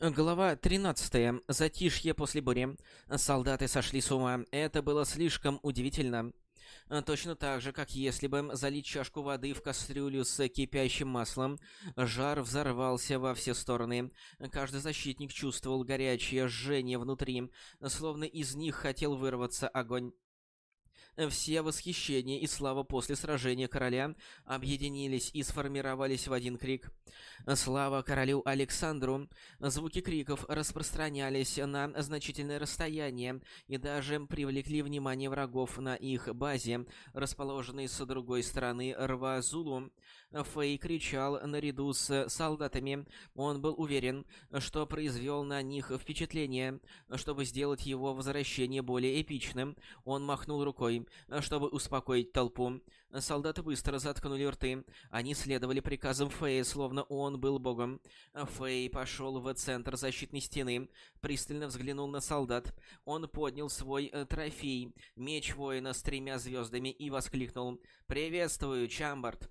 Глава 13. Затишье после бури. Солдаты сошли с ума. Это было слишком удивительно. Точно так же, как если бы залить чашку воды в кастрюлю с кипящим маслом. Жар взорвался во все стороны. Каждый защитник чувствовал горячее жжение внутри, словно из них хотел вырваться огонь. Все восхищение и слава после сражения короля объединились и сформировались в один крик. Слава королю Александру! Звуки криков распространялись на значительное расстояние и даже привлекли внимание врагов на их базе, расположенной с другой стороны рва Зулу. Фэй кричал наряду с солдатами. Он был уверен, что произвел на них впечатление. Чтобы сделать его возвращение более эпичным, он махнул рукой, чтобы успокоить толпу. Солдаты быстро заткнули рты. Они следовали приказам Фэя, словно он был богом. Фэй пошел в центр защитной стены, пристально взглянул на солдат. Он поднял свой э, трофей, меч воина с тремя звездами, и воскликнул «Приветствую, Чамбард!»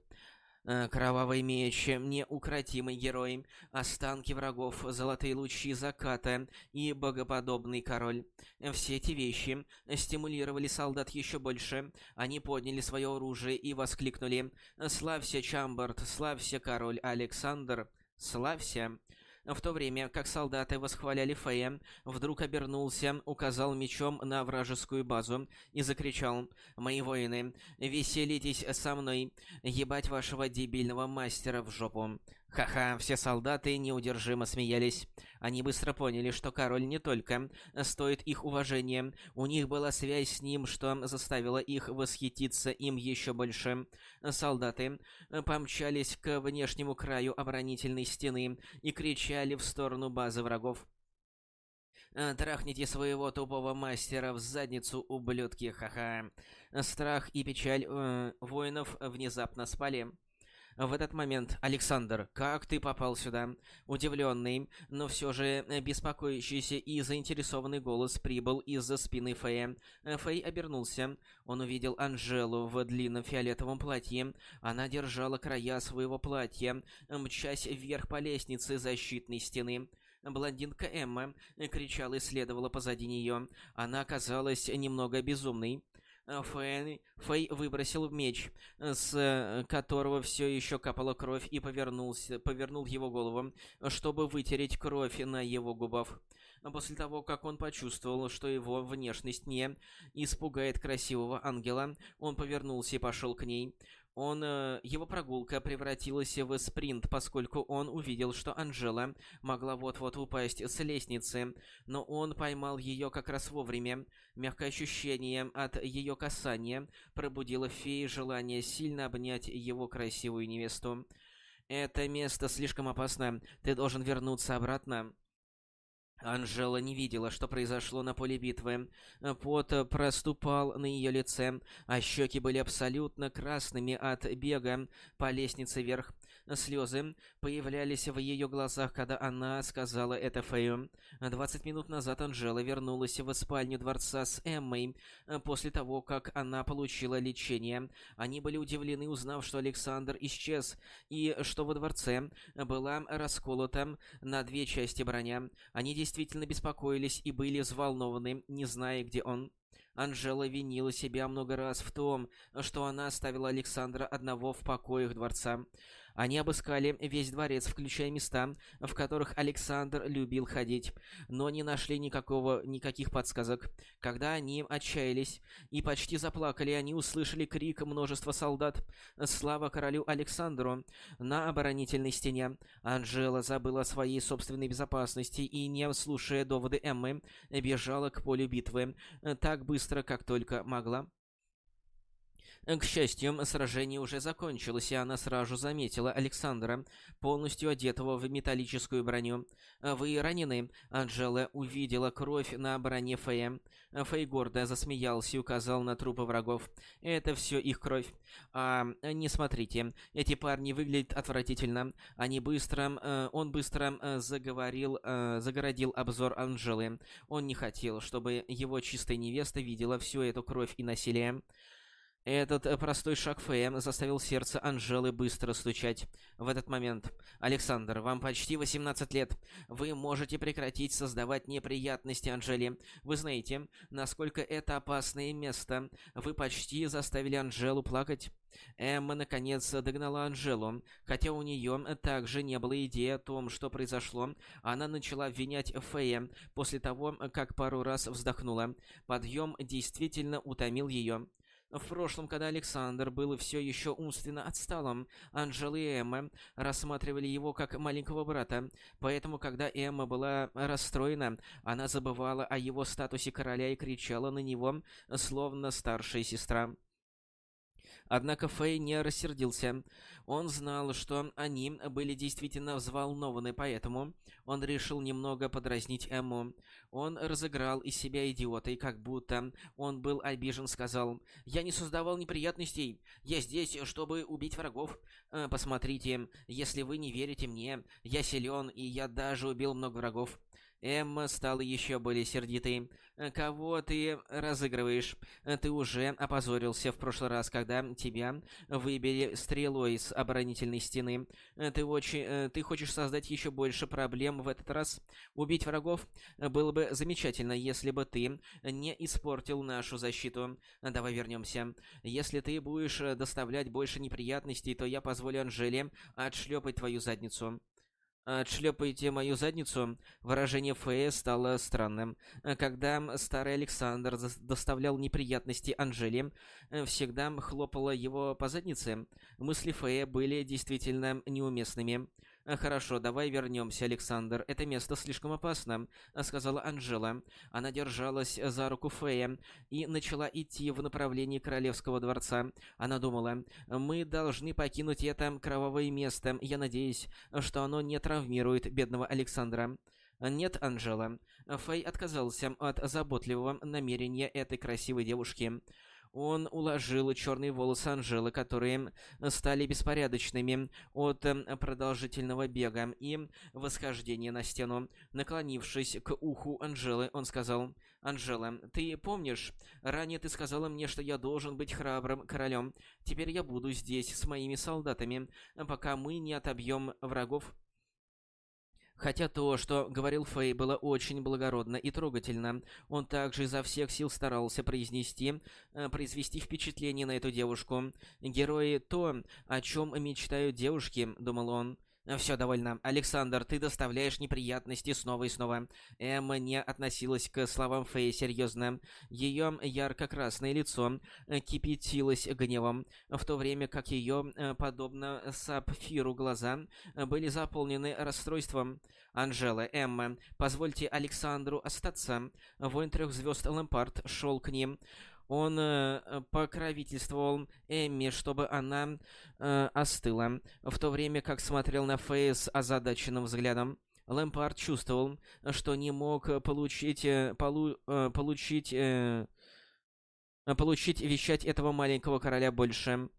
Э, кровавый меч, неукротимый герой, останки врагов, золотые лучи заката и богоподобный король. Все эти вещи стимулировали солдат еще больше. Они подняли свое оружие и воскликнули «Славься, Чамбард! Славься, король Александр! Славься!» В то время как солдаты восхваляли Фея, вдруг обернулся, указал мечом на вражескую базу и закричал «Мои воины, веселитесь со мной, ебать вашего дебильного мастера в жопу!» Ха-ха, все солдаты неудержимо смеялись. Они быстро поняли, что король не только стоит их уважения, у них была связь с ним, что заставило их восхититься им еще больше. Солдаты помчались к внешнему краю оборонительной стены и кричали в сторону базы врагов. «Трахните своего тупого мастера в задницу, ублюдки, ха-ха!» Страх и печаль э, воинов внезапно спали. В этот момент Александр, как ты попал сюда? Удивленный, но все же беспокоящийся и заинтересованный голос прибыл из-за спины Фея. Фэй обернулся. Он увидел Анжелу в длинном фиолетовом платье. Она держала края своего платья, мчась вверх по лестнице защитной стены. Блондинка Эмма кричала и следовала позади нее. Она оказалась немного безумной. Фэй, Фэй выбросил меч, с которого все еще капала кровь, и повернулся, повернул его голову, чтобы вытереть кровь на его губах. После того, как он почувствовал, что его внешность не испугает красивого ангела, он повернулся и пошел к ней. Он, э, его прогулка превратилась в спринт, поскольку он увидел, что Анжела могла вот-вот упасть с лестницы, но он поймал ее как раз вовремя. Мягкое ощущение от ее касания пробудило феи желание сильно обнять его красивую невесту. «Это место слишком опасно. Ты должен вернуться обратно». Анжела не видела, что произошло на поле битвы. Пот проступал на ее лице, а щеки были абсолютно красными от бега по лестнице вверх. Слезы появлялись в ее глазах, когда она сказала это Фею. Двадцать минут назад Анжела вернулась в спальню дворца с Эммой после того, как она получила лечение. Они были удивлены, узнав, что Александр исчез, и что во дворце была расколота на две части броня. Они действительно беспокоились и были взволнованы, не зная, где он. Анжела винила себя много раз в том, что она оставила Александра одного в покоях дворца. Они обыскали весь дворец, включая места, в которых Александр любил ходить, но не нашли никакого, никаких подсказок. Когда они отчаялись и почти заплакали, они услышали крик множества солдат «Слава королю Александру!» на оборонительной стене. Анжела забыла о своей собственной безопасности и, не слушая доводы Эммы, бежала к полю битвы так быстро, как только могла. К счастью, сражение уже закончилось, и она сразу заметила Александра, полностью одетого в металлическую броню. «Вы ранены?» Анжела увидела кровь на броне Фея. Фей гордо засмеялся и указал на трупы врагов. «Это все их кровь. А, не смотрите, эти парни выглядят отвратительно. Они быстро... Э, он быстро э, заговорил... Э, загородил обзор Анжелы. Он не хотел, чтобы его чистая невеста видела всю эту кровь и насилие. Этот э, простой шаг Фэя заставил сердце Анжелы быстро стучать. В этот момент. «Александр, вам почти 18 лет. Вы можете прекратить создавать неприятности Анжеле. Вы знаете, насколько это опасное место. Вы почти заставили Анжелу плакать». Эмма наконец догнала Анжелу. Хотя у нее также не было идеи о том, что произошло, она начала обвинять Фея после того, как пару раз вздохнула. Подъем действительно утомил ее. В прошлом, когда Александр был все еще умственно отсталым, Анжела и Эмма рассматривали его как маленького брата, поэтому, когда Эмма была расстроена, она забывала о его статусе короля и кричала на него, словно старшая сестра. Однако Фэй не рассердился. Он знал, что они были действительно взволнованы, поэтому он решил немного подразнить Эмму. Он разыграл из себя идиота, и как будто он был обижен, сказал, «Я не создавал неприятностей. Я здесь, чтобы убить врагов. Э, посмотрите, если вы не верите мне, я силен, и я даже убил много врагов. Эмма стала еще более сердитой. «Кого ты разыгрываешь? Ты уже опозорился в прошлый раз, когда тебя выбили стрелой с оборонительной стены. Ты, очень... ты хочешь создать еще больше проблем в этот раз? Убить врагов? Было бы замечательно, если бы ты не испортил нашу защиту. Давай вернемся. Если ты будешь доставлять больше неприятностей, то я позволю Анжеле отшлепать твою задницу». «Отшлепайте мою задницу?» Выражение Фея стало странным. Когда старый Александр доставлял неприятности Анжели, э, всегда хлопала его по заднице. Мысли Фея были действительно неуместными. «Э, «Хорошо, давай вернемся, Александр. Это место слишком опасно», — сказала Анжела. Она держалась за руку Фея и начала идти в направлении Королевского дворца. Она думала, «Мы должны покинуть это кровавое место. Я надеюсь, что оно не травмирует бедного Александра». «Нет, Анжела». Фэй отказался от заботливого намерения этой красивой девушки. Он уложил черные волосы Анжелы, которые стали беспорядочными от эм, продолжительного бега и восхождения на стену. Наклонившись к уху Анжелы, он сказал, «Анжела, ты помнишь, ранее ты сказала мне, что я должен быть храбрым королем. Теперь я буду здесь с моими солдатами, пока мы не отобьем врагов». Хотя то, что говорил Фэй, было очень благородно и трогательно, он также изо всех сил старался произнести, э, произвести впечатление на эту девушку. «Герои — то, о чем мечтают девушки», — думал он. Все довольно. Александр, ты доставляешь неприятности снова и снова. Эмма не относилась к словам Фэй серьезно. Ее ярко-красное лицо кипятилось гневом, в то время как ее, э, подобно сапфиру, глаза были заполнены расстройством. Анжела, Эмма, позвольте Александру остаться. Воин трех звезд Лэмпард шел к ним. Он э, покровительствовал Эмми, чтобы она э, остыла, в то время как смотрел на Фейс озадаченным взглядом. Лэмпард чувствовал, что не мог получить, э, полу, э, получить, э, получить вещать этого маленького короля больше.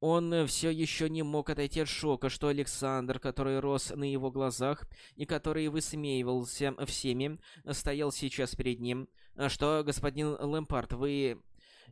Он все еще не мог отойти от шока, что Александр, который рос на его глазах и который высмеивался всеми, стоял сейчас перед ним. Что, господин Лэмпард, вы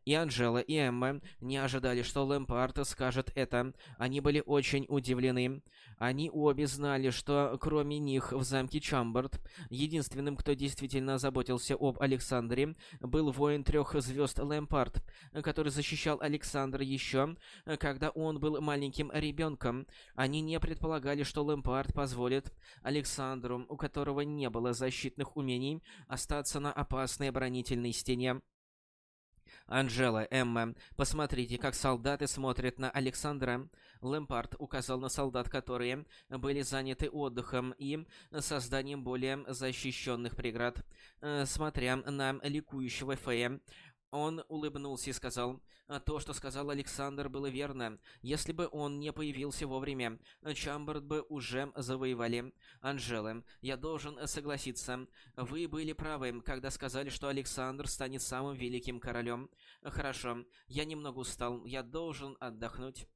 и Анжела, и Эмма не ожидали, что Лэмпард скажет это. Они были очень удивлены. Они обе знали, что кроме них в замке Чамберт, единственным, кто действительно заботился об Александре, был воин трех звезд Лэмпард, который защищал Александра еще, когда он был маленьким ребенком. Они не предполагали, что Лэмпард позволит Александру, у которого не было защитных умений, остаться на опасной оборонительной стене. Анжела, Эмма, посмотрите, как солдаты смотрят на Александра. Лэмпард указал на солдат, которые были заняты отдыхом и созданием более защищенных преград. Э, смотря на ликующего Фея, он улыбнулся и сказал, «А «То, что сказал Александр, было верно. Если бы он не появился вовремя, Чамберт бы уже завоевали. Анжела, я должен согласиться. Вы были правы, когда сказали, что Александр станет самым великим королем. Хорошо, я немного устал, я должен отдохнуть».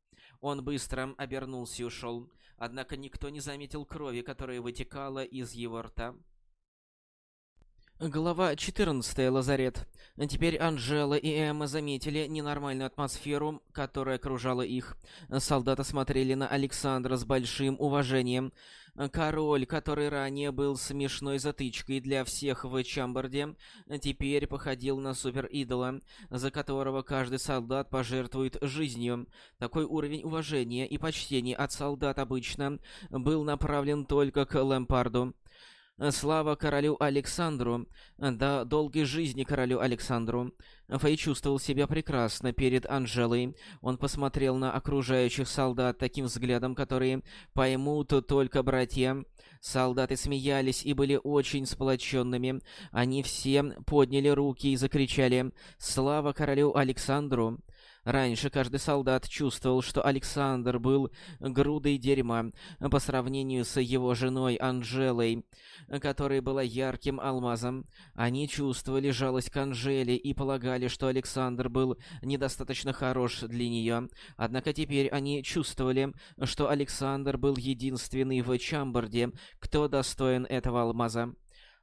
Он быстро обернулся и ушел. Однако никто не заметил крови, которая вытекала из его рта. Глава 14. Лазарет. Теперь Анжела и Эмма заметили ненормальную атмосферу, которая окружала их. Солдаты смотрели на Александра с большим уважением. Король, который ранее был смешной затычкой для всех в Чамбарде, теперь походил на суперидола, за которого каждый солдат пожертвует жизнью. Такой уровень уважения и почтения от солдат обычно был направлен только к Лэмпарду. Слава королю Александру, да долгой жизни королю Александру. Фэй чувствовал себя прекрасно перед Анжелой. Он посмотрел на окружающих солдат таким взглядом, который поймут только братья. Солдаты смеялись и были очень сплоченными. Они все подняли руки и закричали «Слава королю Александру!» Раньше каждый солдат чувствовал, что Александр был грудой дерьма по сравнению с его женой Анжелой, которая была ярким алмазом. Они чувствовали жалость к Анжеле и полагали, что Александр был недостаточно хорош для нее. Однако теперь они чувствовали, что Александр был единственный в Чамбарде, кто достоин этого алмаза.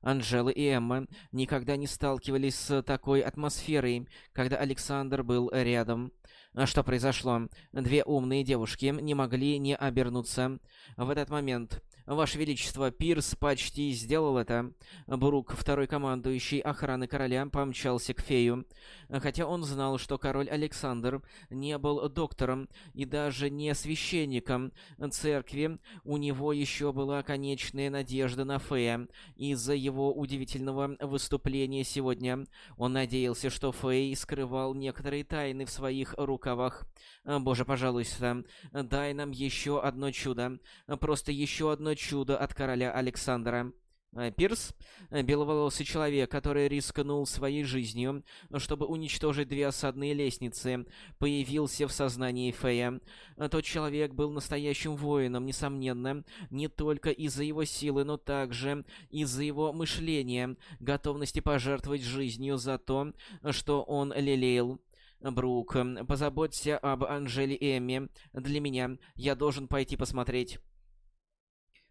Анжела и Эмма никогда не сталкивались с такой атмосферой, когда Александр был рядом. А что произошло? Две умные девушки не могли не обернуться. В этот момент Ваше Величество, Пирс почти сделал это. Брук, второй командующий охраны короля, помчался к фею. Хотя он знал, что король Александр не был доктором и даже не священником церкви, у него еще была конечная надежда на фея. Из-за его удивительного выступления сегодня он надеялся, что фей скрывал некоторые тайны в своих рукавах. Боже, пожалуйста, дай нам еще одно чудо. Просто еще одно чудо от короля Александра. Э, Пирс, э, беловолосый человек, который рискнул своей жизнью, чтобы уничтожить две осадные лестницы, появился в сознании Фея. Э, тот человек был настоящим воином, несомненно, не только из-за его силы, но также из-за его мышления, готовности пожертвовать жизнью за то, что он лелеял. Брук, позаботься об Анжеле Эмми. Для меня. Я должен пойти посмотреть.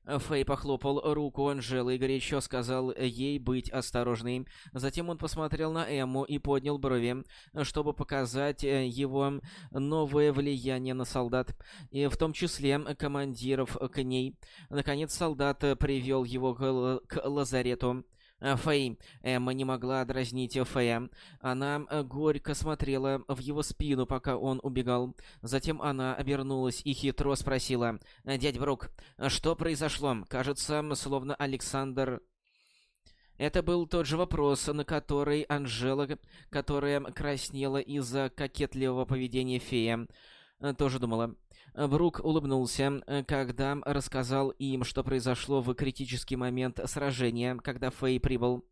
Фэй похлопал руку Анжелы и горячо сказал ей быть осторожной. Затем он посмотрел на Эмму и поднял брови, чтобы показать э, его новое влияние на солдат, и в том числе командиров к ней. Наконец солдат привел его к лазарету. Э, Фэй. Эмма не могла дразнить Фэя. Она э, горько смотрела в его спину, пока он убегал. Затем она обернулась и хитро спросила. «Дядь Брук, что произошло? Кажется, словно Александр...» Это был тот же вопрос, на который Анжела, которая краснела из-за кокетливого поведения фея, э, тоже думала. Брук улыбнулся, э, когда рассказал им, что произошло в критический момент сражения, когда Фэй прибыл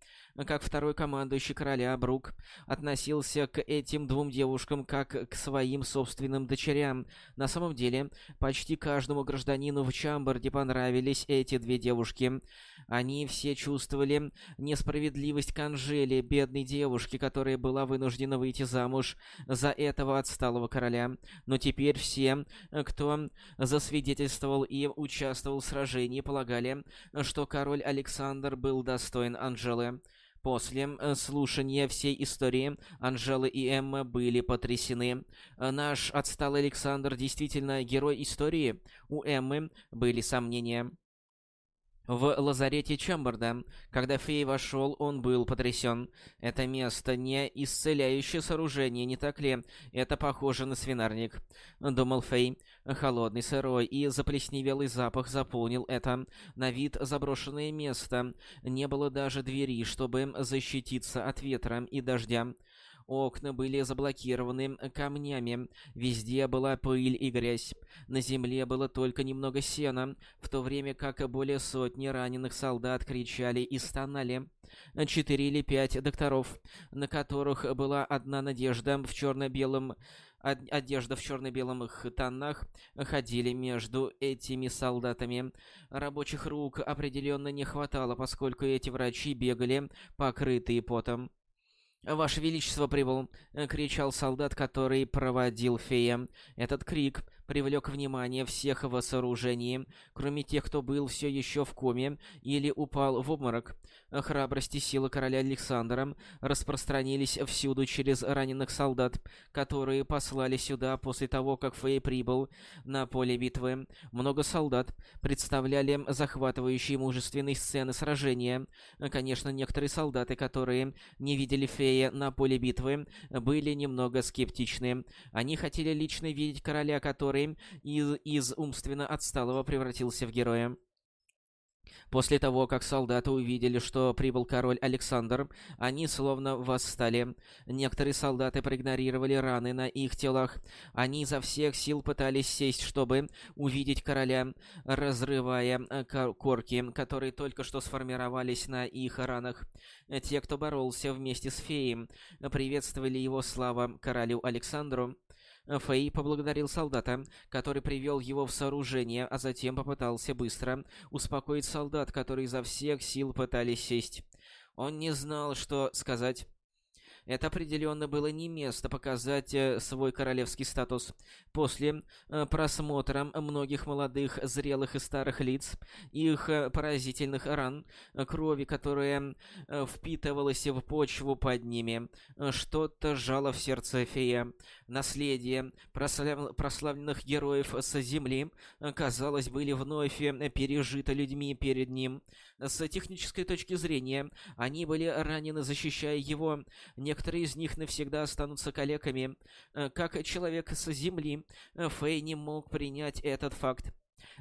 как второй командующий короля Брук относился к этим двум девушкам как к своим собственным дочерям. На самом деле, почти каждому гражданину в Чамбарде понравились эти две девушки. Они все чувствовали несправедливость к Анжеле, бедной девушке, которая была вынуждена выйти замуж за этого отсталого короля. Но теперь все, кто засвидетельствовал и участвовал в сражении, полагали, что король Александр был достоин Анжелы. После э, слушания всей истории Анжела и Эмма были потрясены. Э, наш отсталый Александр действительно герой истории? У Эммы были сомнения. В лазарете Чамберда, когда Фей вошел, он был потрясен. Это место не исцеляющее сооружение, не так ли? Это похоже на свинарник. Думал Фей. Холодный, сырой и заплесневелый запах заполнил это на вид заброшенное место. Не было даже двери, чтобы защититься от ветра и дождя. Окна были заблокированы камнями. Везде была пыль и грязь. На земле было только немного сена, в то время как более сотни раненых солдат кричали и стонали. Четыре или пять докторов, на которых была одна надежда в черно-белом одежда в черно-белых тонах ходили между этими солдатами. Рабочих рук определенно не хватало, поскольку эти врачи бегали, покрытые потом. «Ваше Величество прибыл!» — кричал солдат, который проводил фея. Этот крик привлек внимание всех в сооружении, кроме тех, кто был все еще в коме или упал в обморок. Храбрость и сила короля Александра распространились всюду через раненых солдат, которые послали сюда после того, как Фэй прибыл на поле битвы. Много солдат представляли захватывающие мужественные сцены сражения. Конечно, некоторые солдаты, которые не видели Фея на поле битвы, были немного скептичны. Они хотели лично видеть короля, который из, из умственно отсталого превратился в героя. После того, как солдаты увидели, что прибыл король Александр, они словно восстали. Некоторые солдаты проигнорировали раны на их телах. Они изо всех сил пытались сесть, чтобы увидеть короля, разрывая э, корки, которые только что сформировались на их ранах. Те, кто боролся вместе с феей, приветствовали его слава королю Александру. Фэй поблагодарил солдата, который привел его в сооружение, а затем попытался быстро успокоить солдат, которые изо всех сил пытались сесть. Он не знал, что сказать. Это определенно было не место показать э, свой королевский статус. После э, просмотра многих молодых, зрелых и старых лиц, их э, поразительных ран, крови, которая впитывалась в почву под ними, что-то жало в сердце фея. Наследие прослав... прославленных героев со земли, казалось, были вновь пережиты людьми перед ним. С технической точки зрения, они были ранены, защищая его. Некоторые из них навсегда останутся калеками. Э, как человек с Земли, э, Фэй не мог принять этот факт.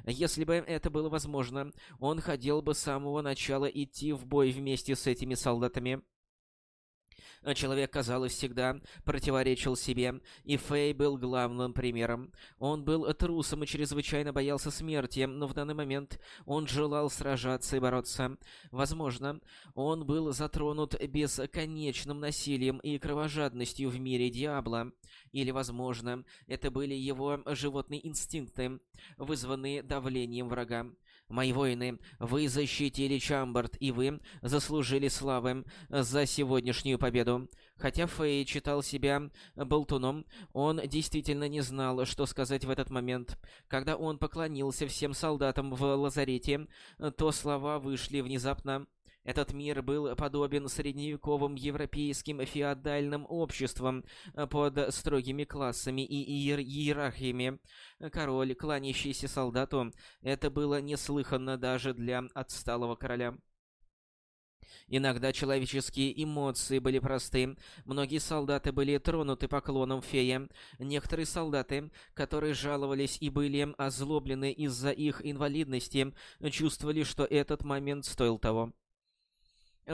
Если бы это было возможно, он хотел бы с самого начала идти в бой вместе с этими солдатами. Человек, казалось, всегда противоречил себе, и Фэй был главным примером. Он был трусом и чрезвычайно боялся смерти, но в данный момент он желал сражаться и бороться. Возможно, он был затронут бесконечным насилием и кровожадностью в мире Диабла. Или, возможно, это были его животные инстинкты, вызванные давлением врага. Мои воины, вы защитили Чамбард, и вы заслужили славы за сегодняшнюю победу. Хотя Фэй читал себя болтуном, он действительно не знал, что сказать в этот момент. Когда он поклонился всем солдатам в лазарете, то слова вышли внезапно. Этот мир был подобен средневековым европейским феодальным обществам э, под строгими классами и иер иерархиями. Король, кланящийся солдату, это было неслыханно даже для отсталого короля. Иногда человеческие эмоции были просты. Многие солдаты были тронуты поклоном фея. Некоторые солдаты, которые жаловались и были озлоблены из-за их инвалидности, чувствовали, что этот момент стоил того.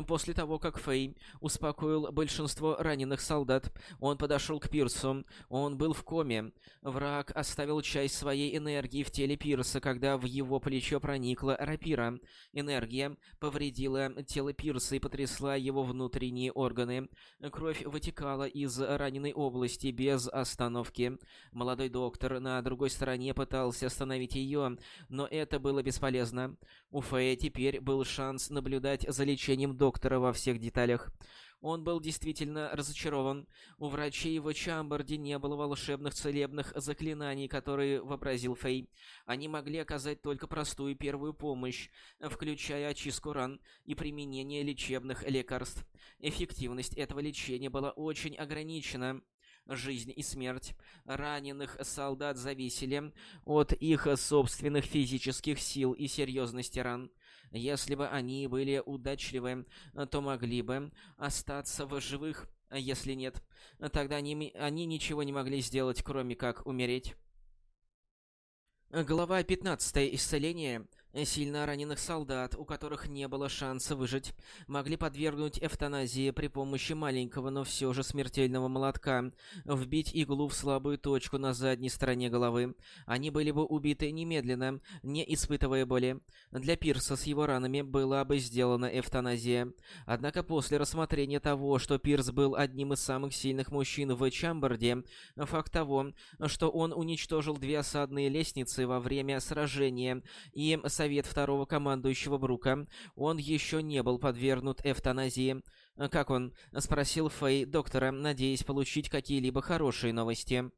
После того, как Фэй успокоил большинство раненых солдат, он подошел к Пирсу. Он был в коме. Враг оставил часть своей энергии в теле Пирса, когда в его плечо проникла рапира. Энергия повредила тело Пирса и потрясла его внутренние органы. Кровь вытекала из раненой области без остановки. Молодой доктор на другой стороне пытался остановить ее, но это было бесполезно. У Фэя теперь был шанс наблюдать за лечением доктора во всех деталях. Он был действительно разочарован. У врачей в Чамбарде не было волшебных целебных заклинаний, которые вообразил Фэй. Они могли оказать только простую первую помощь, включая очистку ран и применение лечебных лекарств. Эффективность этого лечения была очень ограничена жизнь и смерть раненых солдат зависели от их собственных физических сил и серьезности ран. Если бы они были удачливы, то могли бы остаться в живых, если нет, тогда они, они ничего не могли сделать, кроме как умереть. Глава 15. Исцеление. Сильно раненых солдат, у которых не было шанса выжить, могли подвергнуть эвтаназии при помощи маленького, но все же смертельного молотка, вбить иглу в слабую точку на задней стороне головы. Они были бы убиты немедленно, не испытывая боли. Для Пирса с его ранами была бы сделана эвтаназия. Однако после рассмотрения того, что Пирс был одним из самых сильных мужчин в Чамбарде, факт того, что он уничтожил две осадные лестницы во время сражения и совет второго командующего Брука, он еще не был подвергнут эвтаназии. «Как он?» — спросил Фэй доктора, надеясь получить какие-либо хорошие новости.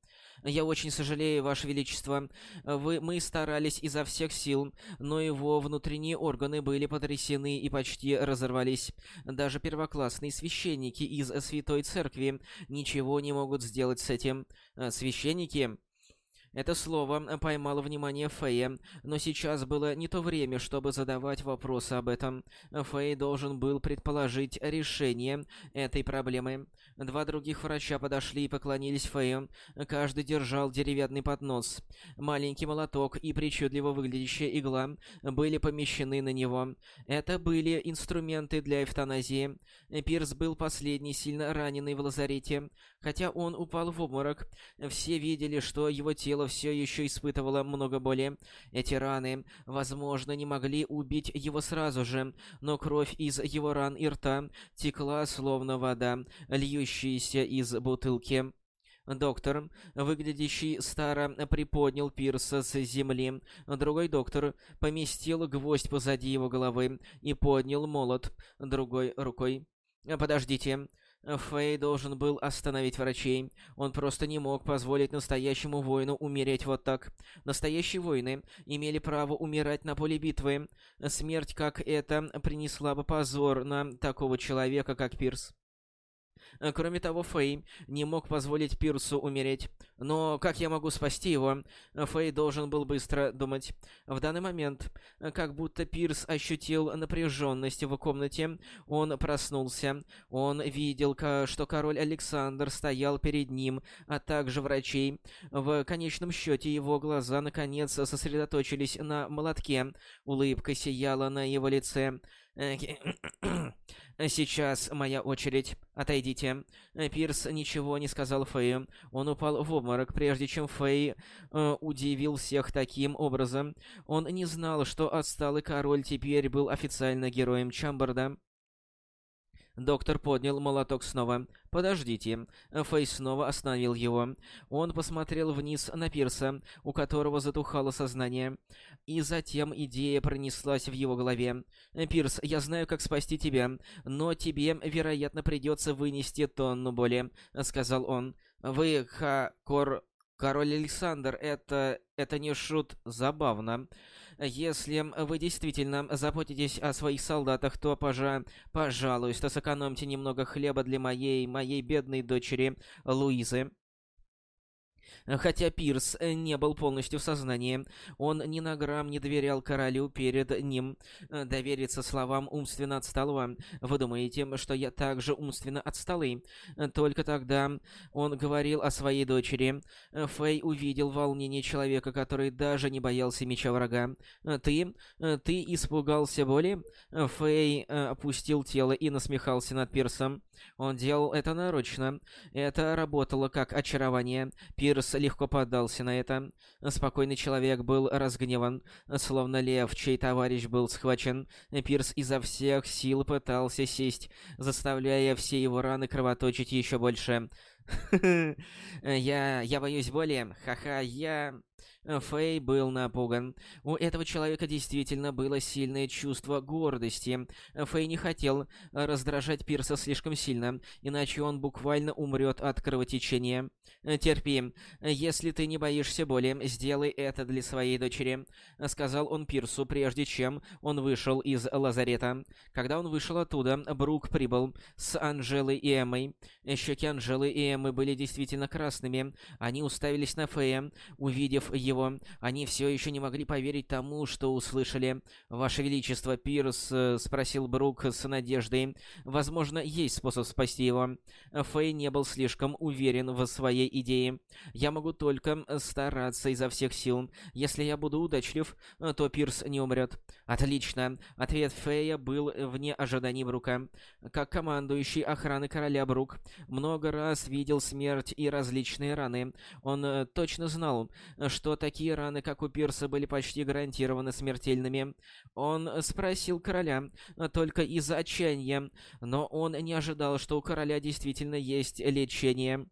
Я очень сожалею, Ваше Величество. Вы, мы старались изо всех сил, но его внутренние органы были потрясены и почти разорвались. Даже первоклассные священники из Святой Церкви ничего не могут сделать с этим. Священники... Это слово поймало внимание Фэя, но сейчас было не то время, чтобы задавать вопросы об этом. Фэй должен был предположить решение этой проблемы. Два других врача подошли и поклонились Фэю. Каждый держал деревянный поднос. Маленький молоток и причудливо выглядящая игла были помещены на него. Это были инструменты для эвтаназии. Пирс был последний сильно раненый в лазарете. Хотя он упал в обморок, все видели, что его тело все еще испытывало много боли. Эти раны, возможно, не могли убить его сразу же, но кровь из его ран и рта текла словно вода, льющаяся из бутылки. Доктор, выглядящий старо, приподнял Пирса с земли. Другой доктор поместил гвоздь позади его головы и поднял молот другой рукой. «Подождите, Фэй должен был остановить врачей. Он просто не мог позволить настоящему воину умереть вот так. Настоящие воины имели право умирать на поле битвы. Смерть, как это, принесла бы позор на такого человека, как Пирс. Э, кроме того, Фэй не мог позволить Пирсу умереть. Но как я могу спасти его? Фэй должен был быстро думать. В данный момент, э, как будто Пирс ощутил напряженность в комнате, он проснулся. Он видел, что король Александр стоял перед ним, а также врачей. В конечном счете его глаза наконец сосредоточились на молотке. Улыбка сияла на его лице. Э, «Сейчас моя очередь. Отойдите». Пирс ничего не сказал Фэю. Он упал в обморок, прежде чем Фэй э, удивил всех таким образом. Он не знал, что отсталый король теперь был официально героем Чамбарда. Доктор поднял молоток снова. «Подождите». Фэй снова остановил его. Он посмотрел вниз на Пирса, у которого затухало сознание. И затем идея пронеслась в его голове. «Пирс, я знаю, как спасти тебя, но тебе, вероятно, придется вынести тонну боли», — сказал он. «Вы, Ха... Кор... Король Александр, это... это не шут забавно». Если вы действительно заботитесь о своих солдатах, то, пожа... пожалуйста, сэкономьте немного хлеба для моей, моей бедной дочери Луизы. Хотя Пирс э, не был полностью в сознании, он ни на грамм не доверял королю перед ним. Э, довериться словам умственно отсталого. Вы думаете, что я также умственно отсталый? Э, только тогда он говорил о своей дочери. Фэй увидел волнение человека, который даже не боялся меча врага. «Ты? Ты испугался боли?» Фэй опустил тело и насмехался над Пирсом. Он делал это нарочно. Это работало как очарование. Пирс легко поддался на это. Спокойный человек был разгневан, словно лев, чей товарищ был схвачен. Пирс изо всех сил пытался сесть, заставляя все его раны кровоточить еще больше. Я... я боюсь боли. Ха-ха, я... Фэй был напуган. У этого человека действительно было сильное чувство гордости. Фэй не хотел раздражать Пирса слишком сильно, иначе он буквально умрет от кровотечения. «Терпи. Если ты не боишься боли, сделай это для своей дочери», — сказал он Пирсу, прежде чем он вышел из лазарета. Когда он вышел оттуда, Брук прибыл с Анжелой и Эммой. Щеки Анжелы и Эммы были действительно красными. Они уставились на Фэя, увидев его. Они все еще не могли поверить тому, что услышали. «Ваше Величество, Пирс», — спросил Брук с надеждой. «Возможно, есть способ спасти его». Фэй не был слишком уверен в своей идее. «Я могу только стараться изо всех сил. Если я буду удачлив, то Пирс не умрет». «Отлично». Ответ Фэя был вне ожиданий Брука. Как командующий охраны короля Брук много раз видел смерть и различные раны. Он э, точно знал, что такие раны, как у Пирса, были почти гарантированно смертельными. Он спросил короля только из-за отчаяния, но он не ожидал, что у короля действительно есть лечение.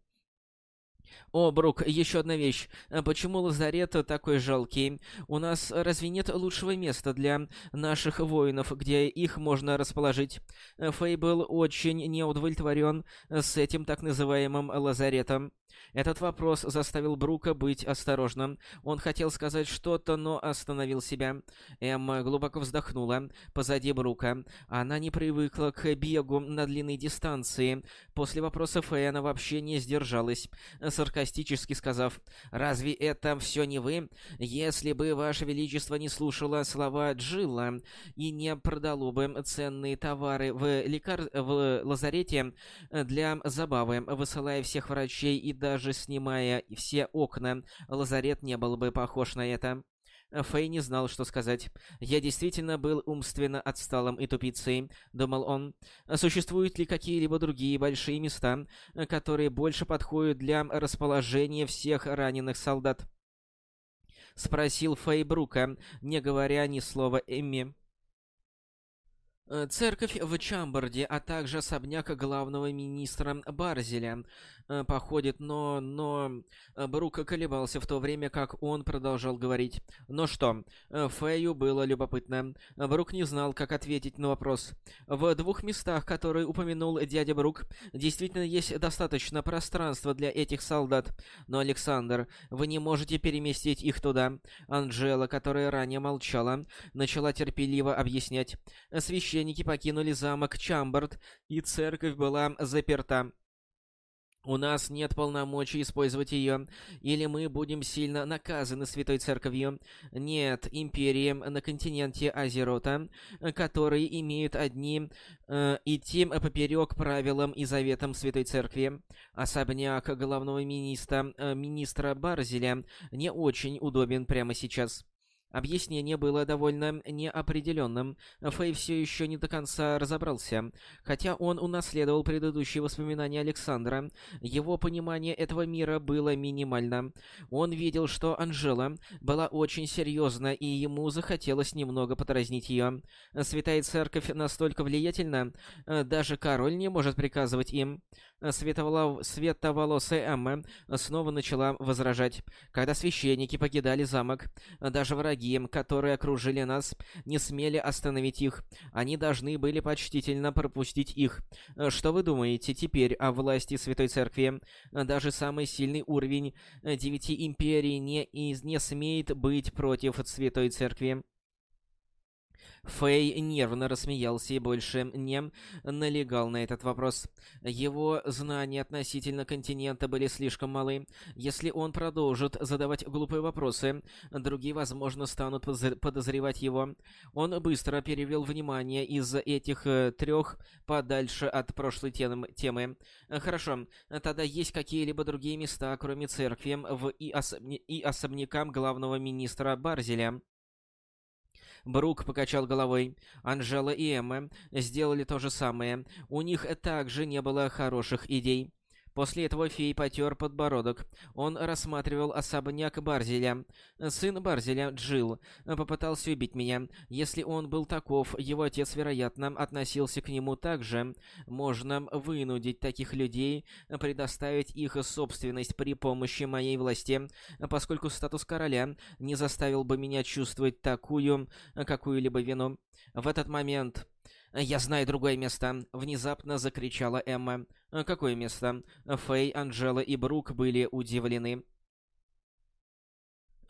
«О, Брук, еще одна вещь. Почему лазарет такой жалкий? У нас разве нет лучшего места для наших воинов, где их можно расположить?» Фэй был очень неудовлетворен с этим так называемым лазаретом. Этот вопрос заставил Брука быть осторожным. Он хотел сказать что-то, но остановил себя. Эмма глубоко вздохнула позади Брука. Она не привыкла к бегу на длинной дистанции. После вопроса Фэй она вообще не сдержалась, саркастически сказав, «Разве это все не вы? Если бы Ваше Величество не слушало слова Джилла и не продало бы ценные товары в, лекар... в лазарете для забавы, высылая всех врачей и даже снимая все окна, лазарет не был бы похож на это. Фэй не знал, что сказать. «Я действительно был умственно отсталым и тупицей», — думал он. «Существуют ли какие-либо другие большие места, которые больше подходят для расположения всех раненых солдат?» Спросил Фэй Брука, не говоря ни слова Эмми. Э, церковь в Чамбарде, а также особняк главного министра Барзеля э, походит, но... но... Э, Брук колебался в то время, как он продолжал говорить. Но что? Фэю было любопытно. Брук не знал, как ответить на вопрос. В двух местах, которые упомянул дядя Брук, действительно есть достаточно пространства для этих солдат. Но, Александр, вы не можете переместить их туда. Анжела, которая ранее молчала, начала терпеливо объяснять. Священник священники покинули замок Чамбард, и церковь была заперта. У нас нет полномочий использовать ее, или мы будем сильно наказаны Святой Церковью. Нет империи на континенте Азерота, которые имеют одни э, идти поперек правилам и заветам Святой Церкви. Особняк главного министра, э, министра Барзеля не очень удобен прямо сейчас. Объяснение было довольно неопределенным. Фэй все еще не до конца разобрался. Хотя он унаследовал предыдущие воспоминания Александра, его понимание этого мира было минимально. Он видел, что Анжела была очень серьезна, и ему захотелось немного подразнить ее. Святая Церковь настолько влиятельна, даже король не может приказывать им. Световоло... Световолосая Эмма снова начала возражать. Когда священники покидали замок, даже враги, которые окружили нас, не смели остановить их. Они должны были почтительно пропустить их. Что вы думаете теперь о власти Святой Церкви? Даже самый сильный уровень девяти империй не, не смеет быть против Святой Церкви. Фэй нервно рассмеялся и больше не налегал на этот вопрос. Его знания относительно континента были слишком малы. Если он продолжит задавать глупые вопросы, другие, возможно, станут подозревать его. Он быстро перевел внимание из этих э, трех подальше от прошлой темы. Хорошо, тогда есть какие-либо другие места, кроме церкви в и, особня и особнякам главного министра Барзеля? Брук покачал головой. Анжела и Эмма сделали то же самое. У них также не было хороших идей. После этого фей потер подбородок. Он рассматривал особняк Барзеля. Сын Барзеля, Джил, попытался убить меня. Если он был таков, его отец, вероятно, относился к нему так же. Можно вынудить таких людей предоставить их собственность при помощи моей власти, поскольку статус короля не заставил бы меня чувствовать такую какую-либо вину. В этот момент «Я знаю другое место!» — внезапно закричала Эмма. «Какое место?» Фэй, Анжела и Брук были удивлены.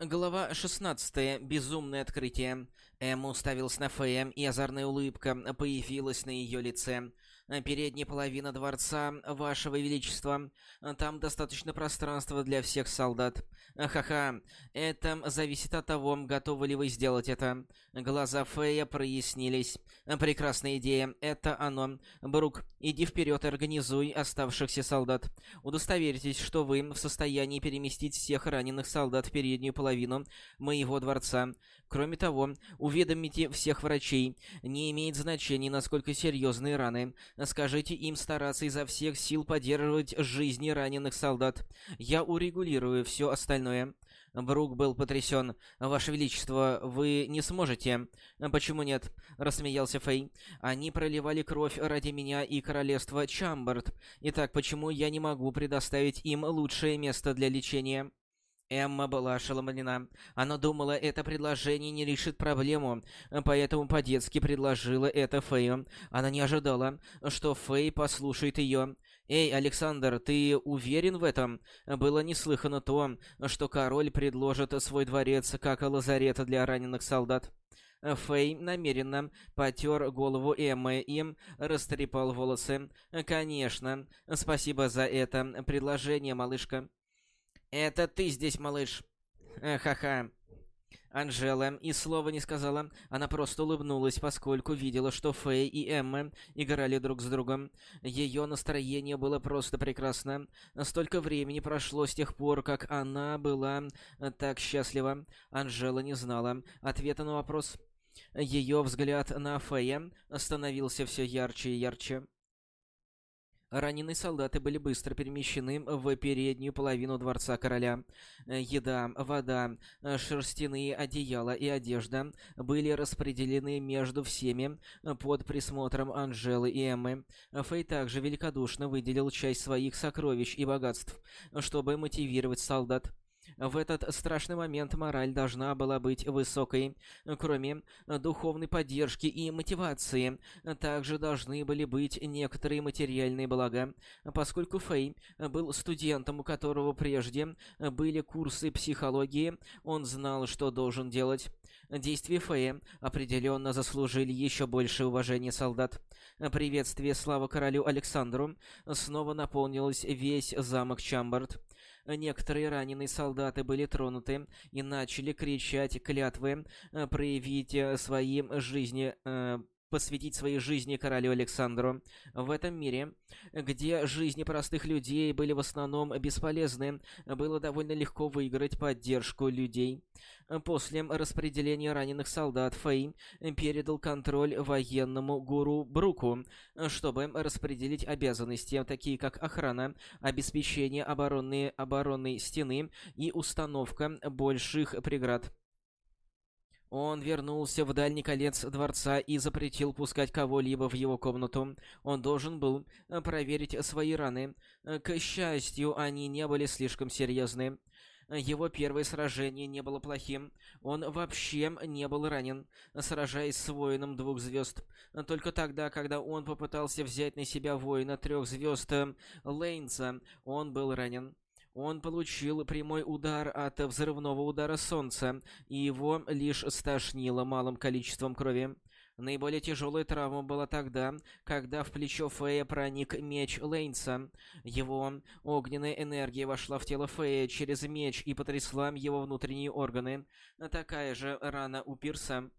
Глава 16. Безумное открытие. Эмма уставилась на Фэя, и озорная улыбка появилась на ее лице. Передняя половина дворца, Вашего Величества. Там достаточно пространства для всех солдат. Ха-ха, это зависит от того, готовы ли вы сделать это. Глаза Фея прояснились. Прекрасная идея, это оно. Брук, иди вперед и организуй оставшихся солдат. Удостоверьтесь, что вы в состоянии переместить всех раненых солдат в переднюю половину моего дворца. Кроме того, уведомите всех врачей. Не имеет значения, насколько серьезные раны. Скажите им стараться изо всех сил поддерживать жизни раненых солдат. Я урегулирую все остальное. Брук был потрясен. «Ваше Величество, вы не сможете?» «Почему нет?» — рассмеялся Фэй. «Они проливали кровь ради меня и королевства Чамбард. Итак, почему я не могу предоставить им лучшее место для лечения?» Эмма была ошеломлена. Она думала, это предложение не решит проблему, поэтому по-детски предложила это Фэю. Она не ожидала, что Фэй послушает ее. «Эй, Александр, ты уверен в этом?» Было неслыхано то, что король предложит свой дворец как лазарет для раненых солдат. Фэй намеренно потер голову Эммы и растрепал волосы. «Конечно. Спасибо за это предложение, малышка». «Это ты здесь, малыш». «Ха-ха». Анжела и слова не сказала, она просто улыбнулась, поскольку видела, что Фэй и Эмма играли друг с другом. Ее настроение было просто прекрасно. Столько времени прошло с тех пор, как она была так счастлива. Анжела не знала ответа на вопрос. Ее взгляд на Фэя становился все ярче и ярче. Раненые солдаты были быстро перемещены в переднюю половину дворца короля. Еда, вода, шерстяные одеяла и одежда были распределены между всеми под присмотром Анжелы и Эммы. Фэй также великодушно выделил часть своих сокровищ и богатств, чтобы мотивировать солдат. В этот страшный момент мораль должна была быть высокой. Кроме духовной поддержки и мотивации, также должны были быть некоторые материальные блага. Поскольку Фэй был студентом, у которого прежде были курсы психологии, он знал, что должен делать. Действия Фэя определенно заслужили еще больше уважения солдат. Приветствие слава королю Александру снова наполнилось весь замок Чамбард. Некоторые раненые солдаты были тронуты и начали кричать клятвы, э, проявить э, свои жизни э, посвятить своей жизни королю Александру. В этом мире, где жизни простых людей были в основном бесполезны, было довольно легко выиграть поддержку людей. После распределения раненых солдат Фэй передал контроль военному гуру Бруку, чтобы распределить обязанности, такие как охрана, обеспечение оборонной, оборонной стены и установка больших преград. Он вернулся в дальний конец дворца и запретил пускать кого-либо в его комнату. Он должен был э, проверить свои раны. Э, к счастью, они не были слишком серьезны. Его первое сражение не было плохим. Он вообще не был ранен, сражаясь с воином двух звезд. Только тогда, когда он попытался взять на себя воина трех звезд э, Лейнса, он был ранен. Он получил прямой удар от взрывного удара солнца, и его лишь стошнило малым количеством крови. Наиболее тяжелая травма была тогда, когда в плечо Фея проник меч Лейнса. Его огненная энергия вошла в тело Фея через меч и потрясла его внутренние органы. Такая же рана у Пирса.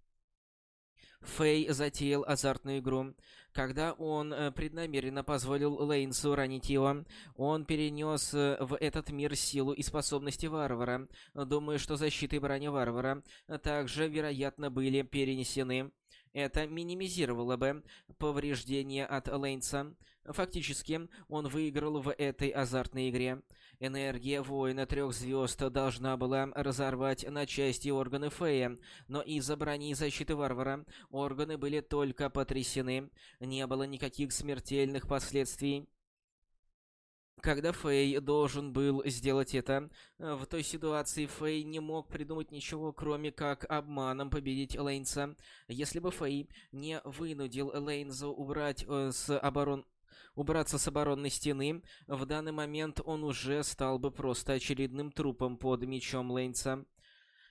Фэй затеял азартную игру. Когда он э, преднамеренно позволил Лейнсу ранить его, он перенес э, в этот мир силу и способности варвара. Думаю, что защита и броня варвара также, вероятно, были перенесены. Это минимизировало бы повреждения от Лейнса. Фактически, он выиграл в этой азартной игре. Энергия воина трех звезд должна была разорвать на части органы Фея, но из-за брони и защиты варвара органы были только потрясены. Не было никаких смертельных последствий. Когда Фэй должен был сделать это, в той ситуации Фэй не мог придумать ничего, кроме как обманом победить Лейнса. Если бы Фэй не вынудил Лейнза убрать э, с оборон убраться с оборонной стены, в данный момент он уже стал бы просто очередным трупом под мечом Лейнса.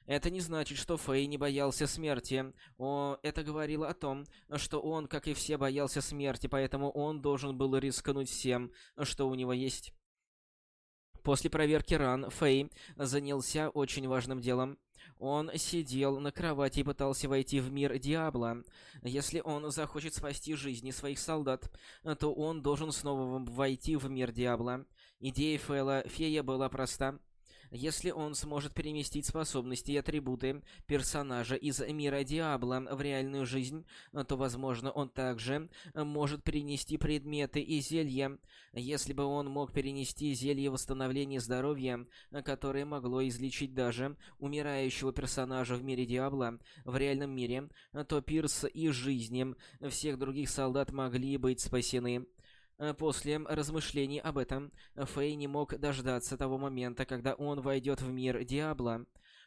Это не значит, что Фэй не боялся смерти. О, это говорило о том, что он, как и все, боялся смерти, поэтому он должен был рискнуть всем, что у него есть. После проверки ран Фэй занялся очень важным делом. Он сидел на кровати и пытался войти в мир Диабло. Если он захочет спасти жизни своих солдат, то он должен снова войти в мир Диабло. Идея Фэла Фея была проста. Если он сможет переместить способности и атрибуты персонажа из мира Диабло в реальную жизнь, то, возможно, он также может перенести предметы и зелья. Если бы он мог перенести зелье восстановления здоровья, которое могло излечить даже умирающего персонажа в мире Диабло в реальном мире, то Пирс и жизни всех других солдат могли быть спасены. Э, после размышлений об этом, Фэй не мог дождаться того момента, когда он войдет в мир Диабло.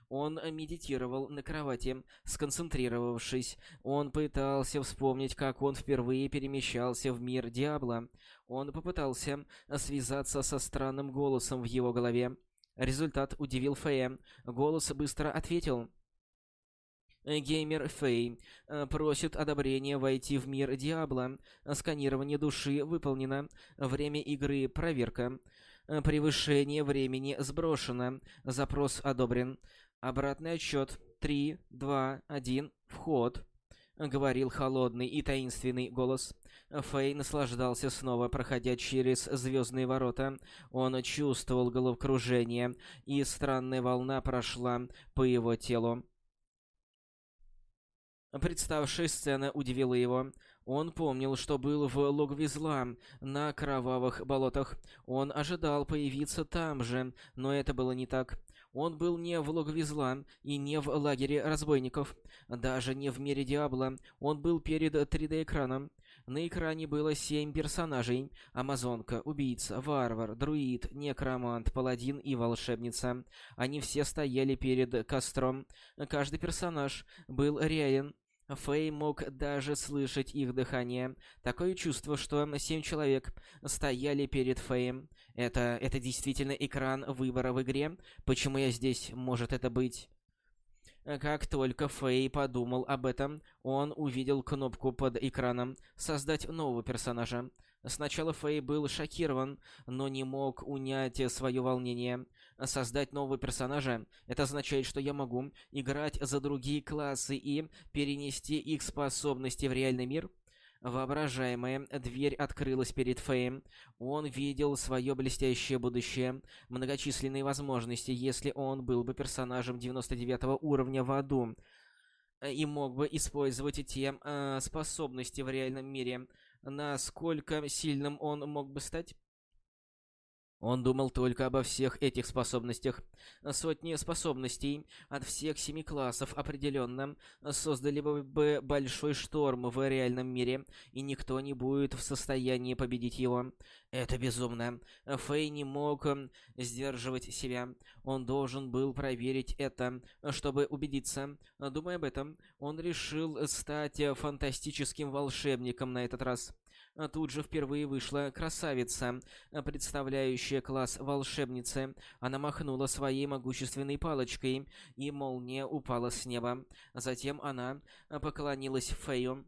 Он медитировал на кровати, сконцентрировавшись. Он пытался вспомнить, как он впервые перемещался в мир Диабло. Он попытался связаться со странным голосом в его голове. Результат удивил Фея. Голос быстро ответил. Геймер Фэй э, просит одобрения войти в мир Диабло. Сканирование души выполнено. Время игры проверка. Э, превышение времени сброшено. Запрос одобрен. Обратный отсчет. 3, 2, 1. Вход. Говорил холодный и таинственный голос. Фэй наслаждался снова, проходя через звездные ворота. Он чувствовал головокружение, и странная волна прошла по его телу. Представшая сцена удивила его. Он помнил, что был в логове зла, на кровавых болотах. Он ожидал появиться там же, но это было не так. Он был не в логове зла и не в лагере разбойников, даже не в мире Диабло. Он был перед 3D-экраном. На экране было семь персонажей. Амазонка, убийца, варвар, друид, некромант, паладин и волшебница. Они все стояли перед костром. Каждый персонаж был реален Фэй мог даже слышать их дыхание. Такое чувство, что семь человек стояли перед Фэем. Это, это действительно экран выбора в игре? Почему я здесь? Может это быть... Как только Фэй подумал об этом, он увидел кнопку под экраном «Создать нового персонажа». Сначала Фэй был шокирован, но не мог унять свое волнение. Создать нового персонажа — это означает, что я могу играть за другие классы и перенести их способности в реальный мир? Воображаемая дверь открылась перед Фэем. Он видел свое блестящее будущее, многочисленные возможности, если он был бы персонажем 99 уровня в аду и мог бы использовать те э, способности в реальном мире. Насколько сильным он мог бы стать? Он думал только обо всех этих способностях. Сотни способностей от всех семи классов определенно создали бы большой шторм в реальном мире, и никто не будет в состоянии победить его. Это безумно. Фэй не мог сдерживать себя. Он должен был проверить это, чтобы убедиться. Думая об этом, он решил стать фантастическим волшебником на этот раз. А тут же впервые вышла красавица, представляющая класс волшебницы. Она махнула своей могущественной палочкой, и молния упала с неба. Затем она поклонилась Фею.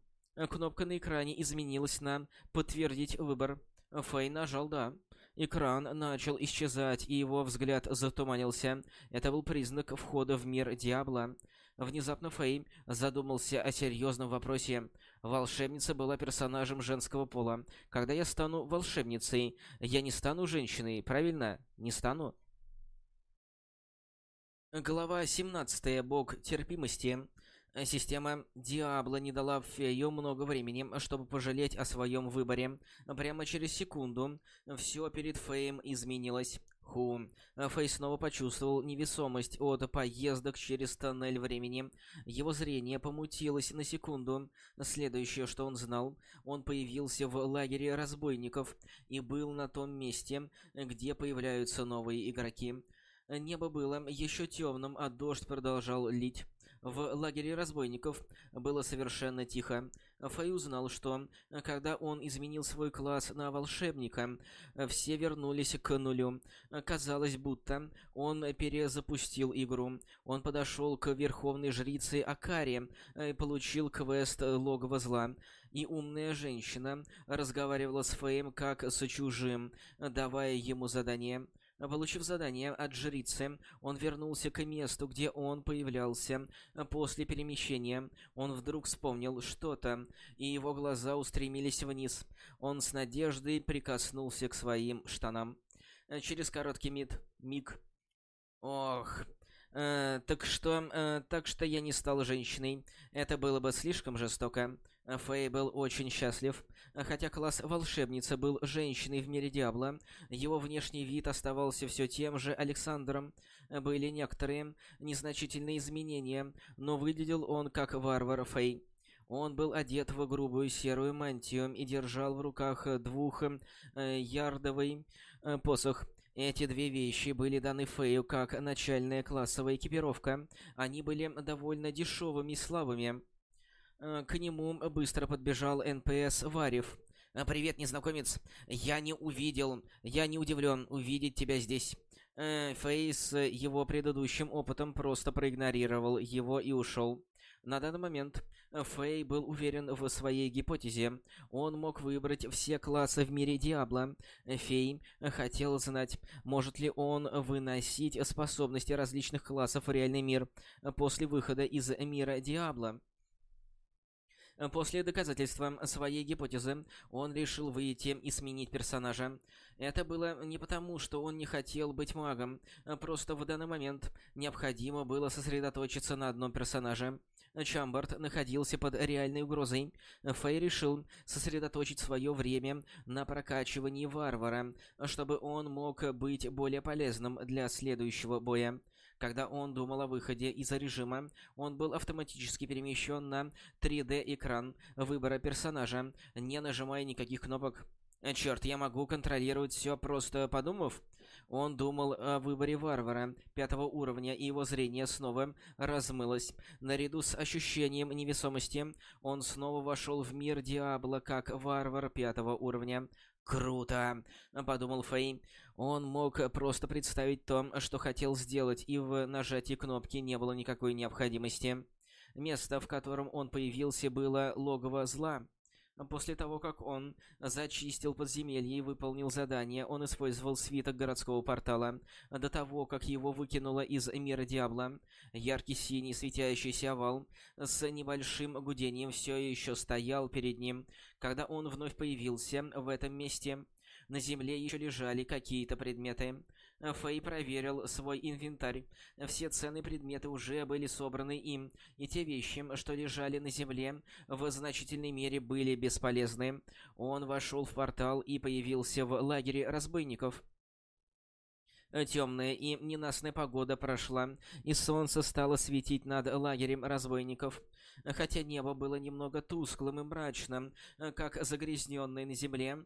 Кнопка на экране изменилась на «Подтвердить выбор». Фэй нажал «Да». Экран начал исчезать, и его взгляд затуманился. Это был признак входа в мир Диабло. Внезапно Фэй задумался о серьезном вопросе. Волшебница была персонажем женского пола. Когда я стану волшебницей, я не стану женщиной, правильно? Не стану? Глава 17. Бог терпимости. Система Диабло не дала Фею много времени, чтобы пожалеть о своем выборе. Прямо через секунду все перед Феем изменилось. Ху. Фэй снова почувствовал невесомость от поездок через тоннель времени. Его зрение помутилось на секунду. Следующее, что он знал, он появился в лагере разбойников и был на том месте, где появляются новые игроки. Небо было еще темным, а дождь продолжал лить. В лагере разбойников было совершенно тихо. Фэй узнал, что когда он изменил свой класс на волшебника, все вернулись к нулю. Казалось, будто он перезапустил игру. Он подошел к верховной жрице Акари и получил квест Логово Зла. И умная женщина разговаривала с Фэем как с чужим, давая ему задание. Получив задание от жрицы, он вернулся к месту, где он появлялся. После перемещения он вдруг вспомнил что-то, и его глаза устремились вниз. Он с надеждой прикоснулся к своим штанам. Через короткий миг... миг... Ох... Э, так что... Э, так что я не стал женщиной. Это было бы слишком жестоко. Фэй был очень счастлив. Хотя класс волшебницы был женщиной в мире Диабло, его внешний вид оставался все тем же Александром. Были некоторые незначительные изменения, но выглядел он как варвар Фэй. Он был одет в грубую серую мантию и держал в руках двух э, э, посох. Эти две вещи были даны Фею как начальная классовая экипировка. Они были довольно дешевыми и слабыми. Э, к нему быстро подбежал НПС Варев. «Э, «Привет, незнакомец. Я не увидел, я не удивлен увидеть тебя здесь». Э, Фей с его предыдущим опытом просто проигнорировал его и ушел. На данный момент Фэй был уверен в своей гипотезе. Он мог выбрать все классы в мире Диабло. Фей хотел знать, может ли он выносить способности различных классов в реальный мир после выхода из мира Диабло. После доказательства своей гипотезы, он решил выйти и сменить персонажа. Это было не потому, что он не хотел быть магом, просто в данный момент необходимо было сосредоточиться на одном персонаже. Чамбард находился под реальной угрозой. Фэй решил сосредоточить свое время на прокачивании варвара, чтобы он мог быть более полезным для следующего боя. Когда он думал о выходе из режима, он был автоматически перемещен на 3D-экран выбора персонажа, не нажимая никаких кнопок. Черт, я могу контролировать все просто подумав? Он думал о выборе варвара пятого уровня, и его зрение снова размылось. Наряду с ощущением невесомости, он снова вошел в мир Диабло как варвар пятого уровня. «Круто!» — подумал Фэй. Он мог просто представить то, что хотел сделать, и в нажатии кнопки не было никакой необходимости. Место, в котором он появился, было логово зла. После того, как он зачистил подземелье и выполнил задание, он использовал свиток городского портала. До того, как его выкинуло из мира Диабло, яркий синий светящийся овал с небольшим гудением все еще стоял перед ним. Когда он вновь появился в этом месте, на земле еще лежали какие-то предметы. Фэй проверил свой инвентарь. Все ценные предметы уже были собраны им, и те вещи, что лежали на земле, в значительной мере были бесполезны. Он вошел в портал и появился в лагере разбойников. Темная и ненастная погода прошла, и солнце стало светить над лагерем разбойников. Хотя небо было немного тусклым и мрачным, как загрязненное на земле,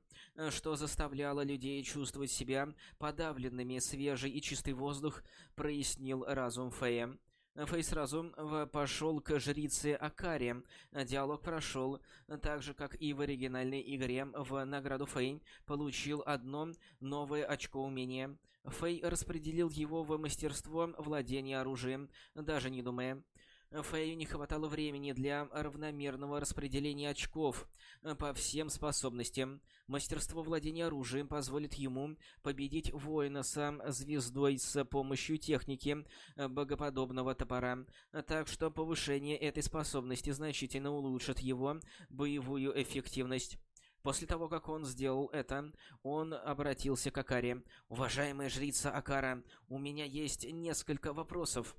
что заставляло людей чувствовать себя подавленными, свежий и чистый воздух прояснил разум Фея. Фэй сразу пошел к жрице Акаре. Диалог прошел, так же, как и в оригинальной игре. В награду Фэй получил одно новое очко умения. Фэй распределил его в мастерство владения оружием, даже не думая. Фэю не хватало времени для равномерного распределения очков по всем способностям. Мастерство владения оружием позволит ему победить воина со звездой с помощью техники богоподобного топора, так что повышение этой способности значительно улучшит его боевую эффективность. После того, как он сделал это, он обратился к Акаре. «Уважаемая жрица Акара, у меня есть несколько вопросов».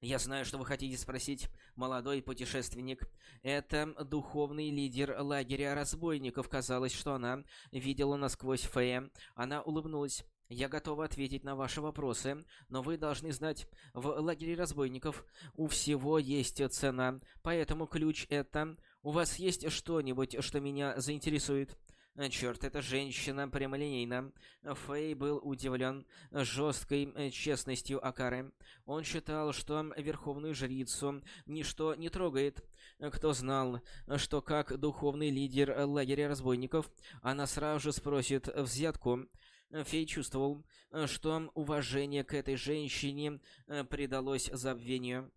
«Я знаю, что вы хотите спросить, молодой путешественник. Это духовный лидер лагеря разбойников. Казалось, что она видела насквозь Фея. Она улыбнулась. Я готова ответить на ваши вопросы, но вы должны знать, в лагере разбойников у всего есть цена, поэтому ключ это у вас есть что-нибудь, что меня заинтересует?» Черт, эта женщина прямолинейна. Фэй был удивлен жесткой э, честностью Акары. Он считал, что верховную жрицу ничто не трогает. Кто знал, что как духовный лидер лагеря разбойников, она сразу же спросит взятку. Фей чувствовал, что уважение к этой женщине э, предалось забвению.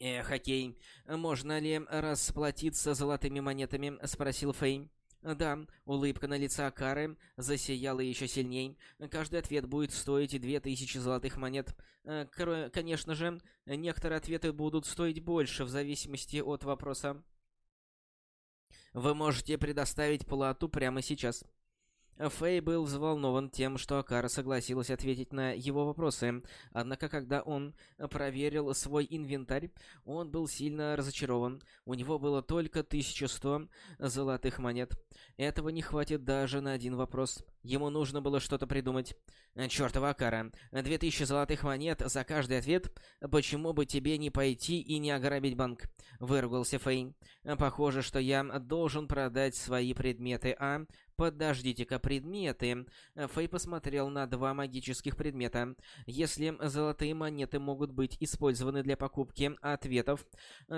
«Э, хоккей, можно ли расплатиться золотыми монетами?» — спросил Фэй. Да, улыбка на лице Акары засияла еще сильней. Каждый ответ будет стоить две тысячи золотых монет. Э, конечно же, некоторые ответы будут стоить больше в зависимости от вопроса. Вы можете предоставить плату прямо сейчас. Фэй был взволнован тем, что Акара согласилась ответить на его вопросы, однако когда он проверил свой инвентарь, он был сильно разочарован. У него было только 1100 золотых монет. Этого не хватит даже на один вопрос. Ему нужно было что-то придумать. «Чёртова Акара, 2000 золотых монет за каждый ответ? Почему бы тебе не пойти и не ограбить банк?» — выругался Фэй. «Похоже, что я должен продать свои предметы, а Подождите-ка, предметы. Фэй посмотрел на два магических предмета. Если золотые монеты могут быть использованы для покупки ответов,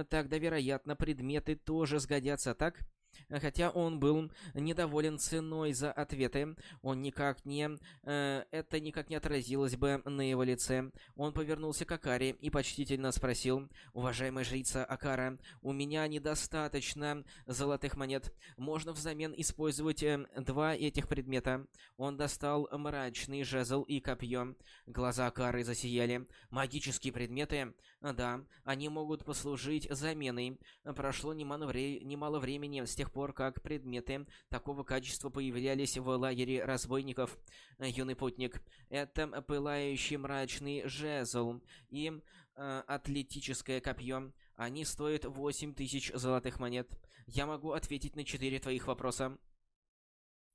тогда, вероятно, предметы тоже сгодятся, так? Хотя он был недоволен ценой за ответы, он никак не... Э, это никак не отразилось бы на его лице. Он повернулся к Акаре и почтительно спросил, «Уважаемая жрица Акара, у меня недостаточно золотых монет. Можно взамен использовать э, два этих предмета?» Он достал мрачный жезл и копье. Глаза Акары засияли. «Магические предметы? Да, они могут послужить заменой. Прошло немало, вре немало времени с тех пор, как предметы такого качества появлялись в лагере разбойников. Юный путник, это пылающий мрачный жезл и э, атлетическое копье. Они стоят 8000 золотых монет. Я могу ответить на четыре твоих вопроса.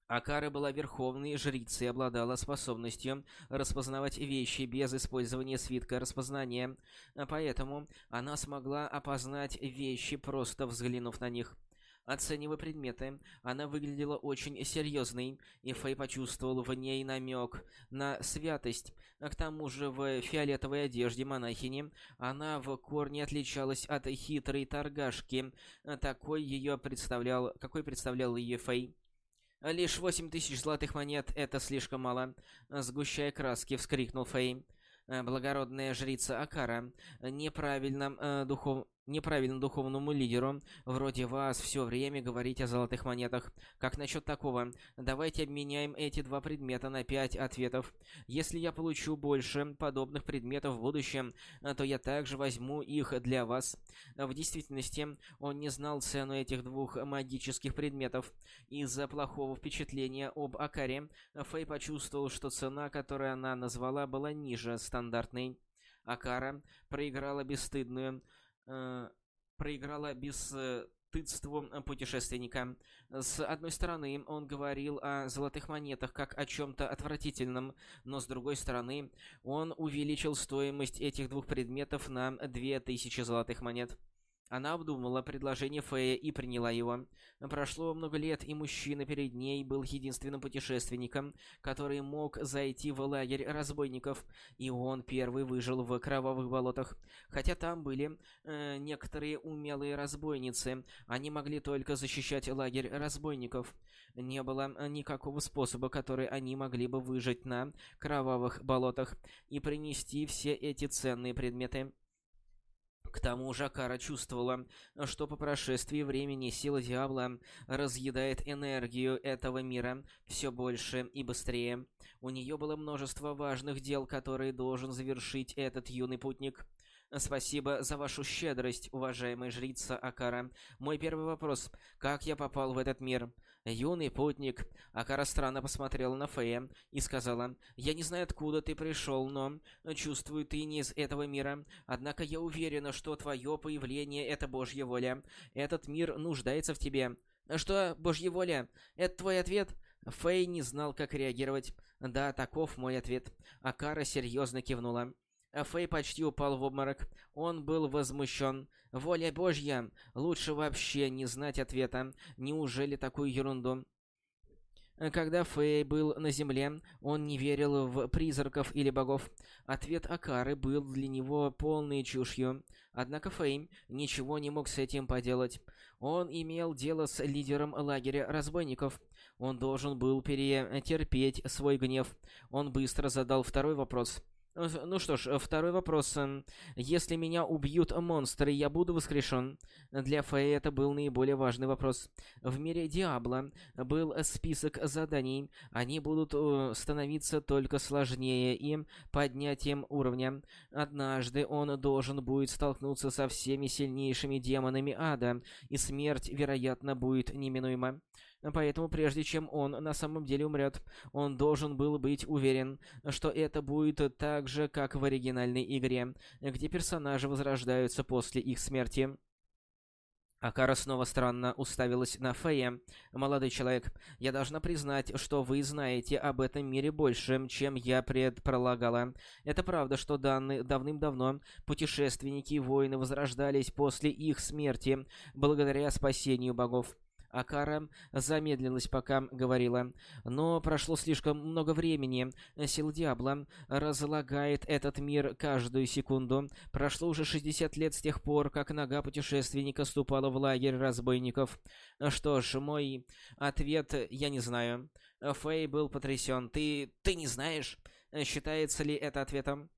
Акара была верховной жрицей и обладала способностью распознавать вещи без использования свитка распознания, поэтому она смогла опознать вещи, просто взглянув на них. Оценивая предметы, она выглядела очень серьезной, и Фэй почувствовал в ней намек на святость. К тому же в фиолетовой одежде монахини она в корне отличалась от хитрой торгашки, такой ее представлял, какой представлял ее Фэй. Лишь восемь тысяч золотых монет — это слишком мало. Сгущая краски, вскрикнул Фэй. Благородная жрица Акара неправильно э, духов неправильно духовному лидеру, вроде вас, все время говорить о золотых монетах. Как насчет такого? Давайте обменяем эти два предмета на пять ответов. Если я получу больше подобных предметов в будущем, то я также возьму их для вас. В действительности, он не знал цену этих двух магических предметов. Из-за плохого впечатления об Акаре, Фэй почувствовал, что цена, которую она назвала, была ниже стандартной. Акара проиграла бесстыдную э, проиграла бесстыдству путешественника. С одной стороны, он говорил о золотых монетах как о чем-то отвратительном, но с другой стороны, он увеличил стоимость этих двух предметов на 2000 золотых монет. Она обдумала предложение Фея и приняла его. Прошло много лет, и мужчина перед ней был единственным путешественником, который мог зайти в лагерь разбойников, и он первый выжил в кровавых болотах. Хотя там были э, некоторые умелые разбойницы, они могли только защищать лагерь разбойников. Не было никакого способа, который они могли бы выжить на кровавых болотах и принести все эти ценные предметы. К тому же Акара чувствовала, что по прошествии времени сила Диабла разъедает энергию этого мира все больше и быстрее. У нее было множество важных дел, которые должен завершить этот юный путник. Спасибо за вашу щедрость, уважаемая жрица Акара. Мой первый вопрос. Как я попал в этот мир? Юный путник. Акара странно посмотрела на Фея и сказала, «Я не знаю, откуда ты пришел, но чувствую, ты не из этого мира. Однако я уверена, что твое появление — это Божья воля. Этот мир нуждается в тебе». «Что, Божья воля? Это твой ответ?» Фэй не знал, как реагировать. «Да, таков мой ответ». Акара серьезно кивнула. Фэй почти упал в обморок. Он был возмущен. «Воля Божья! Лучше вообще не знать ответа. Неужели такую ерунду?» Когда Фэй был на земле, он не верил в призраков или богов. Ответ Акары был для него полной чушью. Однако Фэй ничего не мог с этим поделать. Он имел дело с лидером лагеря разбойников. Он должен был перетерпеть свой гнев. Он быстро задал второй вопрос. Ну что ж, второй вопрос. Если меня убьют монстры, я буду воскрешен? Для Фэй это был наиболее важный вопрос. В мире Диабло был список заданий. Они будут э, становиться только сложнее и поднятием уровня. Однажды он должен будет столкнуться со всеми сильнейшими демонами ада, и смерть, вероятно, будет неминуема. Поэтому прежде чем он на самом деле умрет, он должен был быть уверен, что это будет так же, как в оригинальной игре, где персонажи возрождаются после их смерти. Акара снова странно уставилась на Фея. «Молодой человек, я должна признать, что вы знаете об этом мире больше, чем я предполагала. Это правда, что давным-давно путешественники и воины возрождались после их смерти, благодаря спасению богов. Акара замедлилась, пока говорила. Но прошло слишком много времени. Сила Диабло разлагает этот мир каждую секунду. Прошло уже 60 лет с тех пор, как нога путешественника ступала в лагерь разбойников. Что ж, мой ответ я не знаю. Фэй был потрясен. Ты... ты не знаешь? Считается ли это ответом?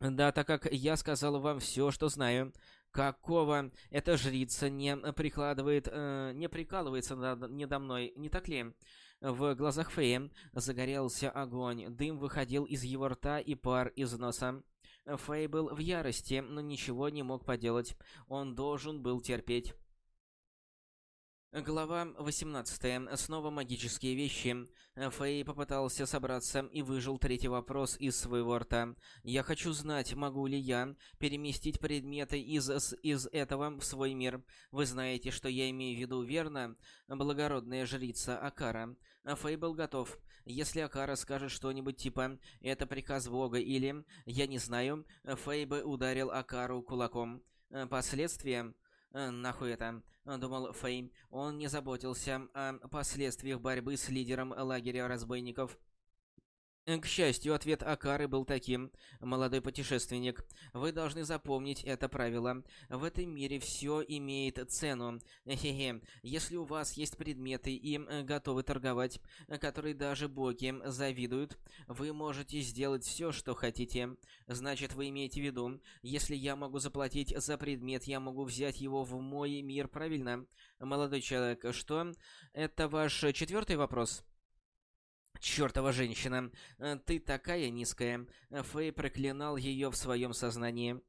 Да, так как я сказал вам все, что знаю. Какого эта жрица не прикладывает, э, не прикалывается над, недо мной, не так ли? В глазах Фея загорелся огонь, дым выходил из его рта и пар из носа. Фэй был в ярости, но ничего не мог поделать. Он должен был терпеть. Глава 18. Снова магические вещи. Фэй попытался собраться и выжил третий вопрос из своего рта. «Я хочу знать, могу ли я переместить предметы из, из этого в свой мир. Вы знаете, что я имею в виду, верно? Благородная жрица Акара». Фэй был готов. Если Акара скажет что-нибудь типа «это приказ Бога» или «я не знаю», Фэй бы ударил Акару кулаком. Последствия... Нахуй это? — думал Фэй. Он не заботился о последствиях борьбы с лидером лагеря разбойников. К счастью, ответ Акары был таким. «Молодой путешественник, вы должны запомнить это правило. В этом мире все имеет цену. Хе-хе. Если у вас есть предметы и готовы торговать, которые даже боги завидуют, вы можете сделать все, что хотите. Значит, вы имеете в виду, если я могу заплатить за предмет, я могу взять его в мой мир, правильно? Молодой человек, что? Это ваш четвертый вопрос?» Чёртова женщина, э, ты такая низкая. Фэй проклинал её в своём сознании.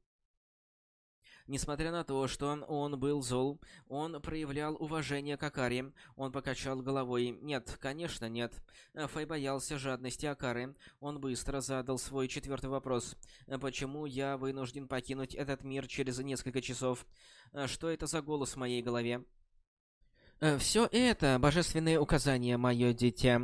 Несмотря на то, что он был зол, он проявлял уважение к Акаре. Он покачал головой. Нет, конечно, нет. Фэй боялся жадности Акары. Он быстро задал свой четвертый вопрос. Почему я вынужден покинуть этот мир через несколько часов? Что это за голос в моей голове? Э, Все это божественные указания, мое дитя.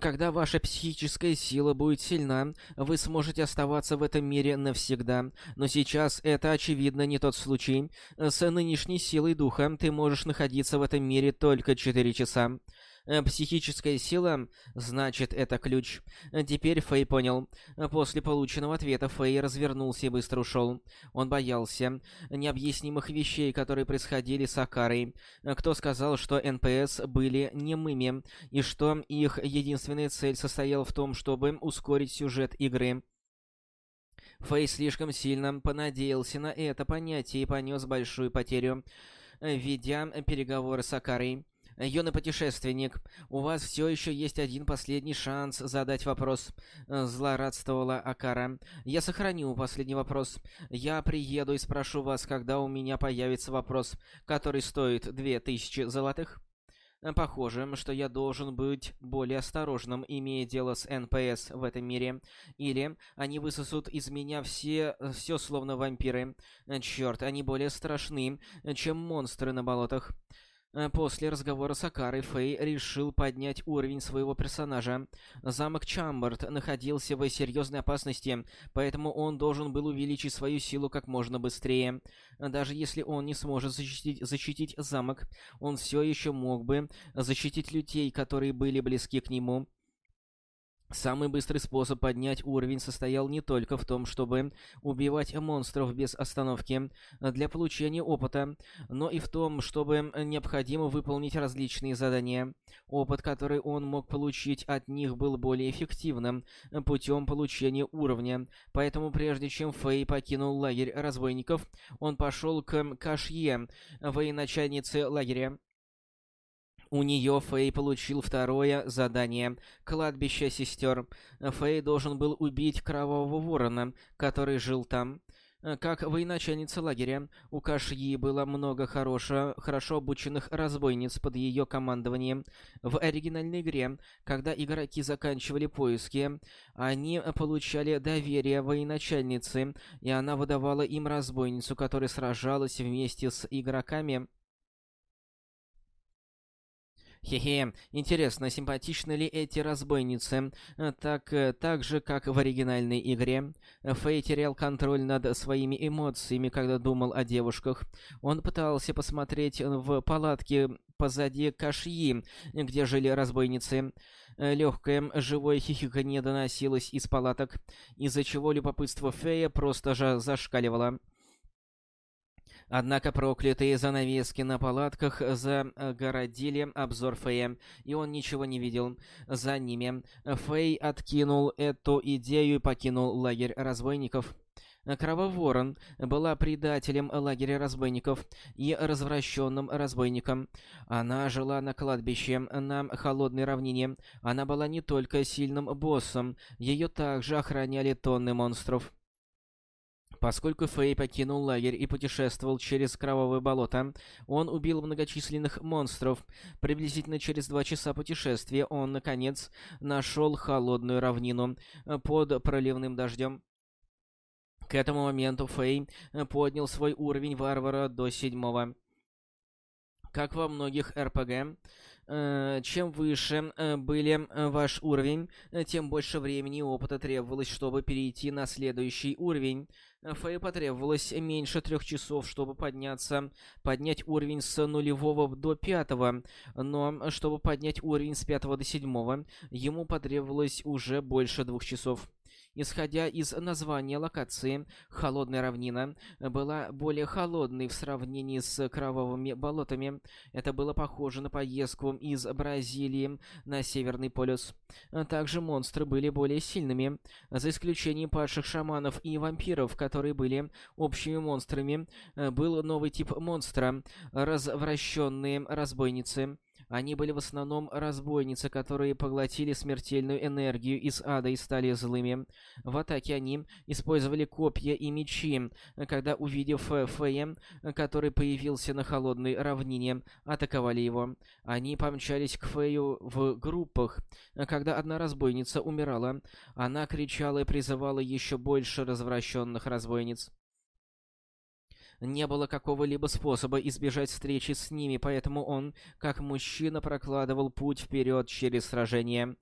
Когда ваша психическая сила будет сильна, вы сможете оставаться в этом мире навсегда. Но сейчас это, очевидно, не тот случай. С нынешней силой духа ты можешь находиться в этом мире только 4 часа. Э, психическая сила, значит, это ключ. Теперь Фэй понял. После полученного ответа Фэй развернулся и быстро ушел. Он боялся необъяснимых вещей, которые происходили с Акарой. Кто сказал, что НПС были немыми, и что их единственная цель состояла в том, чтобы ускорить сюжет игры? Фэй слишком сильно понадеялся на это понятие и понес большую потерю, ведя переговоры с Акарой. Юный путешественник, у вас все еще есть один последний шанс задать вопрос. Злорадствовала Акара. Я сохраню последний вопрос. Я приеду и спрошу вас, когда у меня появится вопрос, который стоит две тысячи золотых. Похоже, что я должен быть более осторожным, имея дело с НПС в этом мире. Или они высосут из меня все, все словно вампиры. Черт, они более страшны, чем монстры на болотах. Э, после разговора с Акарой Фэй решил поднять уровень своего персонажа. Замок Чамбард находился в серьезной опасности, поэтому он должен был увеличить свою силу как можно быстрее. Даже если он не сможет защитить, защитить замок, он все еще мог бы защитить людей, которые были близки к нему. Самый быстрый способ поднять уровень состоял не только в том, чтобы убивать монстров без остановки для получения опыта, но и в том, чтобы необходимо выполнить различные задания. Опыт, который он мог получить от них, был более эффективным путем получения уровня. Поэтому прежде чем Фэй покинул лагерь разбойников, он пошел к Кашье, военачальнице лагеря. У нее Фэй получил второе задание — кладбище сестер. Фэй должен был убить Кровавого Ворона, который жил там. Как военачальница лагеря, у Кашьи было много хорошо, хорошо обученных разбойниц под ее командованием. В оригинальной игре, когда игроки заканчивали поиски, они получали доверие военачальницы, и она выдавала им разбойницу, которая сражалась вместе с игроками Хе-хе, интересно, симпатичны ли эти разбойницы, э, так, э, так же, как в оригинальной игре? Фэй терял контроль над своими эмоциями, когда думал о девушках. Он пытался посмотреть в палатке позади Кашьи, где жили разбойницы. Э, Легкое живое хихиканье доносилось из палаток, из-за чего любопытство Фея просто же зашкаливало. Однако проклятые занавески на палатках загородили обзор Фэя, и он ничего не видел за ними. Фэй откинул эту идею и покинул лагерь разбойников. Кроваворон была предателем лагеря разбойников и развращенным разбойником. Она жила на кладбище на холодной равнине. Она была не только сильным боссом, ее также охраняли тонны монстров. Поскольку Фэй покинул лагерь и путешествовал через Кровавое болото, он убил многочисленных монстров. Приблизительно через два часа путешествия он, наконец, нашел холодную равнину под проливным дождем. К этому моменту Фэй поднял свой уровень варвара до седьмого. Как во многих РПГ, Э, чем выше э, были э, ваш уровень, тем больше времени и опыта требовалось, чтобы перейти на следующий уровень. Фэй потребовалось меньше трех часов, чтобы подняться, поднять уровень с нулевого до пятого, но чтобы поднять уровень с пятого до седьмого, ему потребовалось уже больше двух часов. Исходя из названия локации, холодная равнина была более холодной в сравнении с кровавыми болотами. Это было похоже на поездку из Бразилии на Северный полюс. Также монстры были более сильными, за исключением падших шаманов и вампиров, которые были общими монстрами. Был новый тип монстра — развращенные разбойницы. Они были в основном разбойницы, которые поглотили смертельную энергию из ада и стали злыми. В атаке они использовали копья и мечи. Когда, увидев Фэя, который появился на холодной равнине, атаковали его. Они помчались к Фэю в группах. Когда одна разбойница умирала, она кричала и призывала еще больше развращенных разбойниц. Не было какого-либо способа избежать встречи с ними, поэтому он, как мужчина, прокладывал путь вперед через сражение.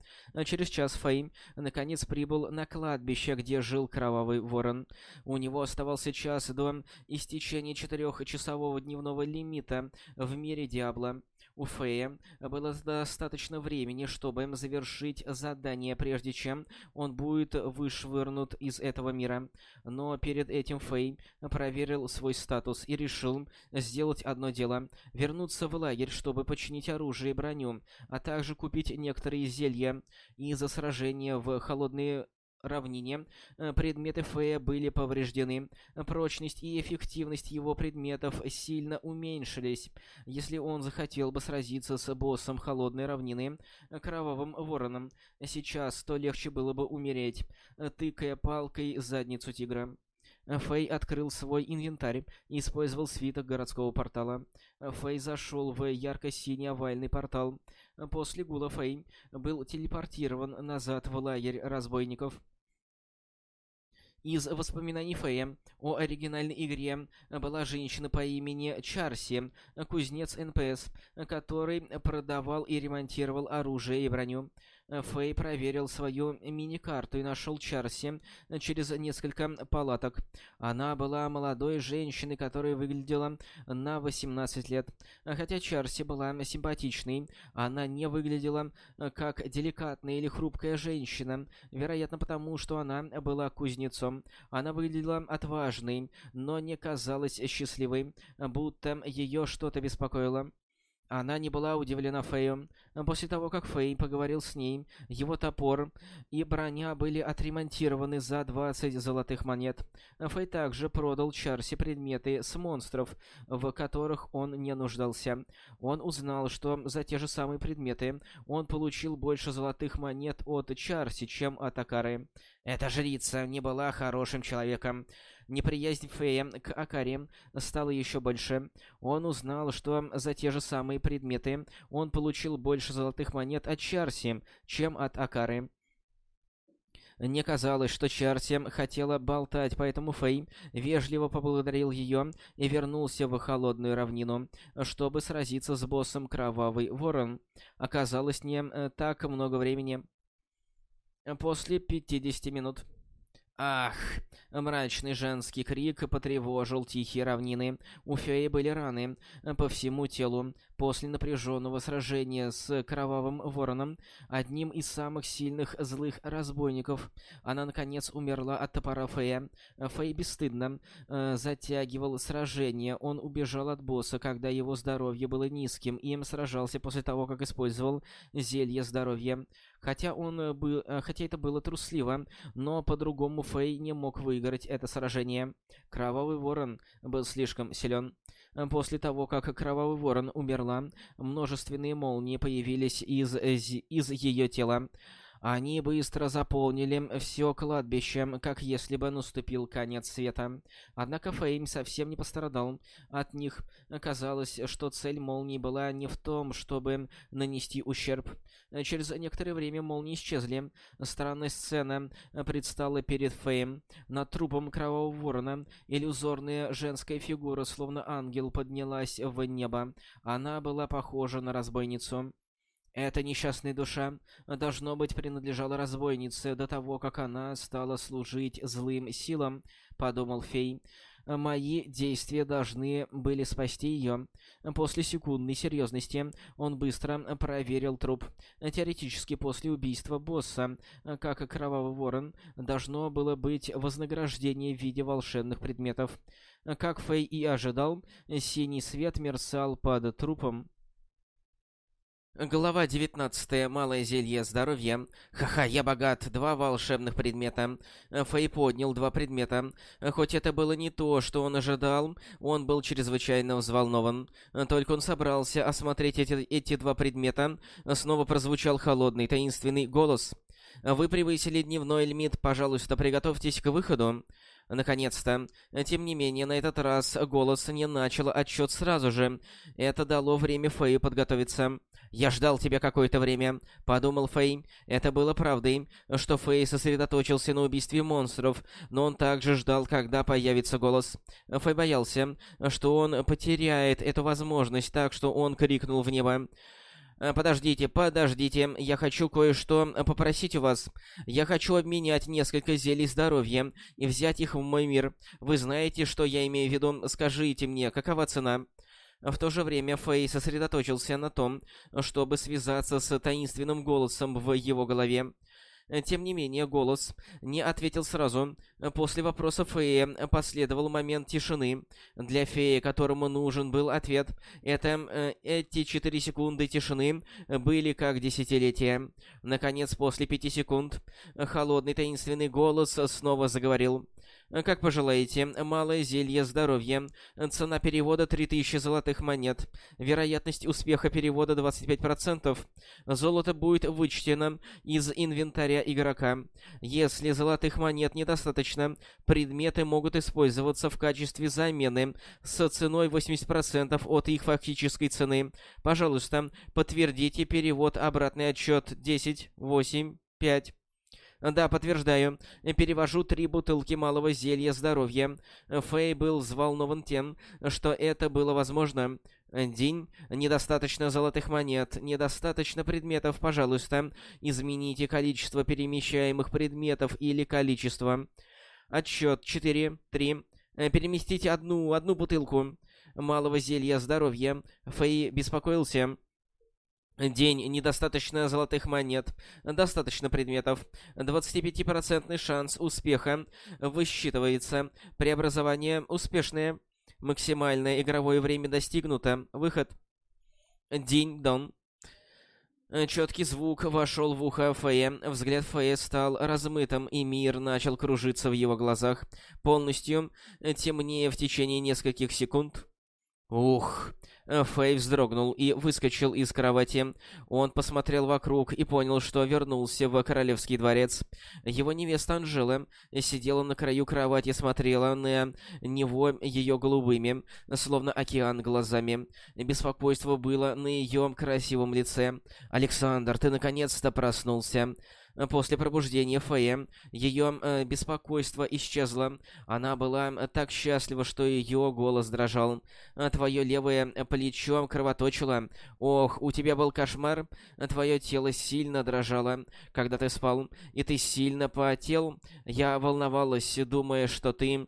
Через час Фэй наконец прибыл на кладбище, где жил Кровавый Ворон. У него оставался час до истечения четырехчасового дневного лимита в мире Диабло. У Фея было достаточно времени, чтобы завершить задание, прежде чем он будет вышвырнут из этого мира. Но перед этим Фей проверил свой статус и решил сделать одно дело — вернуться в лагерь, чтобы починить оружие и броню, а также купить некоторые зелья из-за сражения в холодные равнине э, предметы Фея были повреждены. Прочность и эффективность его предметов сильно уменьшились. Если он захотел бы сразиться с боссом Холодной равнины, э, Кровавым Вороном, сейчас, то легче было бы умереть, э, тыкая палкой задницу тигра. Фэй открыл свой инвентарь и использовал свиток городского портала. Фэй зашел в ярко-синий овальный портал. После гула Фэй был телепортирован назад в лагерь разбойников. Из воспоминаний Фэя о оригинальной игре была женщина по имени Чарси, кузнец НПС, который продавал и ремонтировал оружие и броню. Фэй проверил свою мини-карту и нашел Чарси через несколько палаток. Она была молодой женщиной, которая выглядела на 18 лет. Хотя Чарси была симпатичной, она не выглядела как деликатная или хрупкая женщина, вероятно потому, что она была кузнецом. Она выглядела отважной, но не казалась счастливой, будто ее что-то беспокоило. Она не была удивлена Фэем. После того, как Фэй поговорил с ней, его топор и броня были отремонтированы за 20 золотых монет. Фэй также продал Чарси предметы с монстров, в которых он не нуждался. Он узнал, что за те же самые предметы он получил больше золотых монет от Чарси, чем от Акары. Эта жрица не была хорошим человеком. Неприязнь Фея к Акаре стала еще больше. Он узнал, что за те же самые предметы он получил больше золотых монет от Чарси, чем от Акары. Не казалось, что Чарти хотела болтать, поэтому Фэй вежливо поблагодарил ее и вернулся в холодную равнину, чтобы сразиться с боссом Кровавый Ворон. Оказалось, не э, так много времени. После 50 минут. Ах! Мрачный женский крик потревожил тихие равнины. У феи были раны по всему телу. После напряженного сражения с Кровавым Вороном, одним из самых сильных злых разбойников, она, наконец, умерла от топора Фея. Фей бесстыдно э, затягивал сражение. Он убежал от босса, когда его здоровье было низким, и им сражался после того, как использовал зелье здоровья. Хотя он э, был, э, хотя это было трусливо, но по-другому Фэй не мог выиграть это сражение. Кровавый Ворон был слишком силен. После того, как Кровавый Ворон умерла, множественные молнии появились из, из, из ее тела. Они быстро заполнили все кладбище, как если бы наступил конец света. Однако Фейм совсем не пострадал. От них казалось, что цель молнии была не в том, чтобы нанести ущерб. Через некоторое время молнии исчезли. Странная сцена предстала перед Фейм. Над трупом Кровавого Ворона иллюзорная женская фигура, словно ангел, поднялась в небо. Она была похожа на разбойницу. Эта несчастная душа, должно быть, принадлежала разбойнице до того, как она стала служить злым силам, подумал Фей. Мои действия должны были спасти ее. После секундной серьезности он быстро проверил труп. Теоретически, после убийства босса, как и Кровавый Ворон, должно было быть вознаграждение в виде волшебных предметов. Как Фэй и ожидал, синий свет мерцал под трупом. Глава 19. Малое зелье здоровья. Ха-ха, я богат. Два волшебных предмета. Фэй поднял два предмета. Хоть это было не то, что он ожидал, он был чрезвычайно взволнован. Только он собрался осмотреть эти, эти два предмета, снова прозвучал холодный, таинственный голос. «Вы превысили дневной лимит, пожалуйста, приготовьтесь к выходу». Наконец-то. Тем не менее, на этот раз голос не начал отчет сразу же. Это дало время Фэю подготовиться. «Я ждал тебя какое-то время», — подумал Фэй. Это было правдой, что Фэй сосредоточился на убийстве монстров, но он также ждал, когда появится голос. Фэй боялся, что он потеряет эту возможность, так что он крикнул в небо. «Подождите, подождите, я хочу кое-что попросить у вас. Я хочу обменять несколько зелий здоровья и взять их в мой мир. Вы знаете, что я имею в виду? Скажите мне, какова цена?» В то же время Фэй сосредоточился на том, чтобы связаться с таинственным голосом в его голове. Тем не менее, голос не ответил сразу. После вопроса Фея последовал момент тишины. Для Фея, которому нужен был ответ, это, э, эти четыре секунды тишины были как десятилетия. Наконец, после пяти секунд, холодный таинственный голос снова заговорил. Как пожелаете. Малое зелье здоровья. Цена перевода 3000 золотых монет. Вероятность успеха перевода 25%. Золото будет вычтено из инвентаря игрока. Если золотых монет недостаточно, предметы могут использоваться в качестве замены с ценой 80% от их фактической цены. Пожалуйста, подтвердите перевод обратный отчет 10, 8, 5, «Да, подтверждаю. Перевожу три бутылки малого зелья здоровья». Фэй был взволнован тем, что это было возможно. День. Недостаточно золотых монет. Недостаточно предметов. Пожалуйста, измените количество перемещаемых предметов или количество. Отчет. Четыре. Три. Переместите одну, одну бутылку малого зелья здоровья. Фэй беспокоился. День. Недостаточно золотых монет. Достаточно предметов. 25% шанс успеха. Высчитывается. Преобразование успешное. Максимальное игровое время достигнуто. Выход. День. Дон. Четкий звук вошел в ухо Фея. Взгляд Фея стал размытым, и мир начал кружиться в его глазах. Полностью темнее в течение нескольких секунд. Ух. Фэй вздрогнул и выскочил из кровати. Он посмотрел вокруг и понял, что вернулся в королевский дворец. Его невеста Анжела сидела на краю кровати и смотрела на него ее голубыми, словно океан глазами. Беспокойство было на ее красивом лице. «Александр, ты наконец-то проснулся!» После пробуждения Фея ее э, беспокойство исчезло. Она была так счастлива, что ее голос дрожал. Твое левое плечо кровоточило. Ох, у тебя был кошмар. Твое тело сильно дрожало, когда ты спал, и ты сильно потел. Я волновалась, думая, что ты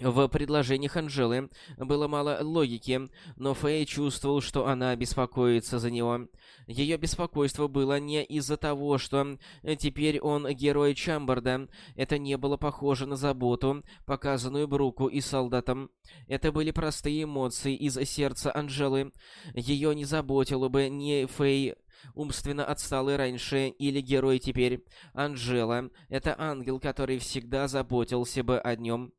в предложениях Анжелы было мало логики, но Фэй чувствовал, что она беспокоится за него. Ее беспокойство было не из-за того, что теперь он герой Чамбарда. Это не было похоже на заботу, показанную Бруку и солдатам. Это были простые эмоции из сердца Анжелы. Ее не заботило бы ни Фэй умственно отсталый раньше или герой теперь. Анжела — это ангел, который всегда заботился бы о нем.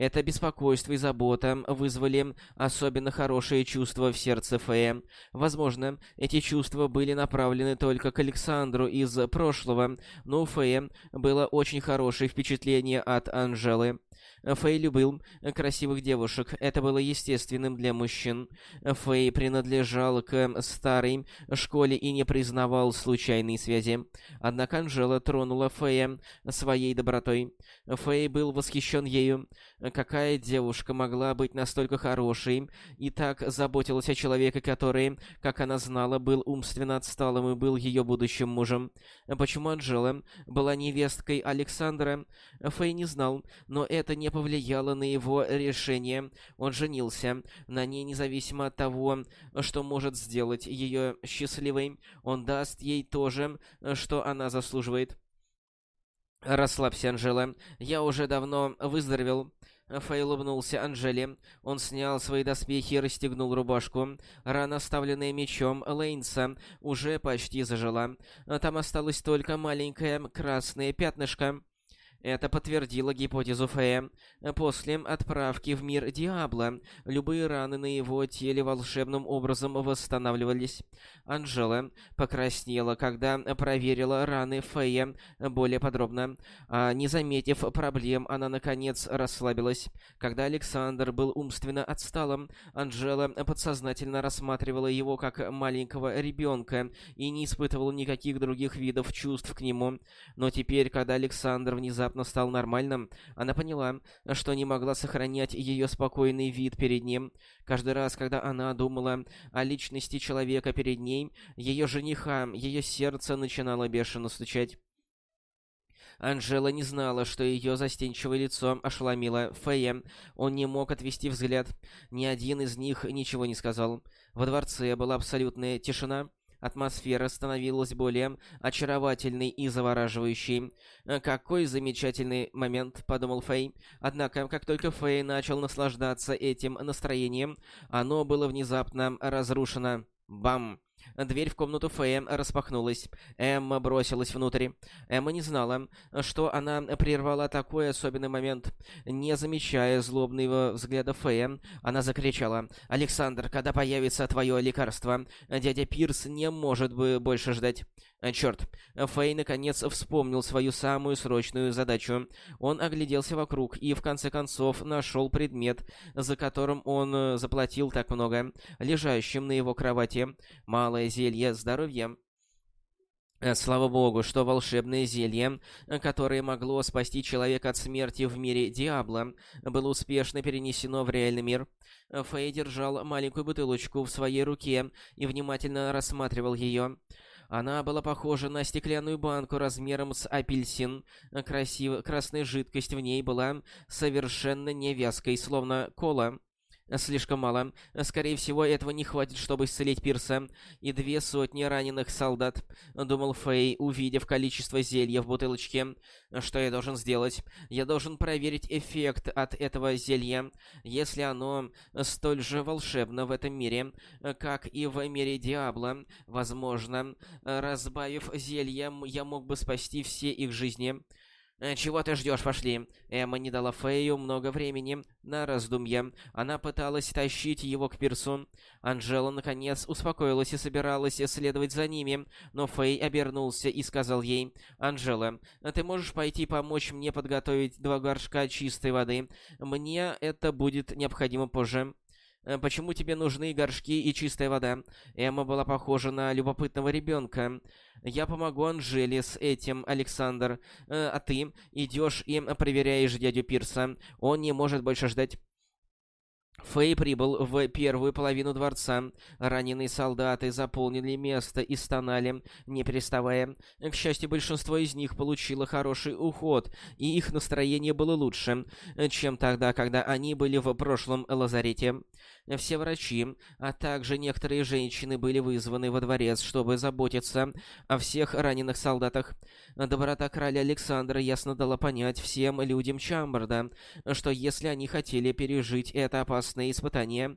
Это беспокойство и забота вызвали особенно хорошие чувства в сердце Фея. Возможно, эти чувства были направлены только к Александру из прошлого, но у Фея было очень хорошее впечатление от Анжелы. Фэй любил красивых девушек, это было естественным для мужчин. Фэй принадлежал к старой школе и не признавал случайной связи. Однако Анжела тронула Фэя своей добротой. Фэй был восхищен ею. Какая девушка могла быть настолько хорошей и так заботилась о человеке, который, как она знала, был умственно отсталым и был ее будущим мужем? Почему Анжела была невесткой Александра? Фэй не знал, но это не повлияло на его решение. Он женился на ней независимо от того, что может сделать ее счастливой. Он даст ей то же, что она заслуживает. «Расслабься, Анжела. Я уже давно выздоровел». Фэй улыбнулся Анжеле. Он снял свои доспехи и расстегнул рубашку. Рана, оставленная мечом Лейнса, уже почти зажила. Там осталось только маленькое красное пятнышко. Это подтвердило гипотезу Фея. После отправки в мир Диабло, любые раны на его теле волшебным образом восстанавливались. Анжела покраснела, когда проверила раны Фея более подробно. А не заметив проблем, она, наконец, расслабилась. Когда Александр был умственно отсталым, Анжела подсознательно рассматривала его как маленького ребенка и не испытывала никаких других видов чувств к нему. Но теперь, когда Александр внезапно внезапно стал нормальным, она поняла, что не могла сохранять ее спокойный вид перед ним. Каждый раз, когда она думала о личности человека перед ней, ее жениха, ее сердце начинало бешено стучать. Анжела не знала, что ее застенчивое лицо ошеломило Фея. Он не мог отвести взгляд. Ни один из них ничего не сказал. Во дворце была абсолютная тишина. Атмосфера становилась более очаровательной и завораживающей. «Э, «Какой замечательный момент», — подумал Фэй. Однако, как только Фэй начал наслаждаться этим настроением, оно было внезапно разрушено. Бам! Дверь в комнату Фэя распахнулась. Эмма бросилась внутрь. Эмма не знала, что она прервала такой особенный момент. Не замечая злобного взгляда Фэя, она закричала. «Александр, когда появится твое лекарство? Дядя Пирс не может бы больше ждать». Э, Черт. Фэй наконец вспомнил свою самую срочную задачу. Он огляделся вокруг и в конце концов нашел предмет, за которым он э, заплатил так много, лежащим на его кровати. Малое зелье здоровья. Э, слава богу, что волшебное зелье, которое могло спасти человека от смерти в мире Диабло, было успешно перенесено в реальный мир. Фэй держал маленькую бутылочку в своей руке и внимательно рассматривал ее. Она была похожа на стеклянную банку размером с апельсин. Красив... Красная жидкость в ней была совершенно невязкой, словно кола. Слишком мало. Скорее всего, этого не хватит, чтобы исцелить Пирса. И две сотни раненых солдат. Думал Фэй, увидев количество зелья в бутылочке. Что я должен сделать? Я должен проверить эффект от этого зелья. Если оно столь же волшебно в этом мире, как и в мире Диабло, возможно, разбавив зелье, я мог бы спасти все их жизни. Э, «Чего ты ждешь? Пошли!» Эмма не дала Фею много времени на раздумье. Она пыталась тащить его к пирсу. Анжела, наконец, успокоилась и собиралась следовать за ними, но Фей обернулся и сказал ей, «Анжела, ты можешь пойти помочь мне подготовить два горшка чистой воды? Мне это будет необходимо позже». Э, почему тебе нужны горшки и чистая вода? Эмма была похожа на любопытного ребенка. Я помогу Анжеле с этим, Александр. Э, а ты идешь и проверяешь дядю Пирса. Он не может больше ждать. Фэй прибыл в первую половину дворца. Раненые солдаты заполнили место и стонали, не переставая. К счастью, большинство из них получило хороший уход, и их настроение было лучше, чем тогда, когда они были в прошлом лазарете. Все врачи, а также некоторые женщины были вызваны во дворец, чтобы заботиться о всех раненых солдатах. Доброта короля Александра ясно дала понять всем людям Чамбарда, что если они хотели пережить это опасное испытание,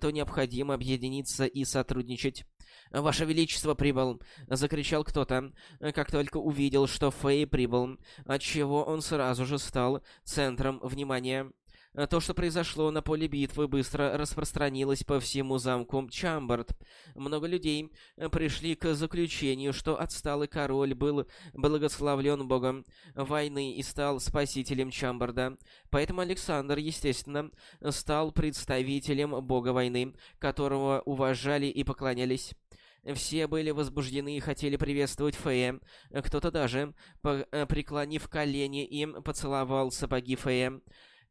то необходимо объединиться и сотрудничать. «Ваше Величество прибыл!» — закричал кто-то, как только увидел, что Фэй прибыл, отчего он сразу же стал центром внимания. Э, то, что произошло на поле битвы, быстро распространилось по всему замку Чамбард. Много людей э, пришли к заключению, что отсталый король был благословлен богом войны и стал спасителем Чамбарда. Поэтому Александр, естественно, стал представителем бога войны, которого уважали и поклонялись. Все были возбуждены и хотели приветствовать Фея. Кто-то даже, э, преклонив колени им, поцеловал сапоги Фея.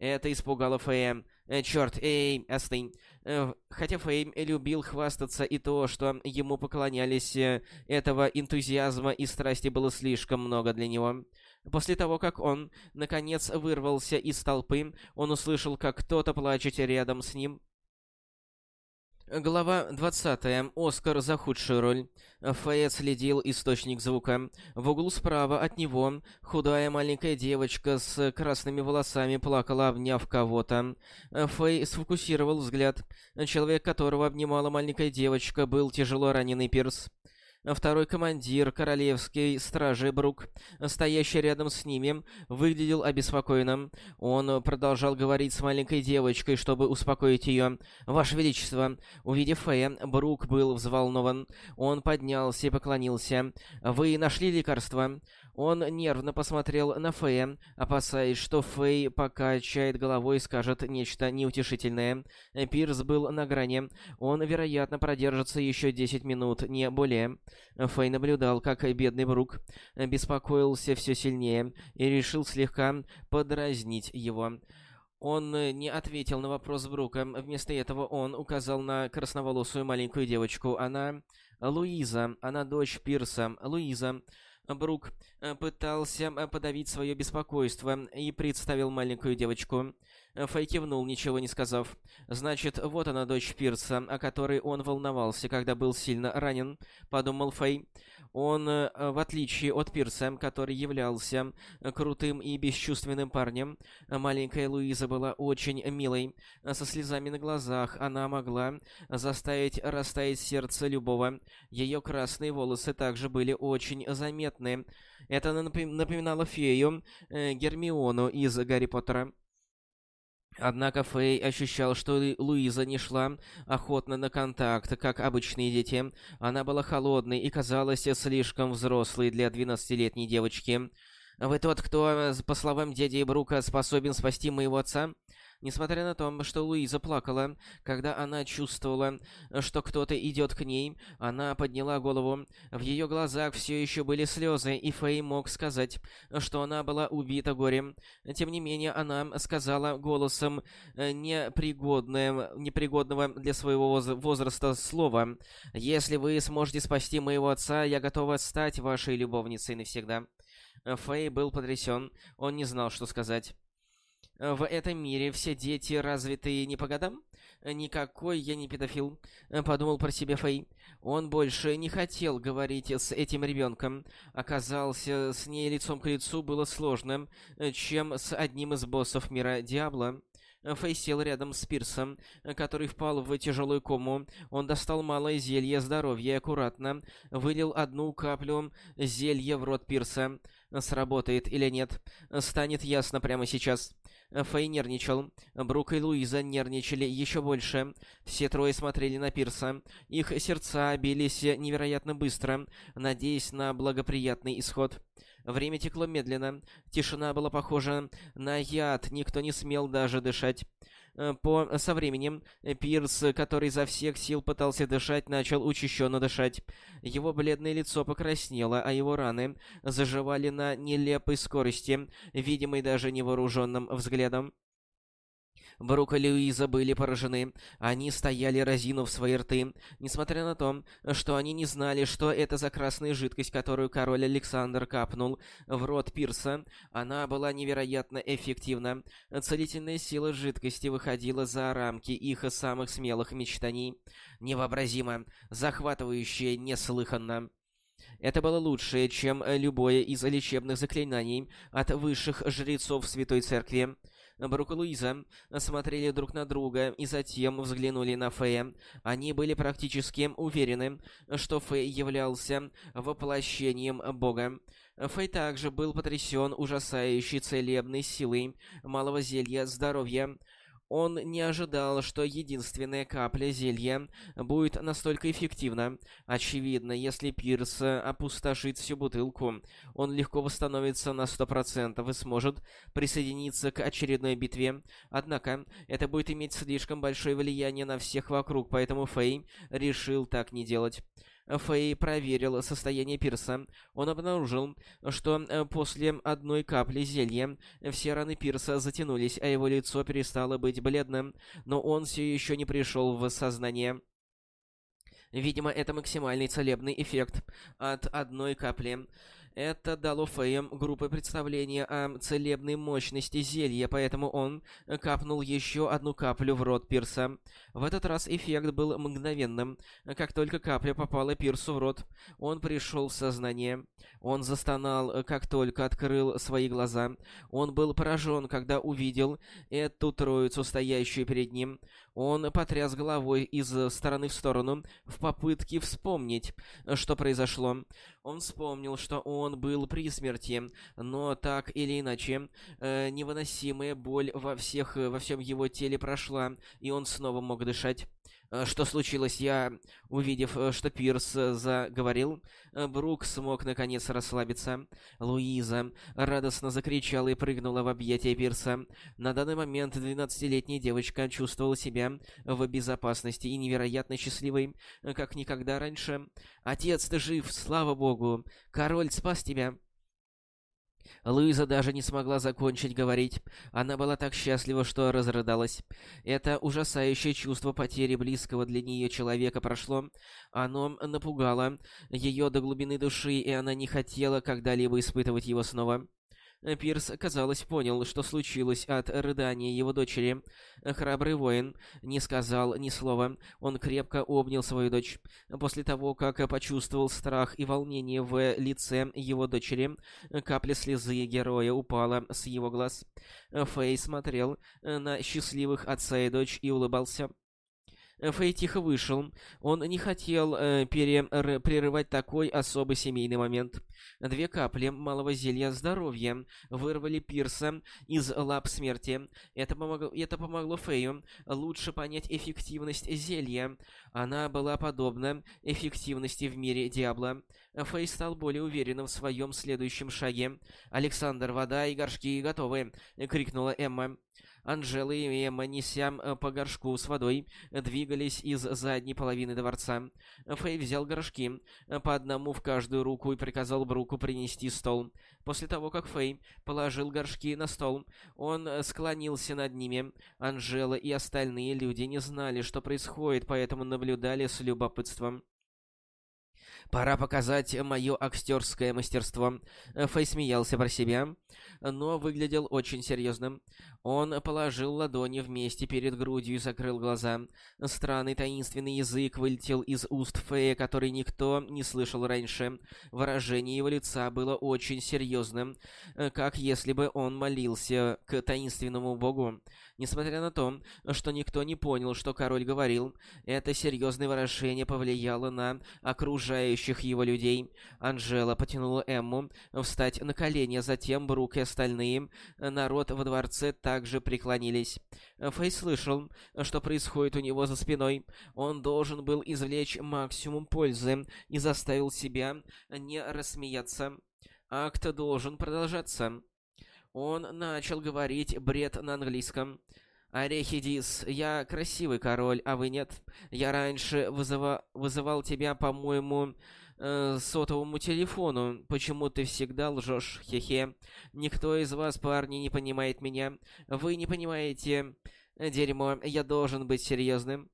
Это испугало Фэя. Э, Черт, эй, остынь. Э, хотя Фэй любил хвастаться и то, что ему поклонялись, э, этого энтузиазма и страсти было слишком много для него. После того, как он, наконец, вырвался из толпы, он услышал, как кто-то плачет рядом с ним. Глава 20. Оскар за худшую роль. Фэй следил источник звука. В углу справа от него худая маленькая девочка с красными волосами плакала, обняв кого-то. Фэй сфокусировал взгляд. Человек, которого обнимала маленькая девочка, был тяжело раненый Пирс. Второй командир королевской стражи Брук, стоящий рядом с ними, выглядел обеспокоенным. Он продолжал говорить с маленькой девочкой, чтобы успокоить ее. «Ваше Величество!» Увидев Фея, Брук был взволнован. Он поднялся и поклонился. «Вы нашли лекарство?» Он нервно посмотрел на Фэя, опасаясь, что Фэй покачает головой и скажет нечто неутешительное. Пирс был на грани. Он, вероятно, продержится еще 10 минут, не более. Фэй наблюдал, как бедный Брук беспокоился все сильнее и решил слегка подразнить его. Он не ответил на вопрос Брука. Вместо этого он указал на красноволосую маленькую девочку. Она Луиза, она дочь Пирса. Луиза. Брук э, пытался э, подавить свое беспокойство и представил маленькую девочку. Фэй кивнул, ничего не сказав. «Значит, вот она, дочь Пирса, о которой он волновался, когда был сильно ранен», — подумал Фэй. Он, э, в отличие от Пирса, который являлся крутым и бесчувственным парнем, маленькая Луиза была очень милой. Со слезами на глазах она могла заставить растаять сердце любого. Ее красные волосы также были очень заметны. Это напоминало фею э, Гермиону из Гарри Поттера. Однако Фэй ощущал, что Луиза не шла охотно на контакт, как обычные дети. Она была холодной и казалась слишком взрослой для двенадцатилетней девочки. «Вы тот, кто, по словам дяди Брука, способен спасти моего отца?» Несмотря на то, что Луиза плакала, когда она чувствовала, что кто-то идет к ней, она подняла голову. В ее глазах все еще были слезы, и Фэй мог сказать, что она была убита горем. Тем не менее, она сказала голосом э, непригодным, непригодного для своего возраста слова. «Если вы сможете спасти моего отца, я готова стать вашей любовницей навсегда». Фэй был потрясен. Он не знал, что сказать. Э, в этом мире все дети развитые не по годам? Никакой я не педофил, э, подумал про себя Фэй. Он больше не хотел говорить с этим ребенком. Оказался с ней лицом к лицу было сложно, э, чем с одним из боссов мира Диабло. Фэй сел рядом с Пирсом, который впал в тяжелую кому. Он достал малое зелье здоровья и аккуратно вылил одну каплю зелья в рот Пирса. Сработает или нет, станет ясно прямо сейчас. Фэй нервничал. Брук и Луиза нервничали еще больше. Все трое смотрели на Пирса. Их сердца бились невероятно быстро, надеясь на благоприятный исход. Время текло медленно. Тишина была похожа на яд, никто не смел даже дышать. Э, по, со временем Пирс, который изо всех сил пытался дышать, начал учащенно дышать. Его бледное лицо покраснело, а его раны заживали на нелепой скорости, видимой даже невооруженным взглядом. Брук и Луиза были поражены. Они стояли, разинув свои рты, несмотря на то, что они не знали, что это за красная жидкость, которую король Александр капнул в рот Пирса. Она была невероятно эффективна. Целительная сила жидкости выходила за рамки их самых смелых мечтаний. Невообразимо, захватывающе, неслыханно. Это было лучшее, чем любое из лечебных заклинаний от высших жрецов Святой Церкви. Брук и Луиза смотрели друг на друга и затем взглянули на Фея. Они были практически уверены, что Фэй являлся воплощением Бога. Фэй также был потрясен ужасающей целебной силой малого зелья здоровья, он не ожидал, что единственная капля зелья будет настолько эффективна. Очевидно, если Пирс опустошит всю бутылку, он легко восстановится на 100% и сможет присоединиться к очередной битве. Однако, это будет иметь слишком большое влияние на всех вокруг, поэтому Фэй решил так не делать. Фэй проверил состояние Пирса. Он обнаружил, что э, после одной капли зелья все раны Пирса затянулись, а его лицо перестало быть бледным, но он все еще не пришел в сознание. Видимо, это максимальный целебный эффект от одной капли. Это дало Фэям группы представления о целебной мощности зелья, поэтому он капнул еще одну каплю в рот Пирса. В этот раз эффект был мгновенным. Как только капля попала Пирсу в рот, он пришел в сознание. Он застонал, как только открыл свои глаза. Он был поражен, когда увидел эту троицу, стоящую перед ним. Он потряс головой из стороны в сторону в попытке вспомнить, что произошло. Он вспомнил, что он был при смерти, но так или иначе, э, невыносимая боль во, всех, во всем его теле прошла, и он снова мог дышать. Э, что случилось? Я, увидев, э, что Пирс э, заговорил, Брук смог наконец расслабиться. Луиза радостно закричала и прыгнула в объятия Пирса. На данный момент 12-летняя девочка чувствовала себя в безопасности и невероятно счастливой, как никогда раньше. «Отец, ты жив, слава богу! Король спас тебя!» Луиза даже не смогла закончить говорить. Она была так счастлива, что разрыдалась. Это ужасающее чувство потери близкого для нее человека прошло. Оно напугало ее до глубины души, и она не хотела когда-либо испытывать его снова. Пирс, казалось, понял, что случилось от рыдания его дочери. Храбрый воин не сказал ни слова. Он крепко обнял свою дочь. После того, как почувствовал страх и волнение в лице его дочери, капля слезы героя упала с его глаз. Фэй смотрел на счастливых отца и дочь и улыбался. Фэй тихо вышел. Он не хотел э, прерывать такой особый семейный момент. Две капли малого зелья здоровья вырвали Пирса из лап смерти. Это помогло, это помогло Фэю лучше понять эффективность зелья. Она была подобна эффективности в мире Диабло. Фэй стал более уверенным в своем следующем шаге. «Александр, вода и горшки готовы!» — крикнула Эмма. Анжела и Эмма, неся э, по горшку с водой, двигались из задней половины дворца. Фэй взял горшки, э, по одному в каждую руку, и приказал Бруку принести стол. После того, как Фэй положил горшки на стол, он э, склонился над ними. Анжела и остальные люди не знали, что происходит, поэтому наблюдали с любопытством. Пора показать мое актерское мастерство. Фэй смеялся про себя, но выглядел очень серьезным. Он положил ладони вместе перед грудью и закрыл глаза. Странный таинственный язык вылетел из уст Фея, который никто не слышал раньше. Выражение его лица было очень серьезным, как если бы он молился к таинственному богу. Несмотря на то, что никто не понял, что король говорил, это серьезное выражение повлияло на окружающих его людей. Анжела потянула Эмму встать на колени, затем Брук и остальные. Народ во дворце так также преклонились. Фэй слышал, что происходит у него за спиной. Он должен был извлечь максимум пользы и заставил себя не рассмеяться. Акт должен продолжаться. Он начал говорить бред на английском. Арехидис, я красивый король, а вы нет. Я раньше вызыва... вызывал тебя, по-моему, э, сотовому телефону. Почему ты всегда лжешь? Хе-хе. Никто из вас, парни, не понимает меня. Вы не понимаете... Дерьмо, я должен быть серьезным.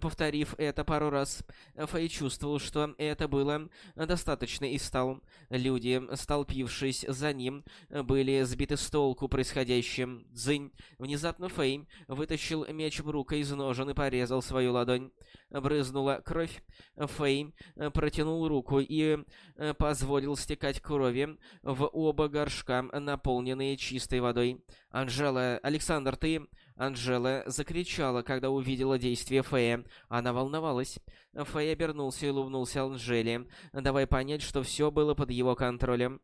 Повторив это пару раз, Фэй чувствовал, что это было достаточно и стал. Люди, столпившись за ним, были сбиты с толку происходящим. Дзынь. Внезапно Фэй вытащил меч Брука из ножен и порезал свою ладонь. Брызнула кровь. Фэй протянул руку и позволил стекать крови в оба горшка, наполненные чистой водой. «Анжела, Александр, ты...» Анжела закричала, когда увидела действие Фея. Она волновалась. Фэй обернулся и улыбнулся Анжеле, давая понять, что все было под его контролем.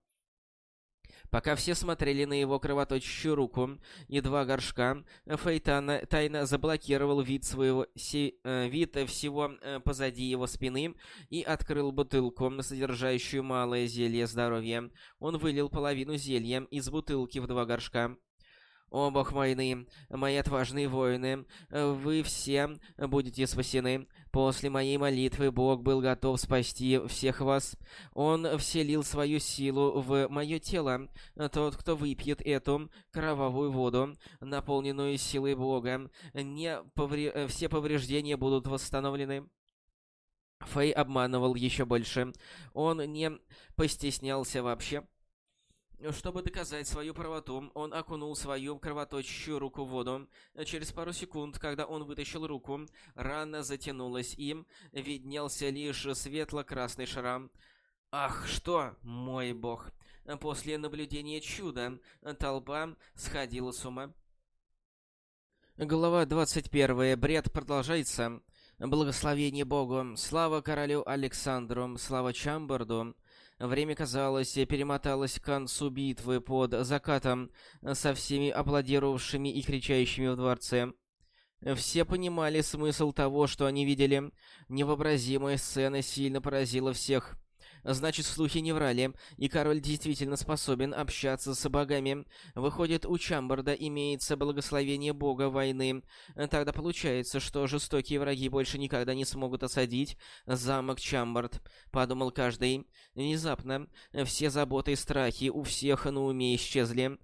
Пока все смотрели на его кровоточащую руку и два горшка, Фейтан тайно заблокировал вид своего си, э, вид всего э, позади его спины и открыл бутылку, содержащую малое зелье здоровья. Он вылил половину зелья из бутылки в два горшка. «О, бог войны, мои отважные воины, вы все будете спасены. После моей молитвы Бог был готов спасти всех вас. Он вселил свою силу в мое тело. Тот, кто выпьет эту кровавую воду, наполненную силой Бога, не повре... все повреждения будут восстановлены». Фэй обманывал еще больше. Он не постеснялся вообще. Чтобы доказать свою правоту, он окунул свою кровоточащую руку в воду. Через пару секунд, когда он вытащил руку, рана затянулась им, виднелся лишь светло-красный шрам. Ах, что, мой бог! После наблюдения чуда толпа сходила с ума. Глава 21. Бред продолжается. Благословение Богу, слава королю Александру, слава Чамбарду. Время, казалось, перемоталось к концу битвы под закатом со всеми аплодировавшими и кричащими в дворце. Все понимали смысл того, что они видели. Невообразимая сцена сильно поразила всех. Значит, слухи не врали, и король действительно способен общаться с богами. Выходит, у Чамбарда имеется благословение бога войны. Тогда получается, что жестокие враги больше никогда не смогут осадить замок Чамбард, подумал каждый. Внезапно все заботы и страхи у всех на уме исчезли.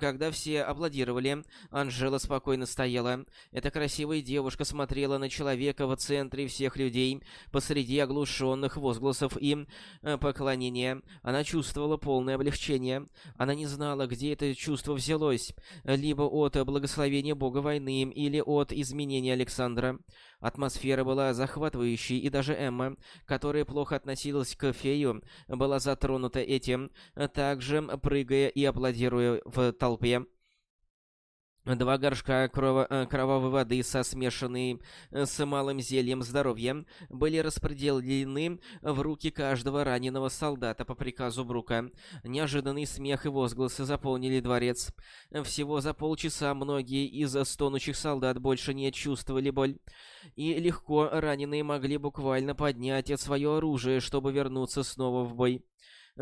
Когда все аплодировали, Анжела спокойно стояла. Эта красивая девушка смотрела на человека в центре всех людей, посреди оглушенных возгласов и Э, поклонения, она чувствовала полное облегчение. Она не знала, где это чувство взялось, либо от благословения бога войны, или от изменения Александра. Атмосфера была захватывающей, и даже Эмма, которая плохо относилась к фею, была затронута этим, также прыгая и аплодируя в толпе. Два горшка крово э, кровавой воды со смешанной э, с малым зельем здоровья были распределены в руки каждого раненого солдата по приказу Брука. Неожиданный смех и возгласы заполнили дворец. Всего за полчаса многие из стонущих солдат больше не чувствовали боль. И легко раненые могли буквально поднять свое оружие, чтобы вернуться снова в бой.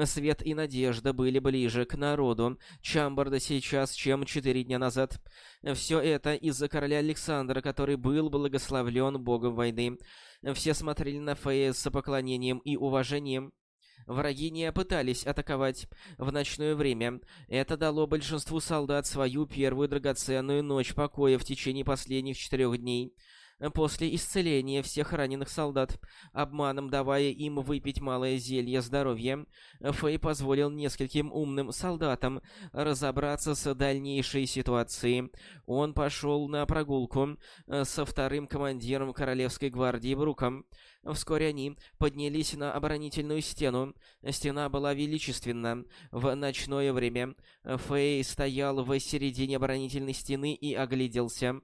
Свет и надежда были ближе к народу Чамбарда сейчас, чем четыре дня назад. Все это из-за короля Александра, который был благословлен богом войны. Все смотрели на Фея с поклонением и уважением. Враги не пытались атаковать в ночное время. Это дало большинству солдат свою первую драгоценную ночь покоя в течение последних четырех дней. После исцеления всех раненых солдат, обманом давая им выпить малое зелье здоровья, Фэй позволил нескольким умным солдатам разобраться с дальнейшей ситуацией. Он пошел на прогулку э, со вторым командиром Королевской гвардии Бруком. Вскоре они поднялись на оборонительную стену. Стена была величественна. В ночное время Фэй стоял в середине оборонительной стены и огляделся.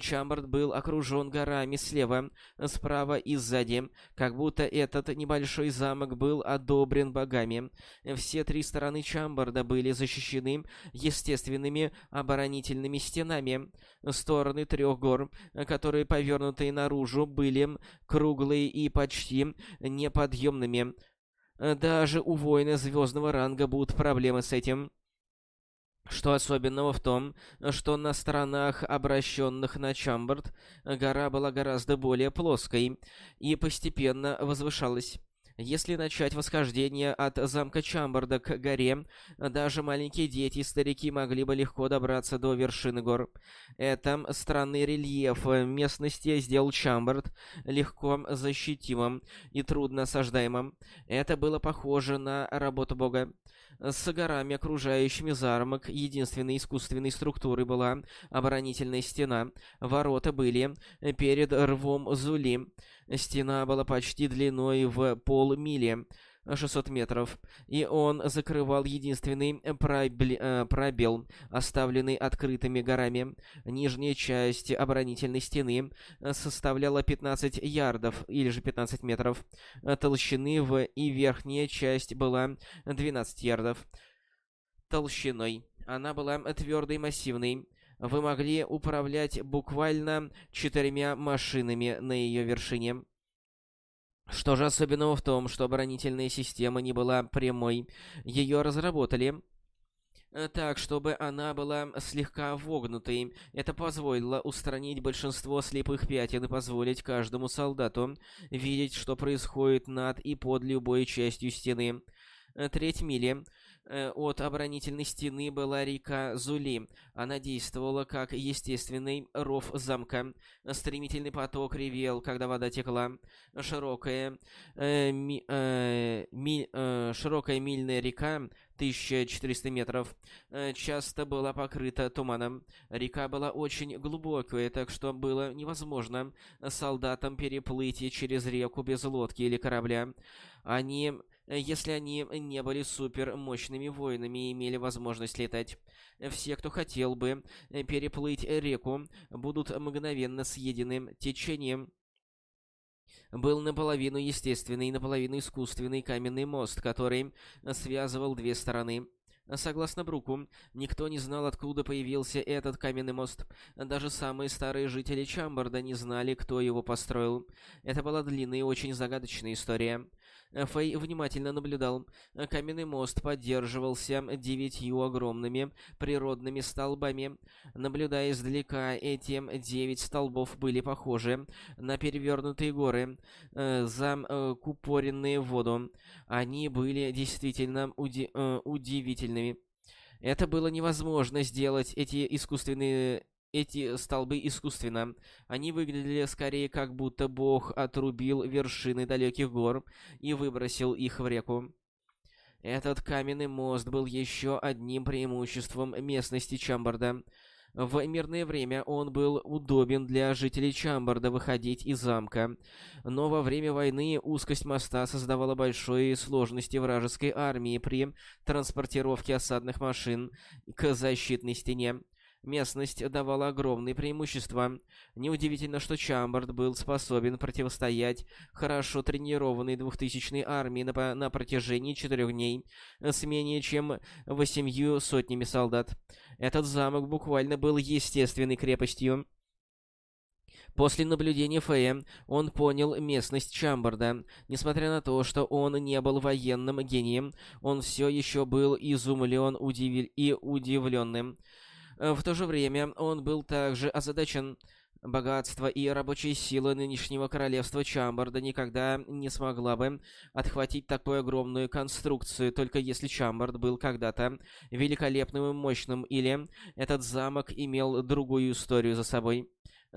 Чамбард был окружен горами слева, справа и сзади, как будто этот небольшой замок был одобрен богами. Все три стороны Чамбарда были защищены естественными оборонительными стенами. Стороны трех гор, которые повернутые наружу, были круглые и почти неподъемными. Даже у воина звездного ранга будут проблемы с этим. Что особенного в том, что на сторонах, обращенных на Чамберт, гора была гораздо более плоской и постепенно возвышалась. Если начать восхождение от замка Чамбарда к горе, даже маленькие дети и старики могли бы легко добраться до вершины гор. Это странный рельеф местности сделал Чамбард легко защитимым и трудно осаждаемым. Это было похоже на работу бога. С горами, окружающими замок, единственной искусственной структурой была оборонительная стена. Ворота были перед рвом Зули. Стена была почти длиной в полмили, 600 метров, и он закрывал единственный э, пробел, оставленный открытыми горами. Нижняя часть оборонительной стены составляла 15 ярдов, или же 15 метров толщины, в и верхняя часть была 12 ярдов толщиной. Она была твердой массивной вы могли управлять буквально четырьмя машинами на ее вершине. Что же особенного в том, что оборонительная система не была прямой? Ее разработали э, так, чтобы она была слегка вогнутой. Это позволило устранить большинство слепых пятен и позволить каждому солдату видеть, что происходит над и под любой частью стены. Э, треть мили от оборонительной стены была река Зули. Она действовала как естественный ров замка. Стремительный поток ревел, когда вода текла. Широкая, э, ми, э, ми, э, широкая мильная река 1400 метров, э, часто была покрыта туманом. Река была очень глубокая, так что было невозможно солдатам переплыть через реку без лодки или корабля. Они Э, если они не были супер мощными воинами и имели возможность летать. Все, кто хотел бы э, переплыть реку, будут мгновенно съедены течением. Был наполовину естественный и наполовину искусственный каменный мост, который связывал две стороны. Согласно Бруку, никто не знал, откуда появился этот каменный мост. Даже самые старые жители Чамбарда не знали, кто его построил. Это была длинная и очень загадочная история. Фэй внимательно наблюдал. Каменный мост поддерживался девятью огромными природными столбами. Наблюдая издалека, эти девять столбов были похожи на перевернутые горы, э, закупоренные в воду. Они были действительно уди э, удивительными. Это было невозможно сделать, эти искусственные эти столбы искусственно. Они выглядели скорее как будто бог отрубил вершины далеких гор и выбросил их в реку. Этот каменный мост был еще одним преимуществом местности Чамбарда. В мирное время он был удобен для жителей Чамбарда выходить из замка, но во время войны узкость моста создавала большие сложности вражеской армии при транспортировке осадных машин к защитной стене. Местность давала огромные преимущества. Неудивительно, что Чамбард был способен противостоять хорошо тренированной двухтысячной армии на, на протяжении четырех дней с менее чем восемью сотнями солдат. Этот замок буквально был естественной крепостью. После наблюдения Фэя он понял местность Чамбарда. Несмотря на то, что он не был военным гением, он все еще был изумлен удив... и удивленным. Э, в то же время он был также озадачен. Богатство и рабочая сила нынешнего королевства Чамбарда никогда не смогла бы отхватить такую огромную конструкцию, только если Чамбард был когда-то великолепным и мощным, или этот замок имел другую историю за собой.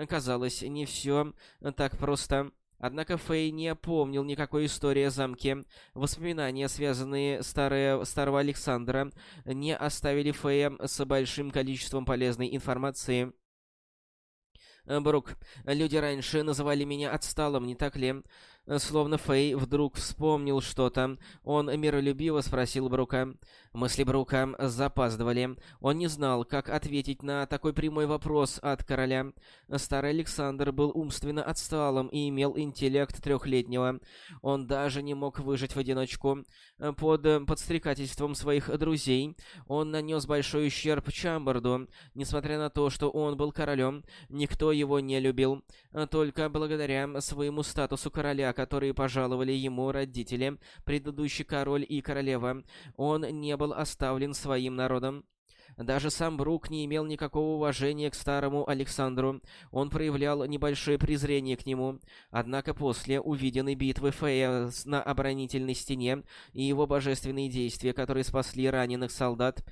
Казалось, не все так просто. Однако Фэй не помнил никакой истории о замке. Воспоминания, связанные старые, старого Александра, не оставили Фэя с большим количеством полезной информации. «Брук, люди раньше называли меня отсталым, не так ли? Словно Фэй вдруг вспомнил что-то. Он миролюбиво спросил Брука. Мысли Брука запаздывали. Он не знал, как ответить на такой прямой вопрос от короля. Старый Александр был умственно отсталым и имел интеллект трехлетнего. Он даже не мог выжить в одиночку. Под подстрекательством своих друзей он нанес большой ущерб Чамбарду. Несмотря на то, что он был королем, никто его не любил. Только благодаря своему статусу короля которые пожаловали ему родители, предыдущий король и королева. Он не был оставлен своим народом. Даже сам Брук не имел никакого уважения к старому Александру. Он проявлял небольшое презрение к нему. Однако после увиденной битвы Фея на оборонительной стене и его божественные действия, которые спасли раненых солдат,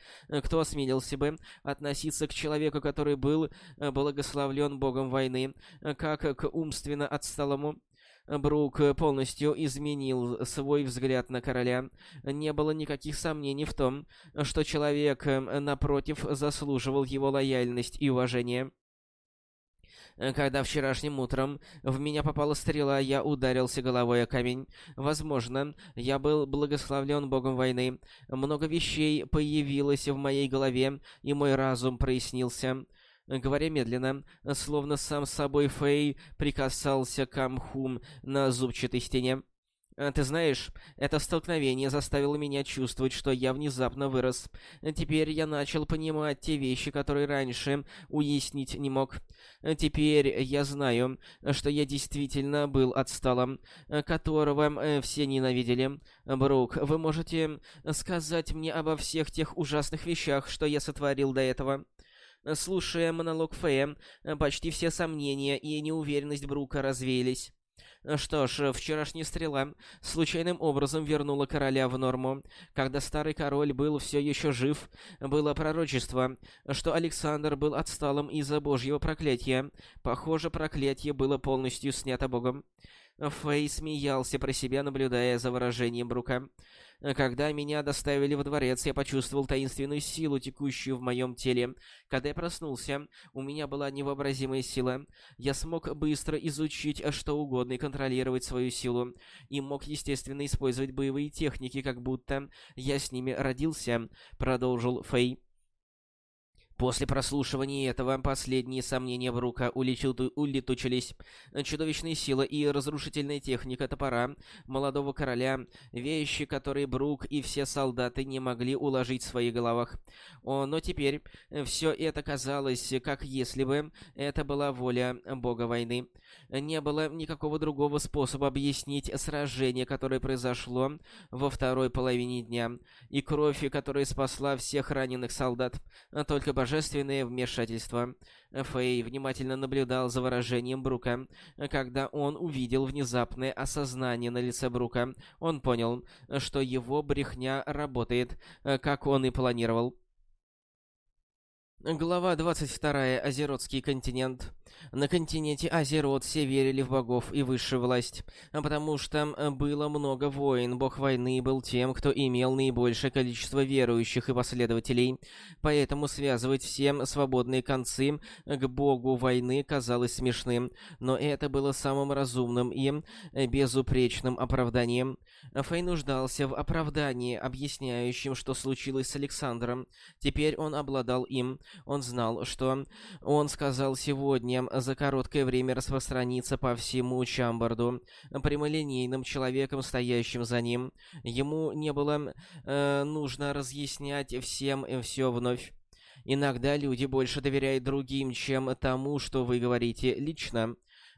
кто осмелился бы относиться к человеку, который был благословлен богом войны, как к умственно отсталому? Брук полностью изменил свой взгляд на короля. Не было никаких сомнений в том, что человек, напротив, заслуживал его лояльность и уважения. Когда вчерашним утром в меня попала стрела, я ударился головой о камень. Возможно, я был благословлен богом войны. Много вещей появилось в моей голове, и мой разум прояснился. Говоря медленно, словно сам собой Фэй прикасался к Амхум на зубчатой стене. «А «Ты знаешь, это столкновение заставило меня чувствовать, что я внезапно вырос. Теперь я начал понимать те вещи, которые раньше уяснить не мог. Теперь я знаю, что я действительно был отсталым, которого э, все ненавидели. Брук, вы можете сказать мне обо всех тех ужасных вещах, что я сотворил до этого?» Слушая монолог Фея, почти все сомнения и неуверенность Брука развеялись. Что ж, вчерашняя стрела случайным образом вернула короля в норму. Когда старый король был все еще жив, было пророчество, что Александр был отсталым из-за божьего проклятия. Похоже, проклятие было полностью снято богом. Фэй смеялся про себя, наблюдая за выражением Брука. Когда меня доставили во дворец, я почувствовал таинственную силу, текущую в моем теле. Когда я проснулся, у меня была невообразимая сила. Я смог быстро изучить что угодно и контролировать свою силу. И мог, естественно, использовать боевые техники, как будто я с ними родился, продолжил Фэй. После прослушивания этого последние сомнения Брука улетучились. Чудовищная сила и разрушительная техника топора молодого короля — вещи, которые Брук и все солдаты не могли уложить в своих головах. О, но теперь все это казалось, как если бы это была воля бога войны. Не было никакого другого способа объяснить сражение, которое произошло во второй половине дня, и кровь, которая спасла всех раненых солдат, только божественное вмешательство. Фэй внимательно наблюдал за выражением Брука. Когда он увидел внезапное осознание на лице Брука, он понял, что его брехня работает, как он и планировал. Глава 22. Азеротский континент. На континенте Азерот все верили в богов и высшую власть, потому что было много войн, бог войны был тем, кто имел наибольшее количество верующих и последователей, поэтому связывать все свободные концы к богу войны казалось смешным, но это было самым разумным и безупречным оправданием. Фэй нуждался в оправдании, объясняющем, что случилось с Александром. Теперь он обладал им. Он знал, что он сказал сегодня за короткое время распространиться по всему Чамбарду, прямолинейным человеком, стоящим за ним. Ему не было э, нужно разъяснять всем все вновь. Иногда люди больше доверяют другим, чем тому, что вы говорите лично.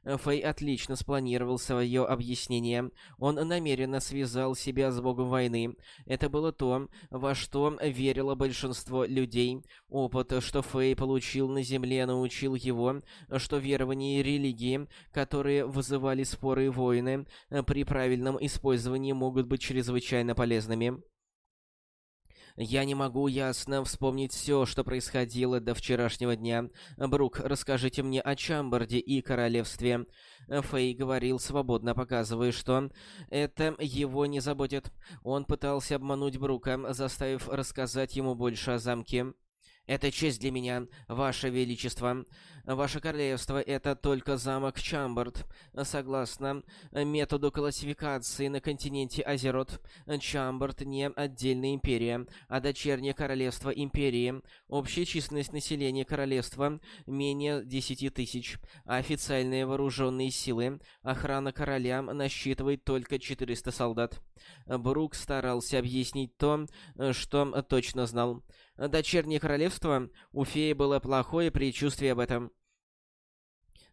Фэй отлично спланировал свое объяснение. Он намеренно связал себя с богом войны. Это было то, во что верило большинство людей. Опыт, что Фэй получил на земле, научил его, что верования и религии, которые вызывали споры и войны, при правильном использовании могут быть чрезвычайно полезными. Я не могу ясно вспомнить все, что происходило до вчерашнего дня. Брук, расскажите мне о Чамбарде и королевстве. Фэй говорил свободно, показывая, что это его не заботит. Он пытался обмануть Брука, заставив рассказать ему больше о замке. «Это честь для меня, Ваше Величество. Ваше Королевство — это только замок Чамбард. Согласно методу классификации на континенте Азерот, Чамбард не отдельная империя, а дочернее королевство империи. Общая численность населения королевства менее 10 тысяч, официальные вооруженные силы, охрана короля насчитывает только 400 солдат. Брук старался объяснить то, что точно знал. Дочернее королевство, у феи было плохое предчувствие об этом.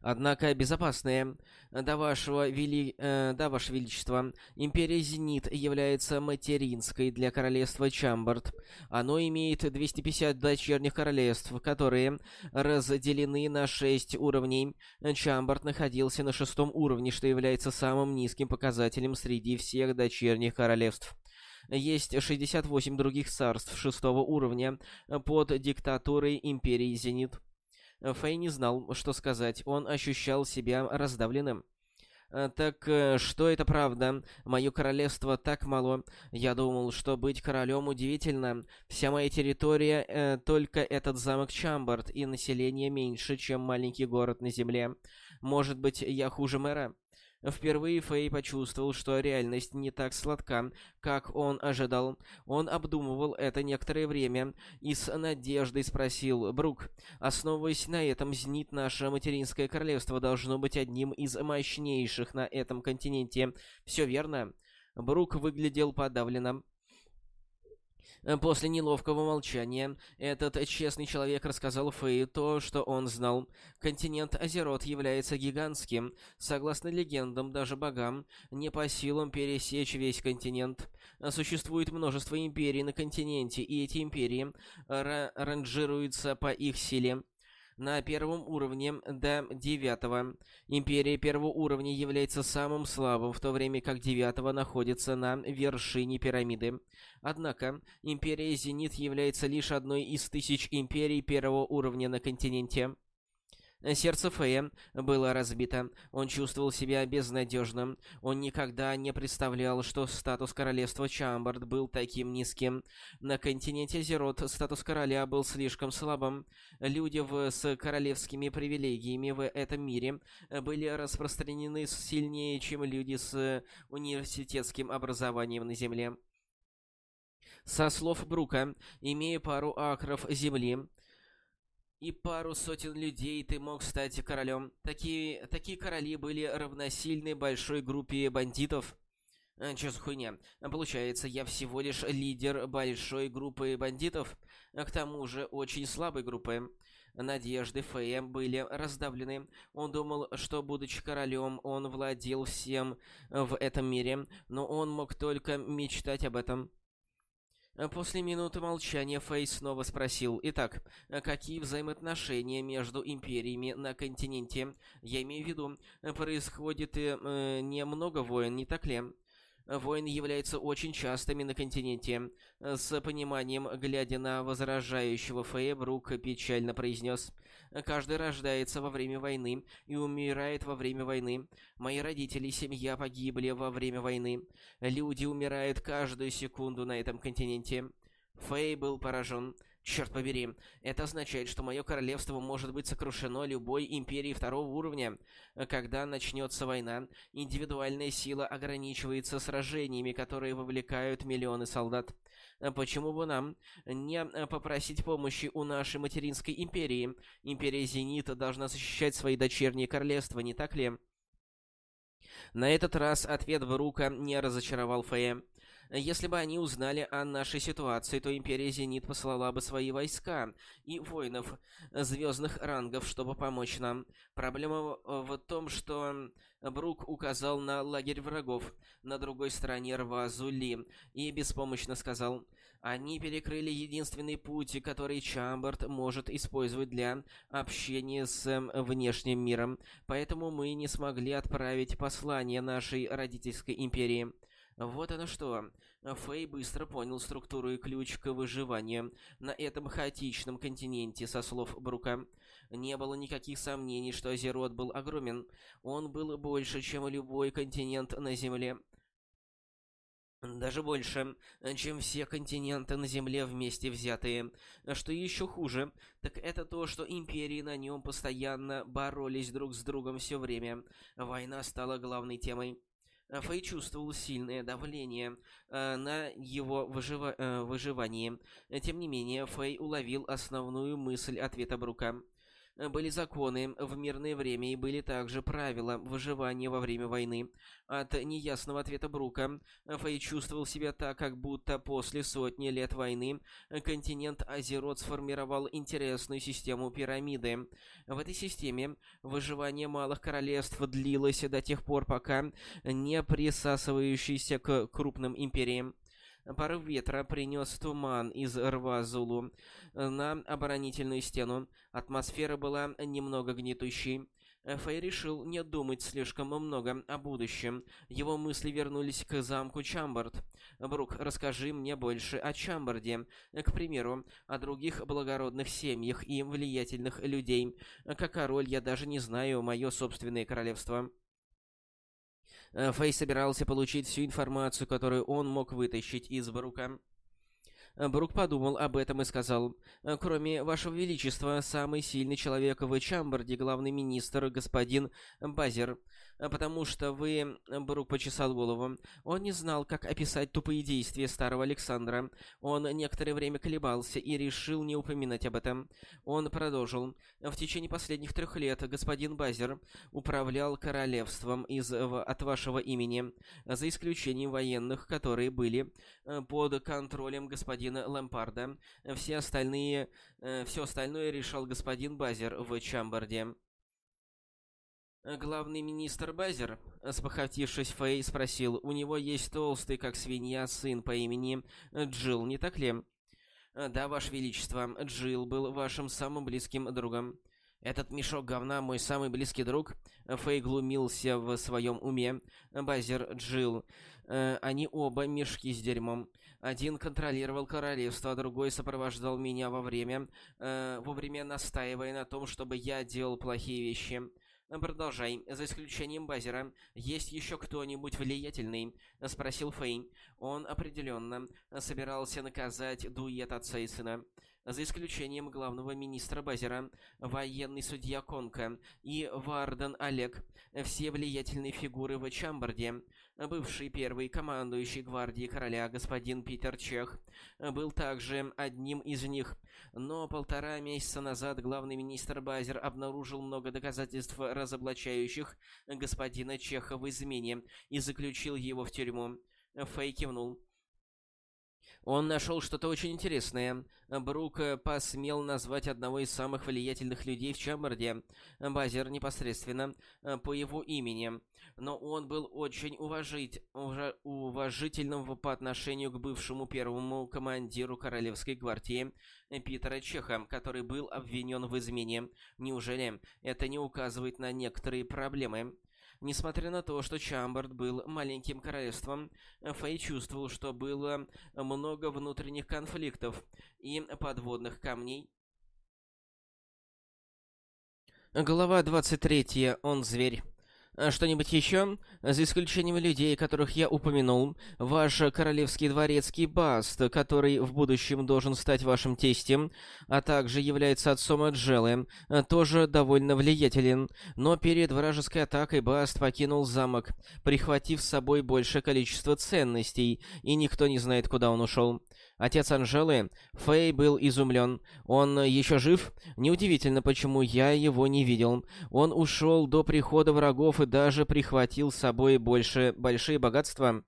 однако безопасные. До вашего вели... э, до ваше величество, Империя Зенит является материнской для королевства Чамбард. Оно имеет 250 дочерних королевств, которые разделены на 6 уровней. Чамбард находился на шестом уровне, что является самым низким показателем среди всех дочерних королевств. Есть 68 других царств шестого уровня под диктатурой Империи Зенит. Фэй не знал, что сказать. Он ощущал себя раздавленным. «Э, «Так э, что это правда? Мое королевство так мало. Я думал, что быть королем удивительно. Вся моя территория э, — только этот замок Чамбард, и население меньше, чем маленький город на земле. Может быть, я хуже мэра?» Впервые Фэй почувствовал, что реальность не так сладка, как он ожидал. Он обдумывал это некоторое время и с надеждой спросил, «Брук, основываясь на этом, Знит наше материнское королевство должно быть одним из мощнейших на этом континенте. Все верно?» Брук выглядел подавленным. Э, после неловкого молчания, этот честный человек рассказал Фэй то, что он знал. Континент Азерот является гигантским. Согласно легендам, даже богам не по силам пересечь весь континент. Существует множество империй на континенте, и эти империи ранжируются по их силе на первом уровне до девятого. Империя первого уровня является самым слабым, в то время как девятого находится на вершине пирамиды. Однако, Империя Зенит является лишь одной из тысяч империй первого уровня на континенте. Сердце Фея было разбито. Он чувствовал себя безнадежным. Он никогда не представлял, что статус королевства Чамбард был таким низким. На континенте Зерот статус короля был слишком слабым. Люди в, с королевскими привилегиями в этом мире были распространены сильнее, чем люди с университетским образованием на Земле. Со слов Брука, имея пару акров земли, и пару сотен людей ты мог стать королем. Такие, такие короли были равносильны большой группе бандитов. А, чё за хуйня? Получается, я всего лишь лидер большой группы бандитов, а к тому же очень слабой группы. Надежды Фея были раздавлены. Он думал, что, будучи королем, он владел всем в этом мире, но он мог только мечтать об этом. Э, после минуты молчания Фэй снова спросил, «Итак, э, какие взаимоотношения между империями на континенте? Я имею в виду, э, происходит э, немного войн, не так ли?» Войны являются очень частыми на континенте. С пониманием, глядя на возражающего Фея, Брук печально произнес. Каждый рождается во время войны и умирает во время войны. Мои родители и семья погибли во время войны. Люди умирают каждую секунду на этом континенте. Фэй был поражен. Черт побери, это означает, что мое королевство может быть сокрушено любой империей второго уровня. Когда начнется война, индивидуальная сила ограничивается сражениями, которые вовлекают миллионы солдат. Почему бы нам не попросить помощи у нашей материнской империи? Империя Зенита должна защищать свои дочерние королевства, не так ли? На этот раз ответ Брука не разочаровал Фея. Если бы они узнали о нашей ситуации, то Империя Зенит послала бы свои войска и воинов звездных рангов, чтобы помочь нам. Проблема в том, что Брук указал на лагерь врагов на другой стороне рва Зули и беспомощно сказал, «Они перекрыли единственный путь, который Чамбард может использовать для общения с внешним миром, поэтому мы не смогли отправить послание нашей родительской империи». Вот оно что. Фэй быстро понял структуру и ключ к выживанию на этом хаотичном континенте, со слов Брука. Не было никаких сомнений, что Азерот был огромен. Он был больше, чем любой континент на Земле. Даже больше, чем все континенты на Земле вместе взятые. Что еще хуже, так это то, что империи на нем постоянно боролись друг с другом все время. Война стала главной темой. Э, Фэй чувствовал сильное давление э, на его выжива э, выживание. Тем не менее, Фэй уловил основную мысль ответа Брука. Были законы в мирное время и были также правила выживания во время войны. От неясного ответа Брука Фэй чувствовал себя так, как будто после сотни лет войны континент Азерот сформировал интересную систему пирамиды. В этой системе выживание малых королевств длилось до тех пор, пока не присасывающиеся к крупным империям. Порыв ветра принес туман из рва Зулу на оборонительную стену. Атмосфера была немного гнетущей. Фэй решил не думать слишком много о будущем. Его мысли вернулись к замку Чамбард. «Брук, расскажи мне больше о Чамбарде. К примеру, о других благородных семьях и влиятельных людей. Как король я даже не знаю мое собственное королевство». Э, Фэй собирался получить всю информацию, которую он мог вытащить из Брука. Э, Брук подумал об этом и сказал, «Э, «Кроме Вашего Величества, самый сильный человек в Чамбарде, главный министр, господин Базер. А потому что вы...» Брук почесал голову. Он не знал, как описать тупые действия старого Александра. Он некоторое время колебался и решил не упоминать об этом. Он продолжил. «В течение последних трех лет господин Базер управлял королевством из, от вашего имени, за исключением военных, которые были э, под контролем господина Лэмпарда. Все остальные... Э, все остальное решал господин Базер в Чамбарде». Главный министр Базер, спохватившись, Фэй спросил, у него есть толстый, как свинья, сын по имени Джилл, не так ли? Да, Ваше Величество, Джилл был вашим самым близким другом. Этот мешок говна мой самый близкий друг. Фэй глумился в своем уме. Базер, Джилл. Э, они оба мешки с дерьмом. Один контролировал королевство, а другой сопровождал меня во время, э, вовремя настаивая на том, чтобы я делал плохие вещи. «Продолжай. За исключением Базера. Есть еще кто-нибудь влиятельный?» — спросил Фейн. Он определенно собирался наказать дуэт отца и сына за исключением главного министра Базера, военный судья Конка и Варден Олег, все влиятельные фигуры в Чамбарде. Бывший первый командующий гвардии короля господин Питер Чех был также одним из них, но полтора месяца назад главный министр Базер обнаружил много доказательств, разоблачающих господина Чеха в измене, и заключил его в тюрьму. Фэй кивнул. Он нашел что-то очень интересное. Брук посмел назвать одного из самых влиятельных людей в Чамбарде, Базер непосредственно, по его имени. Но он был очень уважить, уважительным по отношению к бывшему первому командиру Королевской гвардии Питера Чеха, который был обвинен в измене. Неужели это не указывает на некоторые проблемы? Несмотря на то, что Чамбард был маленьким королевством, Фэй чувствовал, что было много внутренних конфликтов и подводных камней. Глава 23. Он зверь. А что-нибудь еще? За исключением людей, которых я упомянул, ваш королевский дворецкий Баст, который в будущем должен стать вашим тестем, а также является отцом Аджелы, тоже довольно влиятелен. Но перед вражеской атакой Баст покинул замок, прихватив с собой большее количество ценностей, и никто не знает, куда он ушел. Отец Анжелы, Фэй, был изумлен. Он еще жив? Неудивительно, почему я его не видел. Он ушел до прихода врагов и даже прихватил с собой больше большие богатства.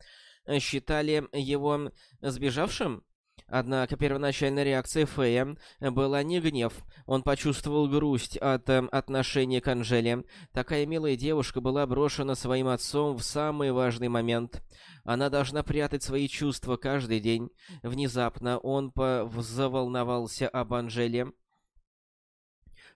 Считали его сбежавшим? Однако первоначальная реакция Фея была не гнев. Он почувствовал грусть от э, отношения к Анжеле. Такая милая девушка была брошена своим отцом в самый важный момент. Она должна прятать свои чувства каждый день. Внезапно он заволновался об Анжеле.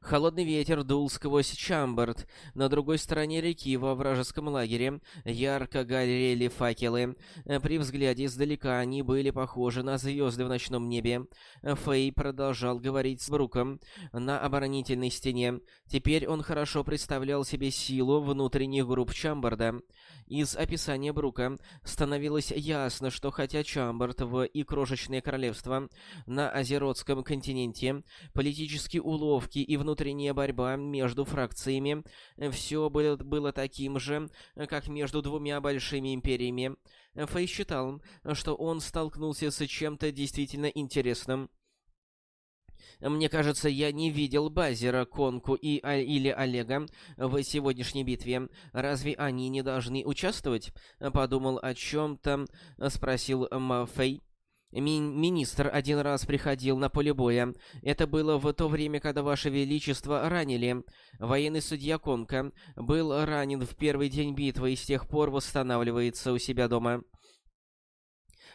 Холодный ветер дул сквозь Чамбард. На другой стороне реки, во вражеском лагере, ярко горели факелы. При взгляде издалека они были похожи на звезды в ночном небе. Фэй продолжал говорить с Бруком на оборонительной стене. Теперь он хорошо представлял себе силу внутренних групп Чамбарда. Из описания Брука становилось ясно, что хотя Чамбард в и крошечное королевство на Азеротском континенте, политические уловки и внутренняя борьба между фракциями все было, было таким же, как между двумя большими империями. Фэй считал, что он столкнулся с чем-то действительно интересным. Мне кажется, я не видел Базера, Конку и, а, или Олега в сегодняшней битве. Разве они не должны участвовать? Подумал о чем-то, спросил Мафей. Ми министр один раз приходил на поле боя. Это было в то время, когда Ваше Величество ранили. Военный судья Конка был ранен в первый день битвы и с тех пор восстанавливается у себя дома.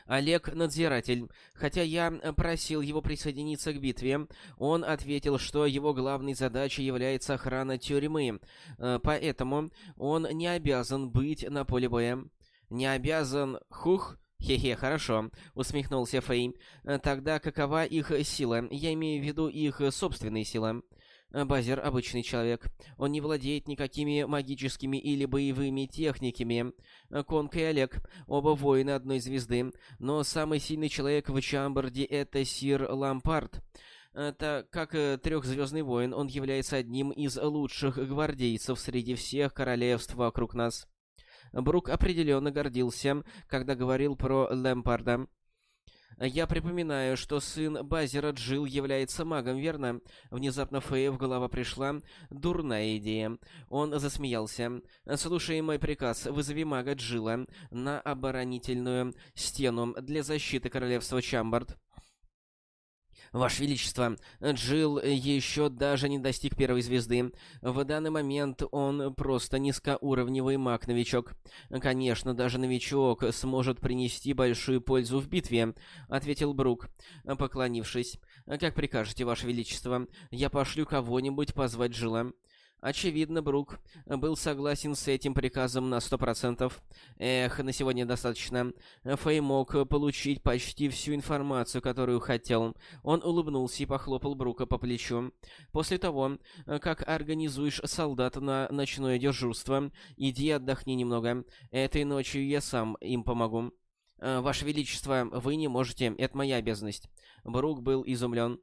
Олег Надзиратель. Хотя я просил его присоединиться к битве, он ответил, что его главной задачей является охрана тюрьмы, э, поэтому он не обязан быть на поле боя. Не обязан... Хух... «Хе-хе, хорошо», — усмехнулся Фэй. «Тогда какова их сила? Я имею в виду их собственные силы». Базер — обычный человек. Он не владеет никакими магическими или боевыми техниками. Конка и Олег — оба воины одной звезды. Но самый сильный человек в Чамбарде — это Сир Лампард. Это как трехзвездный воин, он является одним из лучших гвардейцев среди всех королевств вокруг нас. Брук определенно гордился, когда говорил про Лэмпарда. «Я припоминаю, что сын Базера Джил является магом, верно?» Внезапно Фэя в голова пришла дурная идея. Он засмеялся. «Слушай мой приказ. Вызови мага Джила на оборонительную стену для защиты королевства Чамбард». Ваше Величество, Джилл еще даже не достиг первой звезды. В данный момент он просто низкоуровневый маг-новичок. Конечно, даже новичок сможет принести большую пользу в битве, ответил Брук, поклонившись. Как прикажете, Ваше Величество, я пошлю кого-нибудь позвать Джилла. Очевидно, Брук был согласен с этим приказом на сто процентов. Эх, на сегодня достаточно. Фэй мог получить почти всю информацию, которую хотел. Он улыбнулся и похлопал Брука по плечу. После того, как организуешь солдат на ночное дежурство, иди отдохни немного. Этой ночью я сам им помогу. «Ваше Величество, вы не можете, это моя обязанность». Брук был изумлен.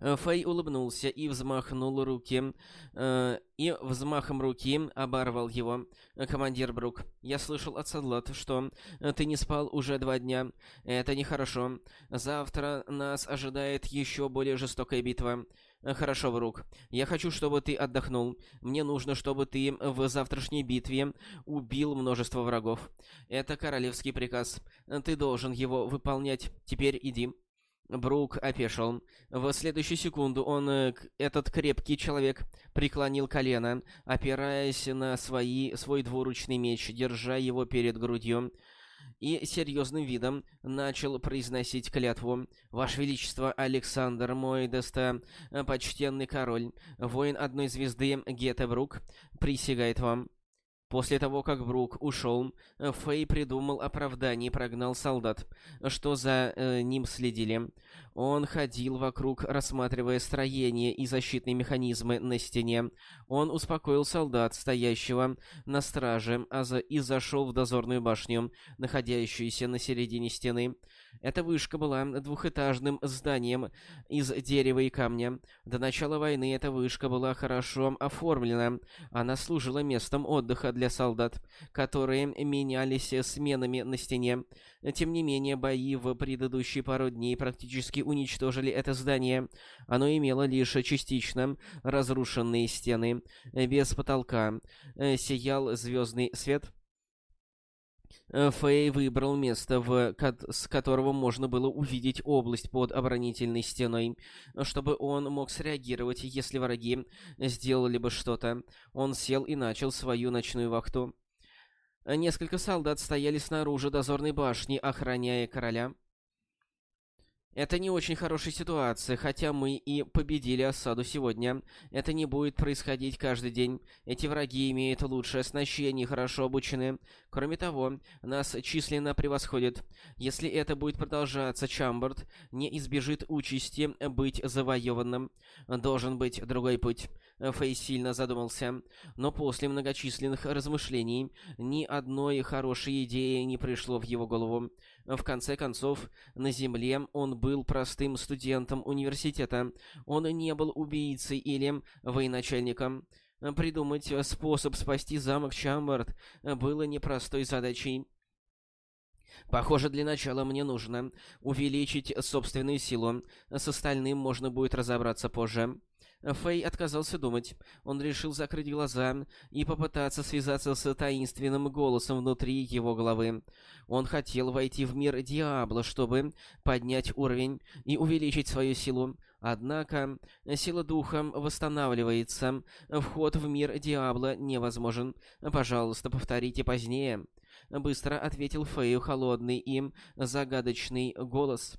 Э, Фэй улыбнулся и взмахнул руки, э, и взмахом руки оборвал его. «Командир Брук, я слышал от Садлат, что ты не спал уже два дня. Это нехорошо. Завтра нас ожидает еще более жестокая битва. Хорошо, Брук. Я хочу, чтобы ты отдохнул. Мне нужно, чтобы ты в завтрашней битве убил множество врагов. Это королевский приказ. Ты должен его выполнять. Теперь иди». Брук опешил. В следующую секунду он, э, этот крепкий человек, преклонил колено, опираясь на свои, свой двуручный меч, держа его перед грудью, и серьезным видом начал произносить клятву. «Ваше Величество, Александр, мой достопочтенный король, воин одной звезды Гетебрук, присягает вам». После того, как Брук ушел, Фэй придумал оправдание и прогнал солдат, что за э, ним следили. Он ходил вокруг, рассматривая строение и защитные механизмы на стене. Он успокоил солдат, стоящего на страже, а за... и зашел в дозорную башню, находящуюся на середине стены. Эта вышка была двухэтажным зданием из дерева и камня. До начала войны эта вышка была хорошо оформлена. Она служила местом отдыха для солдат, которые менялись сменами на стене. Тем не менее, бои в предыдущие пару дней практически уничтожили это здание. Оно имело лишь частично разрушенные стены. Без потолка сиял звездный свет. Фэй выбрал место, в, с которого можно было увидеть область под оборонительной стеной, чтобы он мог среагировать, если враги сделали бы что-то. Он сел и начал свою ночную вахту. Несколько солдат стояли снаружи дозорной башни, охраняя короля. Это не очень хорошая ситуация, хотя мы и победили осаду сегодня. Это не будет происходить каждый день. Эти враги имеют лучшее оснащение и хорошо обучены. Кроме того, нас численно превосходят. Если это будет продолжаться, Чамбард не избежит участи быть завоеванным. Должен быть другой путь. Фэй сильно задумался. Но после многочисленных размышлений ни одной хорошей идеи не пришло в его голову. В конце концов, на Земле он был простым студентом университета. Он не был убийцей или военачальником. Придумать способ спасти замок Чамбард было непростой задачей. Похоже, для начала мне нужно увеличить собственную силу. С остальным можно будет разобраться позже. Фэй отказался думать. Он решил закрыть глаза и попытаться связаться с таинственным голосом внутри его головы. Он хотел войти в мир Диабло, чтобы поднять уровень и увеличить свою силу. Однако сила духа восстанавливается. Вход в мир Диабло невозможен. Пожалуйста, повторите позднее. Быстро ответил Фэю холодный и загадочный голос.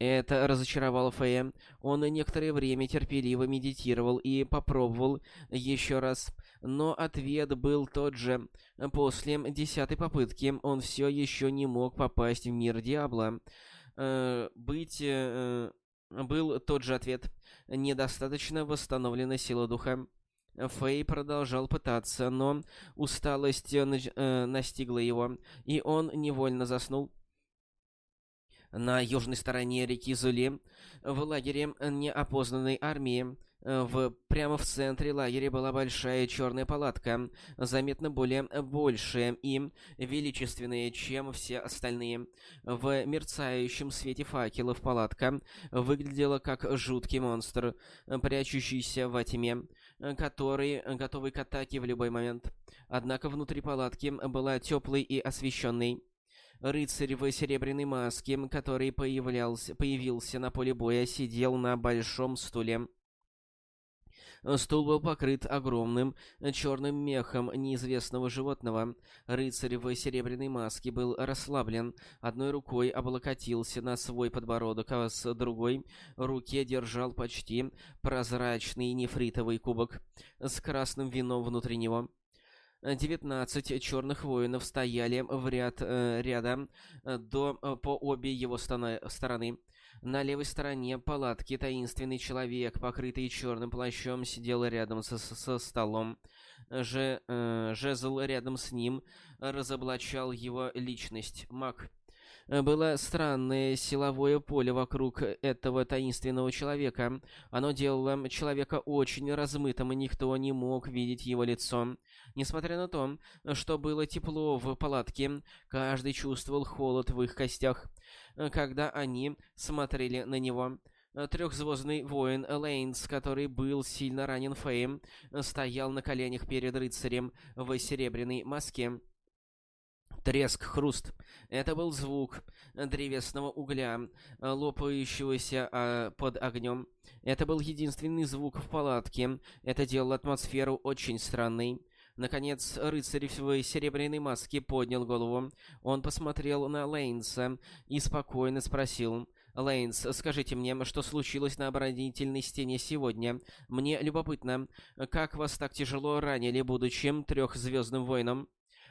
Это разочаровало Фея. Он некоторое время терпеливо медитировал и попробовал еще раз, но ответ был тот же. После десятой попытки он все еще не мог попасть в мир Диабло. Э, быть... Э, был тот же ответ. Недостаточно восстановлена сила духа. Фэй продолжал пытаться, но усталость э, настигла его, и он невольно заснул. На южной стороне реки Зули, в лагере неопознанной армии, в, прямо в центре лагеря была большая черная палатка, заметно более большая и величественная, чем все остальные. В мерцающем свете факелов палатка выглядела как жуткий монстр, прячущийся во тьме, который готовый к атаке в любой момент. Однако внутри палатки была теплой и освещенной. Рыцарь в серебряной маске, который появлялся, появился на поле боя, сидел на большом стуле. Стул был покрыт огромным черным мехом неизвестного животного. Рыцарь в серебряной маске был расслаблен, одной рукой облокотился на свой подбородок, а с другой руке держал почти прозрачный нефритовый кубок с красным вином внутри него. Девятнадцать черных воинов стояли в ряд э, ряда э, до, э, по обе его стороны. На левой стороне палатки таинственный человек, покрытый черным плащом, сидел рядом со, со столом. Же, э, жезл рядом с ним разоблачал его личность. Маг. Было странное силовое поле вокруг этого таинственного человека. Оно делало человека очень размытым, и никто не мог видеть его лицо. Несмотря на то, что было тепло в палатке, каждый чувствовал холод в их костях, когда они смотрели на него. Трехзвездный воин Лейнс, который был сильно ранен Феем, стоял на коленях перед рыцарем в серебряной маске. Треск, хруст. Это был звук древесного угля, лопающегося а, под огнем. Это был единственный звук в палатке. Это делало атмосферу очень странной. Наконец, рыцарь в серебряной маске поднял голову. Он посмотрел на Лейнса и спокойно спросил... Лейнс, скажите мне, что случилось на оборонительной стене сегодня? Мне любопытно, как вас так тяжело ранили, будучи трехзвездным воином?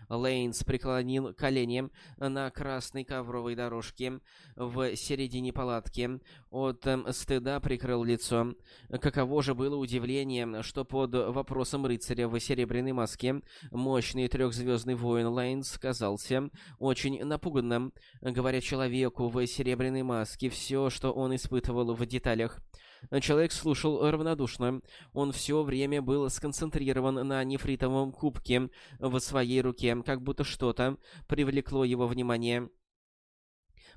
Лейнс преклонил колени на красной ковровой дорожке в середине палатки. От э, стыда прикрыл лицо. Каково же было удивление, что под вопросом рыцаря в серебряной маске мощный трехзвездный воин Лейнс казался очень напуганным, говоря человеку в серебряной маске все, что он испытывал в деталях. Человек слушал равнодушно. Он все время был сконцентрирован на нефритовом кубке в своей руке, как будто что-то привлекло его внимание.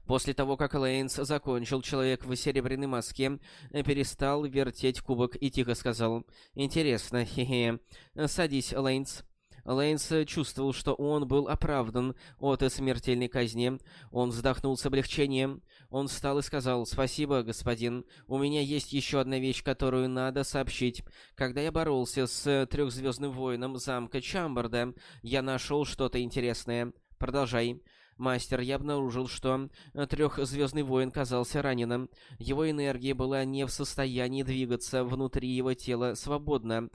После того, как Лейнс закончил, человек в серебряной маске перестал вертеть кубок и тихо сказал «Интересно, хе-хе. Садись, Лейнс». Лейнс чувствовал, что он был оправдан от смертельной казни. Он вздохнул с облегчением. Он встал и сказал, «Спасибо, господин. У меня есть еще одна вещь, которую надо сообщить. Когда я боролся с трехзвездным воином замка Чамбарда, я нашел что-то интересное. Продолжай». Мастер, я обнаружил, что трехзвездный воин казался раненым. Его энергия была не в состоянии двигаться внутри его тела свободно.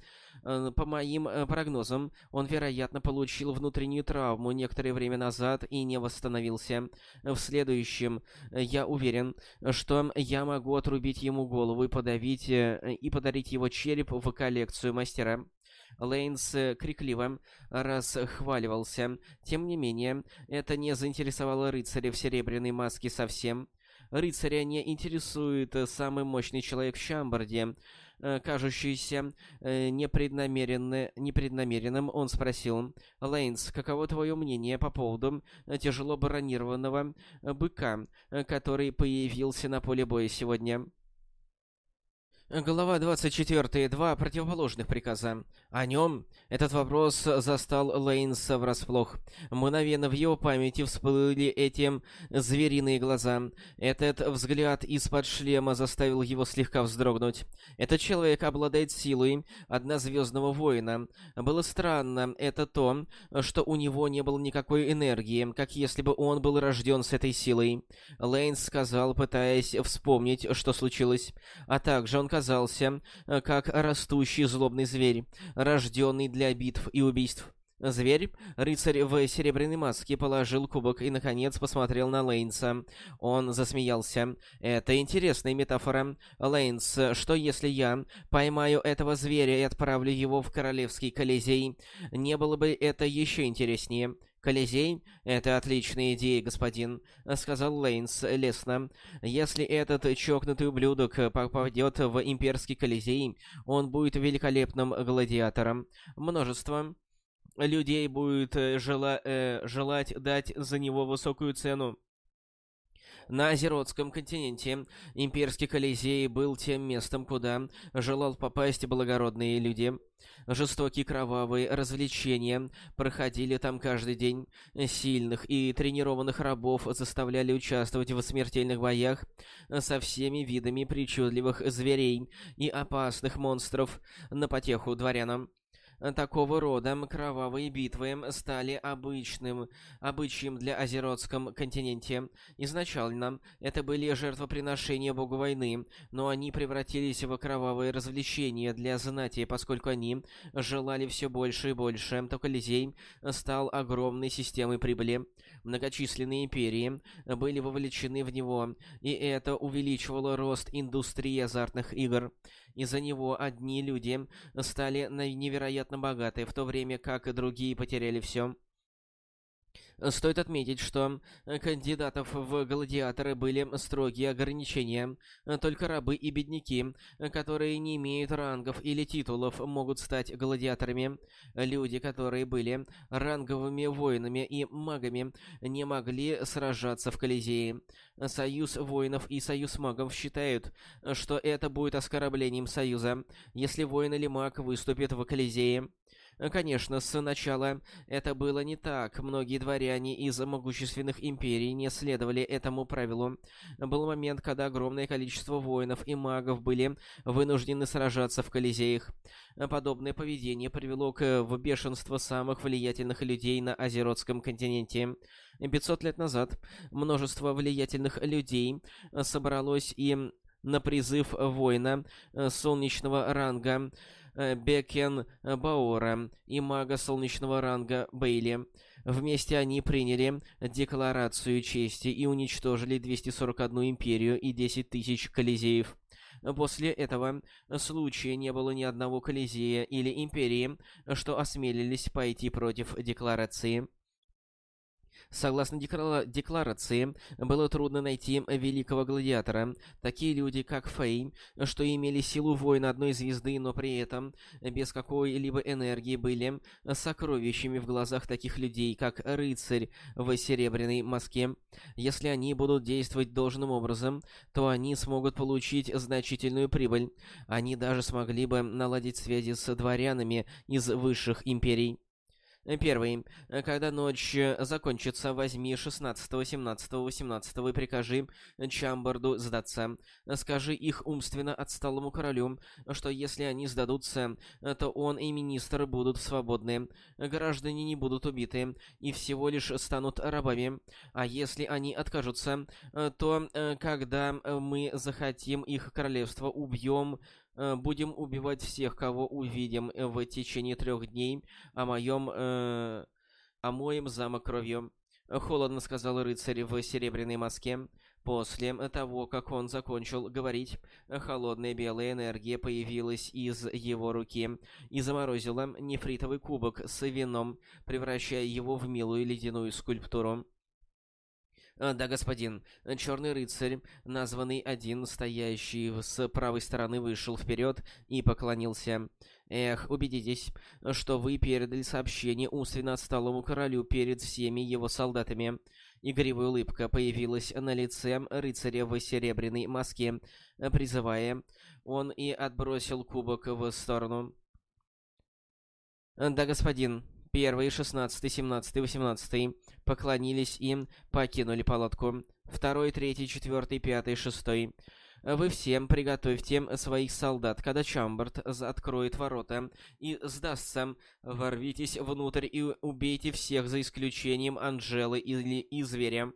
Э, по моим э, прогнозам, он, вероятно, получил внутреннюю травму некоторое время назад и не восстановился. В следующем, э, я уверен, что я могу отрубить ему голову и подавить и подарить его череп в коллекцию мастера. Лейнс крикливо расхваливался. Тем не менее, это не заинтересовало рыцаря в серебряной маске совсем. рыцаря не интересует самый мощный человек в Чамбарде, э, кажущийся э, непреднамеренным, он спросил, «Лейнс, каково твое мнение по поводу тяжело бронированного быка, который появился на поле боя сегодня?» Глава 24. Два противоположных приказа. О нем этот вопрос застал Лейнса врасплох. Мгновенно в его памяти всплыли эти звериные глаза. Этот взгляд из-под шлема заставил его слегка вздрогнуть. Этот человек обладает силой однозвездного воина. Было странно это то, что у него не было никакой энергии, как если бы он был рожден с этой силой. Лейнс сказал, пытаясь вспомнить, что случилось. А также он казался, как растущий злобный зверь, рожденный для битв и убийств. Зверь, рыцарь в серебряной маске, положил кубок и, наконец, посмотрел на Лейнса. Он засмеялся. «Это интересная метафора. Лейнс, что если я поймаю этого зверя и отправлю его в Королевский Колизей? Не было бы это еще интереснее?» «Колизей — это отличная идея, господин», — сказал Лейнс лестно. «Если этот чокнутый ублюдок попадет в имперский Колизей, он будет великолепным гладиатором. Множество людей будет э, жела э, желать дать за него высокую цену. На Азеротском континенте имперский Колизей был тем местом, куда желал попасть благородные люди. Жестокие кровавые развлечения проходили там каждый день. Сильных и тренированных рабов заставляли участвовать в смертельных боях со всеми видами причудливых зверей и опасных монстров на потеху дворянам. Такого рода кровавые битвы стали обычным обычаем для Азеротском континенте. Изначально это были жертвоприношения богу войны, но они превратились в кровавые развлечения для знати, поскольку они желали все больше и больше, то Колизей стал огромной системой прибыли. Многочисленные империи были вовлечены в него, и это увеличивало рост индустрии азартных игр. Из-за него одни люди стали невероятно богаты, в то время как другие потеряли все. Стоит отметить, что кандидатов в гладиаторы были строгие ограничения. Только рабы и бедняки, которые не имеют рангов или титулов, могут стать гладиаторами. Люди, которые были ранговыми воинами и магами, не могли сражаться в Колизее. Союз воинов и Союз магов считают, что это будет оскорблением Союза, если воин или маг выступит в Колизее. Конечно, сначала это было не так. Многие дворяне из могущественных империй не следовали этому правилу. Был момент, когда огромное количество воинов и магов были вынуждены сражаться в Колизеях. Подобное поведение привело к в бешенство самых влиятельных людей на Азеротском континенте. 500 лет назад множество влиятельных людей собралось и на призыв воина солнечного ранга Э, Бекен э, и мага солнечного ранга Бейли. Вместе они приняли Декларацию Чести и уничтожили 241 империю и 10 тысяч колизеев. После этого случая не было ни одного колизея или империи, что осмелились пойти против Декларации. Согласно декларации, было трудно найти великого гладиатора. Такие люди, как Фей, что имели силу воина одной звезды, но при этом без какой-либо энергии были сокровищами в глазах таких людей, как рыцарь в серебряной маске. Если они будут действовать должным образом, то они смогут получить значительную прибыль. Они даже смогли бы наладить связи с дворянами из высших империй. Первый. Когда ночь закончится, возьми 16, 17, 18 и прикажи Чамбарду сдаться. Скажи их умственно отсталому королю, что если они сдадутся, то он и министр будут свободны. Граждане не будут убиты и всего лишь станут рабами. А если они откажутся, то когда мы захотим их королевство, убьем Э, будем убивать всех, кого увидим э, в течение трех дней, о моем... Э, омоем замок кровью. Холодно сказал рыцарь в серебряной маске. После того, как он закончил говорить, холодная белая энергия появилась из его руки и заморозила нефритовый кубок с вином, превращая его в милую ледяную скульптуру. Э, «Да, господин. Черный рыцарь, названный один, стоящий с правой стороны, вышел вперед и поклонился. Эх, убедитесь, что вы передали сообщение умственно отсталому королю перед всеми его солдатами». Игривая улыбка появилась на лице рыцаря в серебряной маске, призывая. Он и отбросил кубок в сторону. «Да, господин». Первый, шестнадцатый, семнадцатый, восемнадцатый поклонились им, покинули палатку. Второй, третий, четвертый, пятый, шестой. Вы всем приготовьте своих солдат, когда Чамберт откроет ворота и сдастся. Ворвитесь внутрь и убейте всех за исключением Анжелы или и зверя.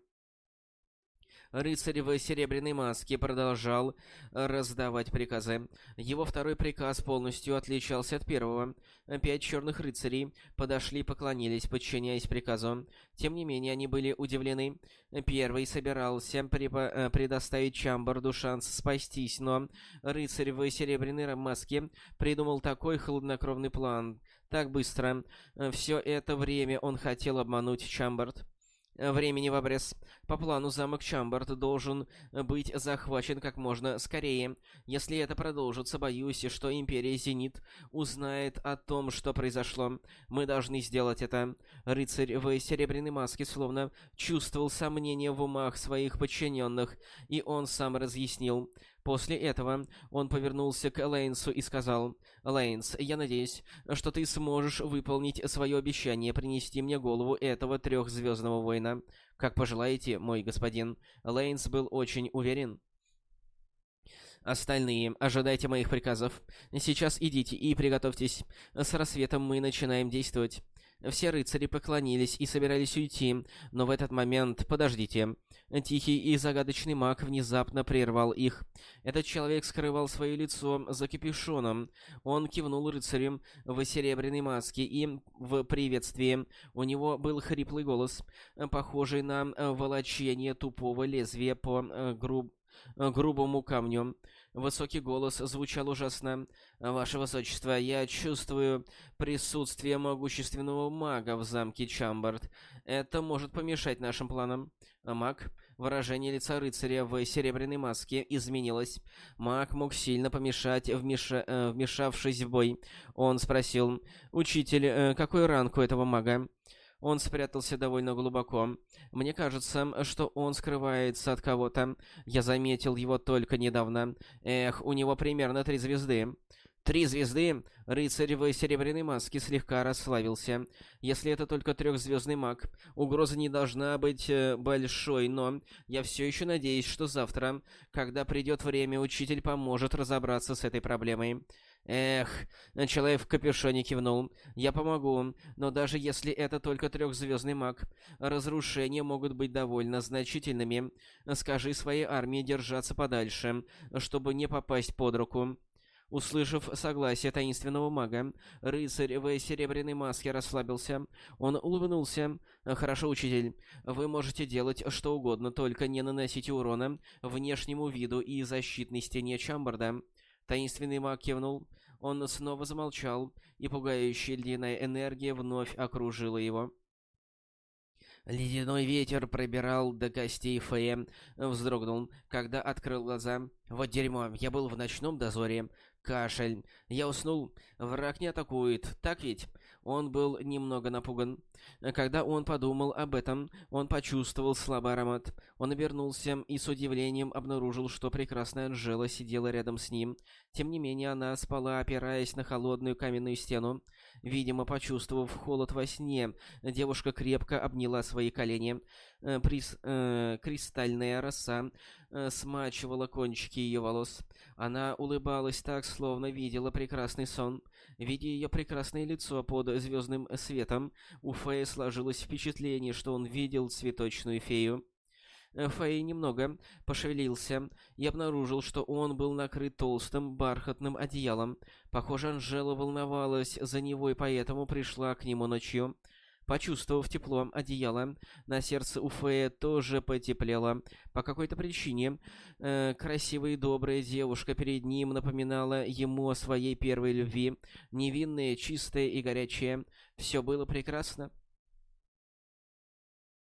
Рыцарь в серебряной маске продолжал раздавать приказы. Его второй приказ полностью отличался от первого. Пять черных рыцарей подошли и поклонились, подчиняясь приказу. Тем не менее, они были удивлены. Первый собирался э, предоставить Чамбарду шанс спастись, но рыцарь в серебряной маске придумал такой хладнокровный план. Так быстро. Все это время он хотел обмануть Чамбард. Времени в обрез. По плану замок Чамбард должен быть захвачен как можно скорее. Если это продолжится, боюсь, что Империя Зенит узнает о том, что произошло. Мы должны сделать это. Рыцарь в серебряной маске словно чувствовал сомнения в умах своих подчиненных, и он сам разъяснил. После этого он повернулся к Лейнсу и сказал, «Лейнс, я надеюсь, что ты сможешь выполнить свое обещание принести мне голову этого трехзвездного воина. Как пожелаете, мой господин». Лейнс был очень уверен. Остальные, ожидайте моих приказов. Сейчас идите и приготовьтесь. С рассветом мы начинаем действовать. Все рыцари поклонились и собирались уйти, но в этот момент... Подождите. Тихий и загадочный маг внезапно прервал их. Этот человек скрывал свое лицо за капюшоном. Он кивнул рыцарем в серебряной маске и в приветствии. У него был хриплый голос, похожий на волочение тупого лезвия по э, груб... грубому камню. Высокий голос звучал ужасно. «Ваше Высочество, я чувствую присутствие могущественного мага в замке Чамбард. Это может помешать нашим планам». Маг, выражение лица рыцаря в серебряной маске изменилось. Маг мог сильно помешать, вмеша... Э, вмешавшись в бой. Он спросил, «Учитель, э, какой ранг у этого мага?» Он спрятался довольно глубоко. Мне кажется, что он скрывается от кого-то. Я заметил его только недавно. Эх, у него примерно три звезды. Три звезды? Рыцарь в серебряной маске слегка расслабился. Если это только трехзвездный маг, угроза не должна быть э, большой, но я все еще надеюсь, что завтра, когда придет время, учитель поможет разобраться с этой проблемой. Эх, человек в капюшоне кивнул. Я помогу, но даже если это только трехзвездный маг, разрушения могут быть довольно значительными. Скажи своей армии держаться подальше, чтобы не попасть под руку. Услышав согласие таинственного мага, рыцарь в серебряной маске расслабился. Он улыбнулся. «Хорошо, учитель. Вы можете делать что угодно, только не наносите урона внешнему виду и защитной стене Чамбарда». Таинственный маг кивнул. Он снова замолчал, и пугающая ледяная энергия вновь окружила его. Ледяной ветер пробирал до костей Фея, вздрогнул, когда открыл глаза. Вот дерьмо, я был в ночном дозоре. Кашель. Я уснул. Враг не атакует, так ведь? Он был немного напуган. Когда он подумал об этом, он почувствовал слабый аромат. Он обернулся и с удивлением обнаружил, что прекрасная Анжела сидела рядом с ним. Тем не менее, она спала, опираясь на холодную каменную стену. Видимо, почувствовав холод во сне, девушка крепко обняла свои колени. Э, прис, э, кристальная роса э, смачивала кончики ее волос. Она улыбалась так, словно видела прекрасный сон. Видя ее прекрасное лицо под звездным светом, у Фея сложилось впечатление, что он видел цветочную фею. Фэй немного пошевелился и обнаружил, что он был накрыт толстым бархатным одеялом. Похоже, Анжела волновалась за него и поэтому пришла к нему ночью. Почувствовав тепло одеяла, на сердце у Фея тоже потеплело. По какой-то причине э, красивая и добрая девушка перед ним напоминала ему о своей первой любви. Невинная, чистая и горячая. Все было прекрасно.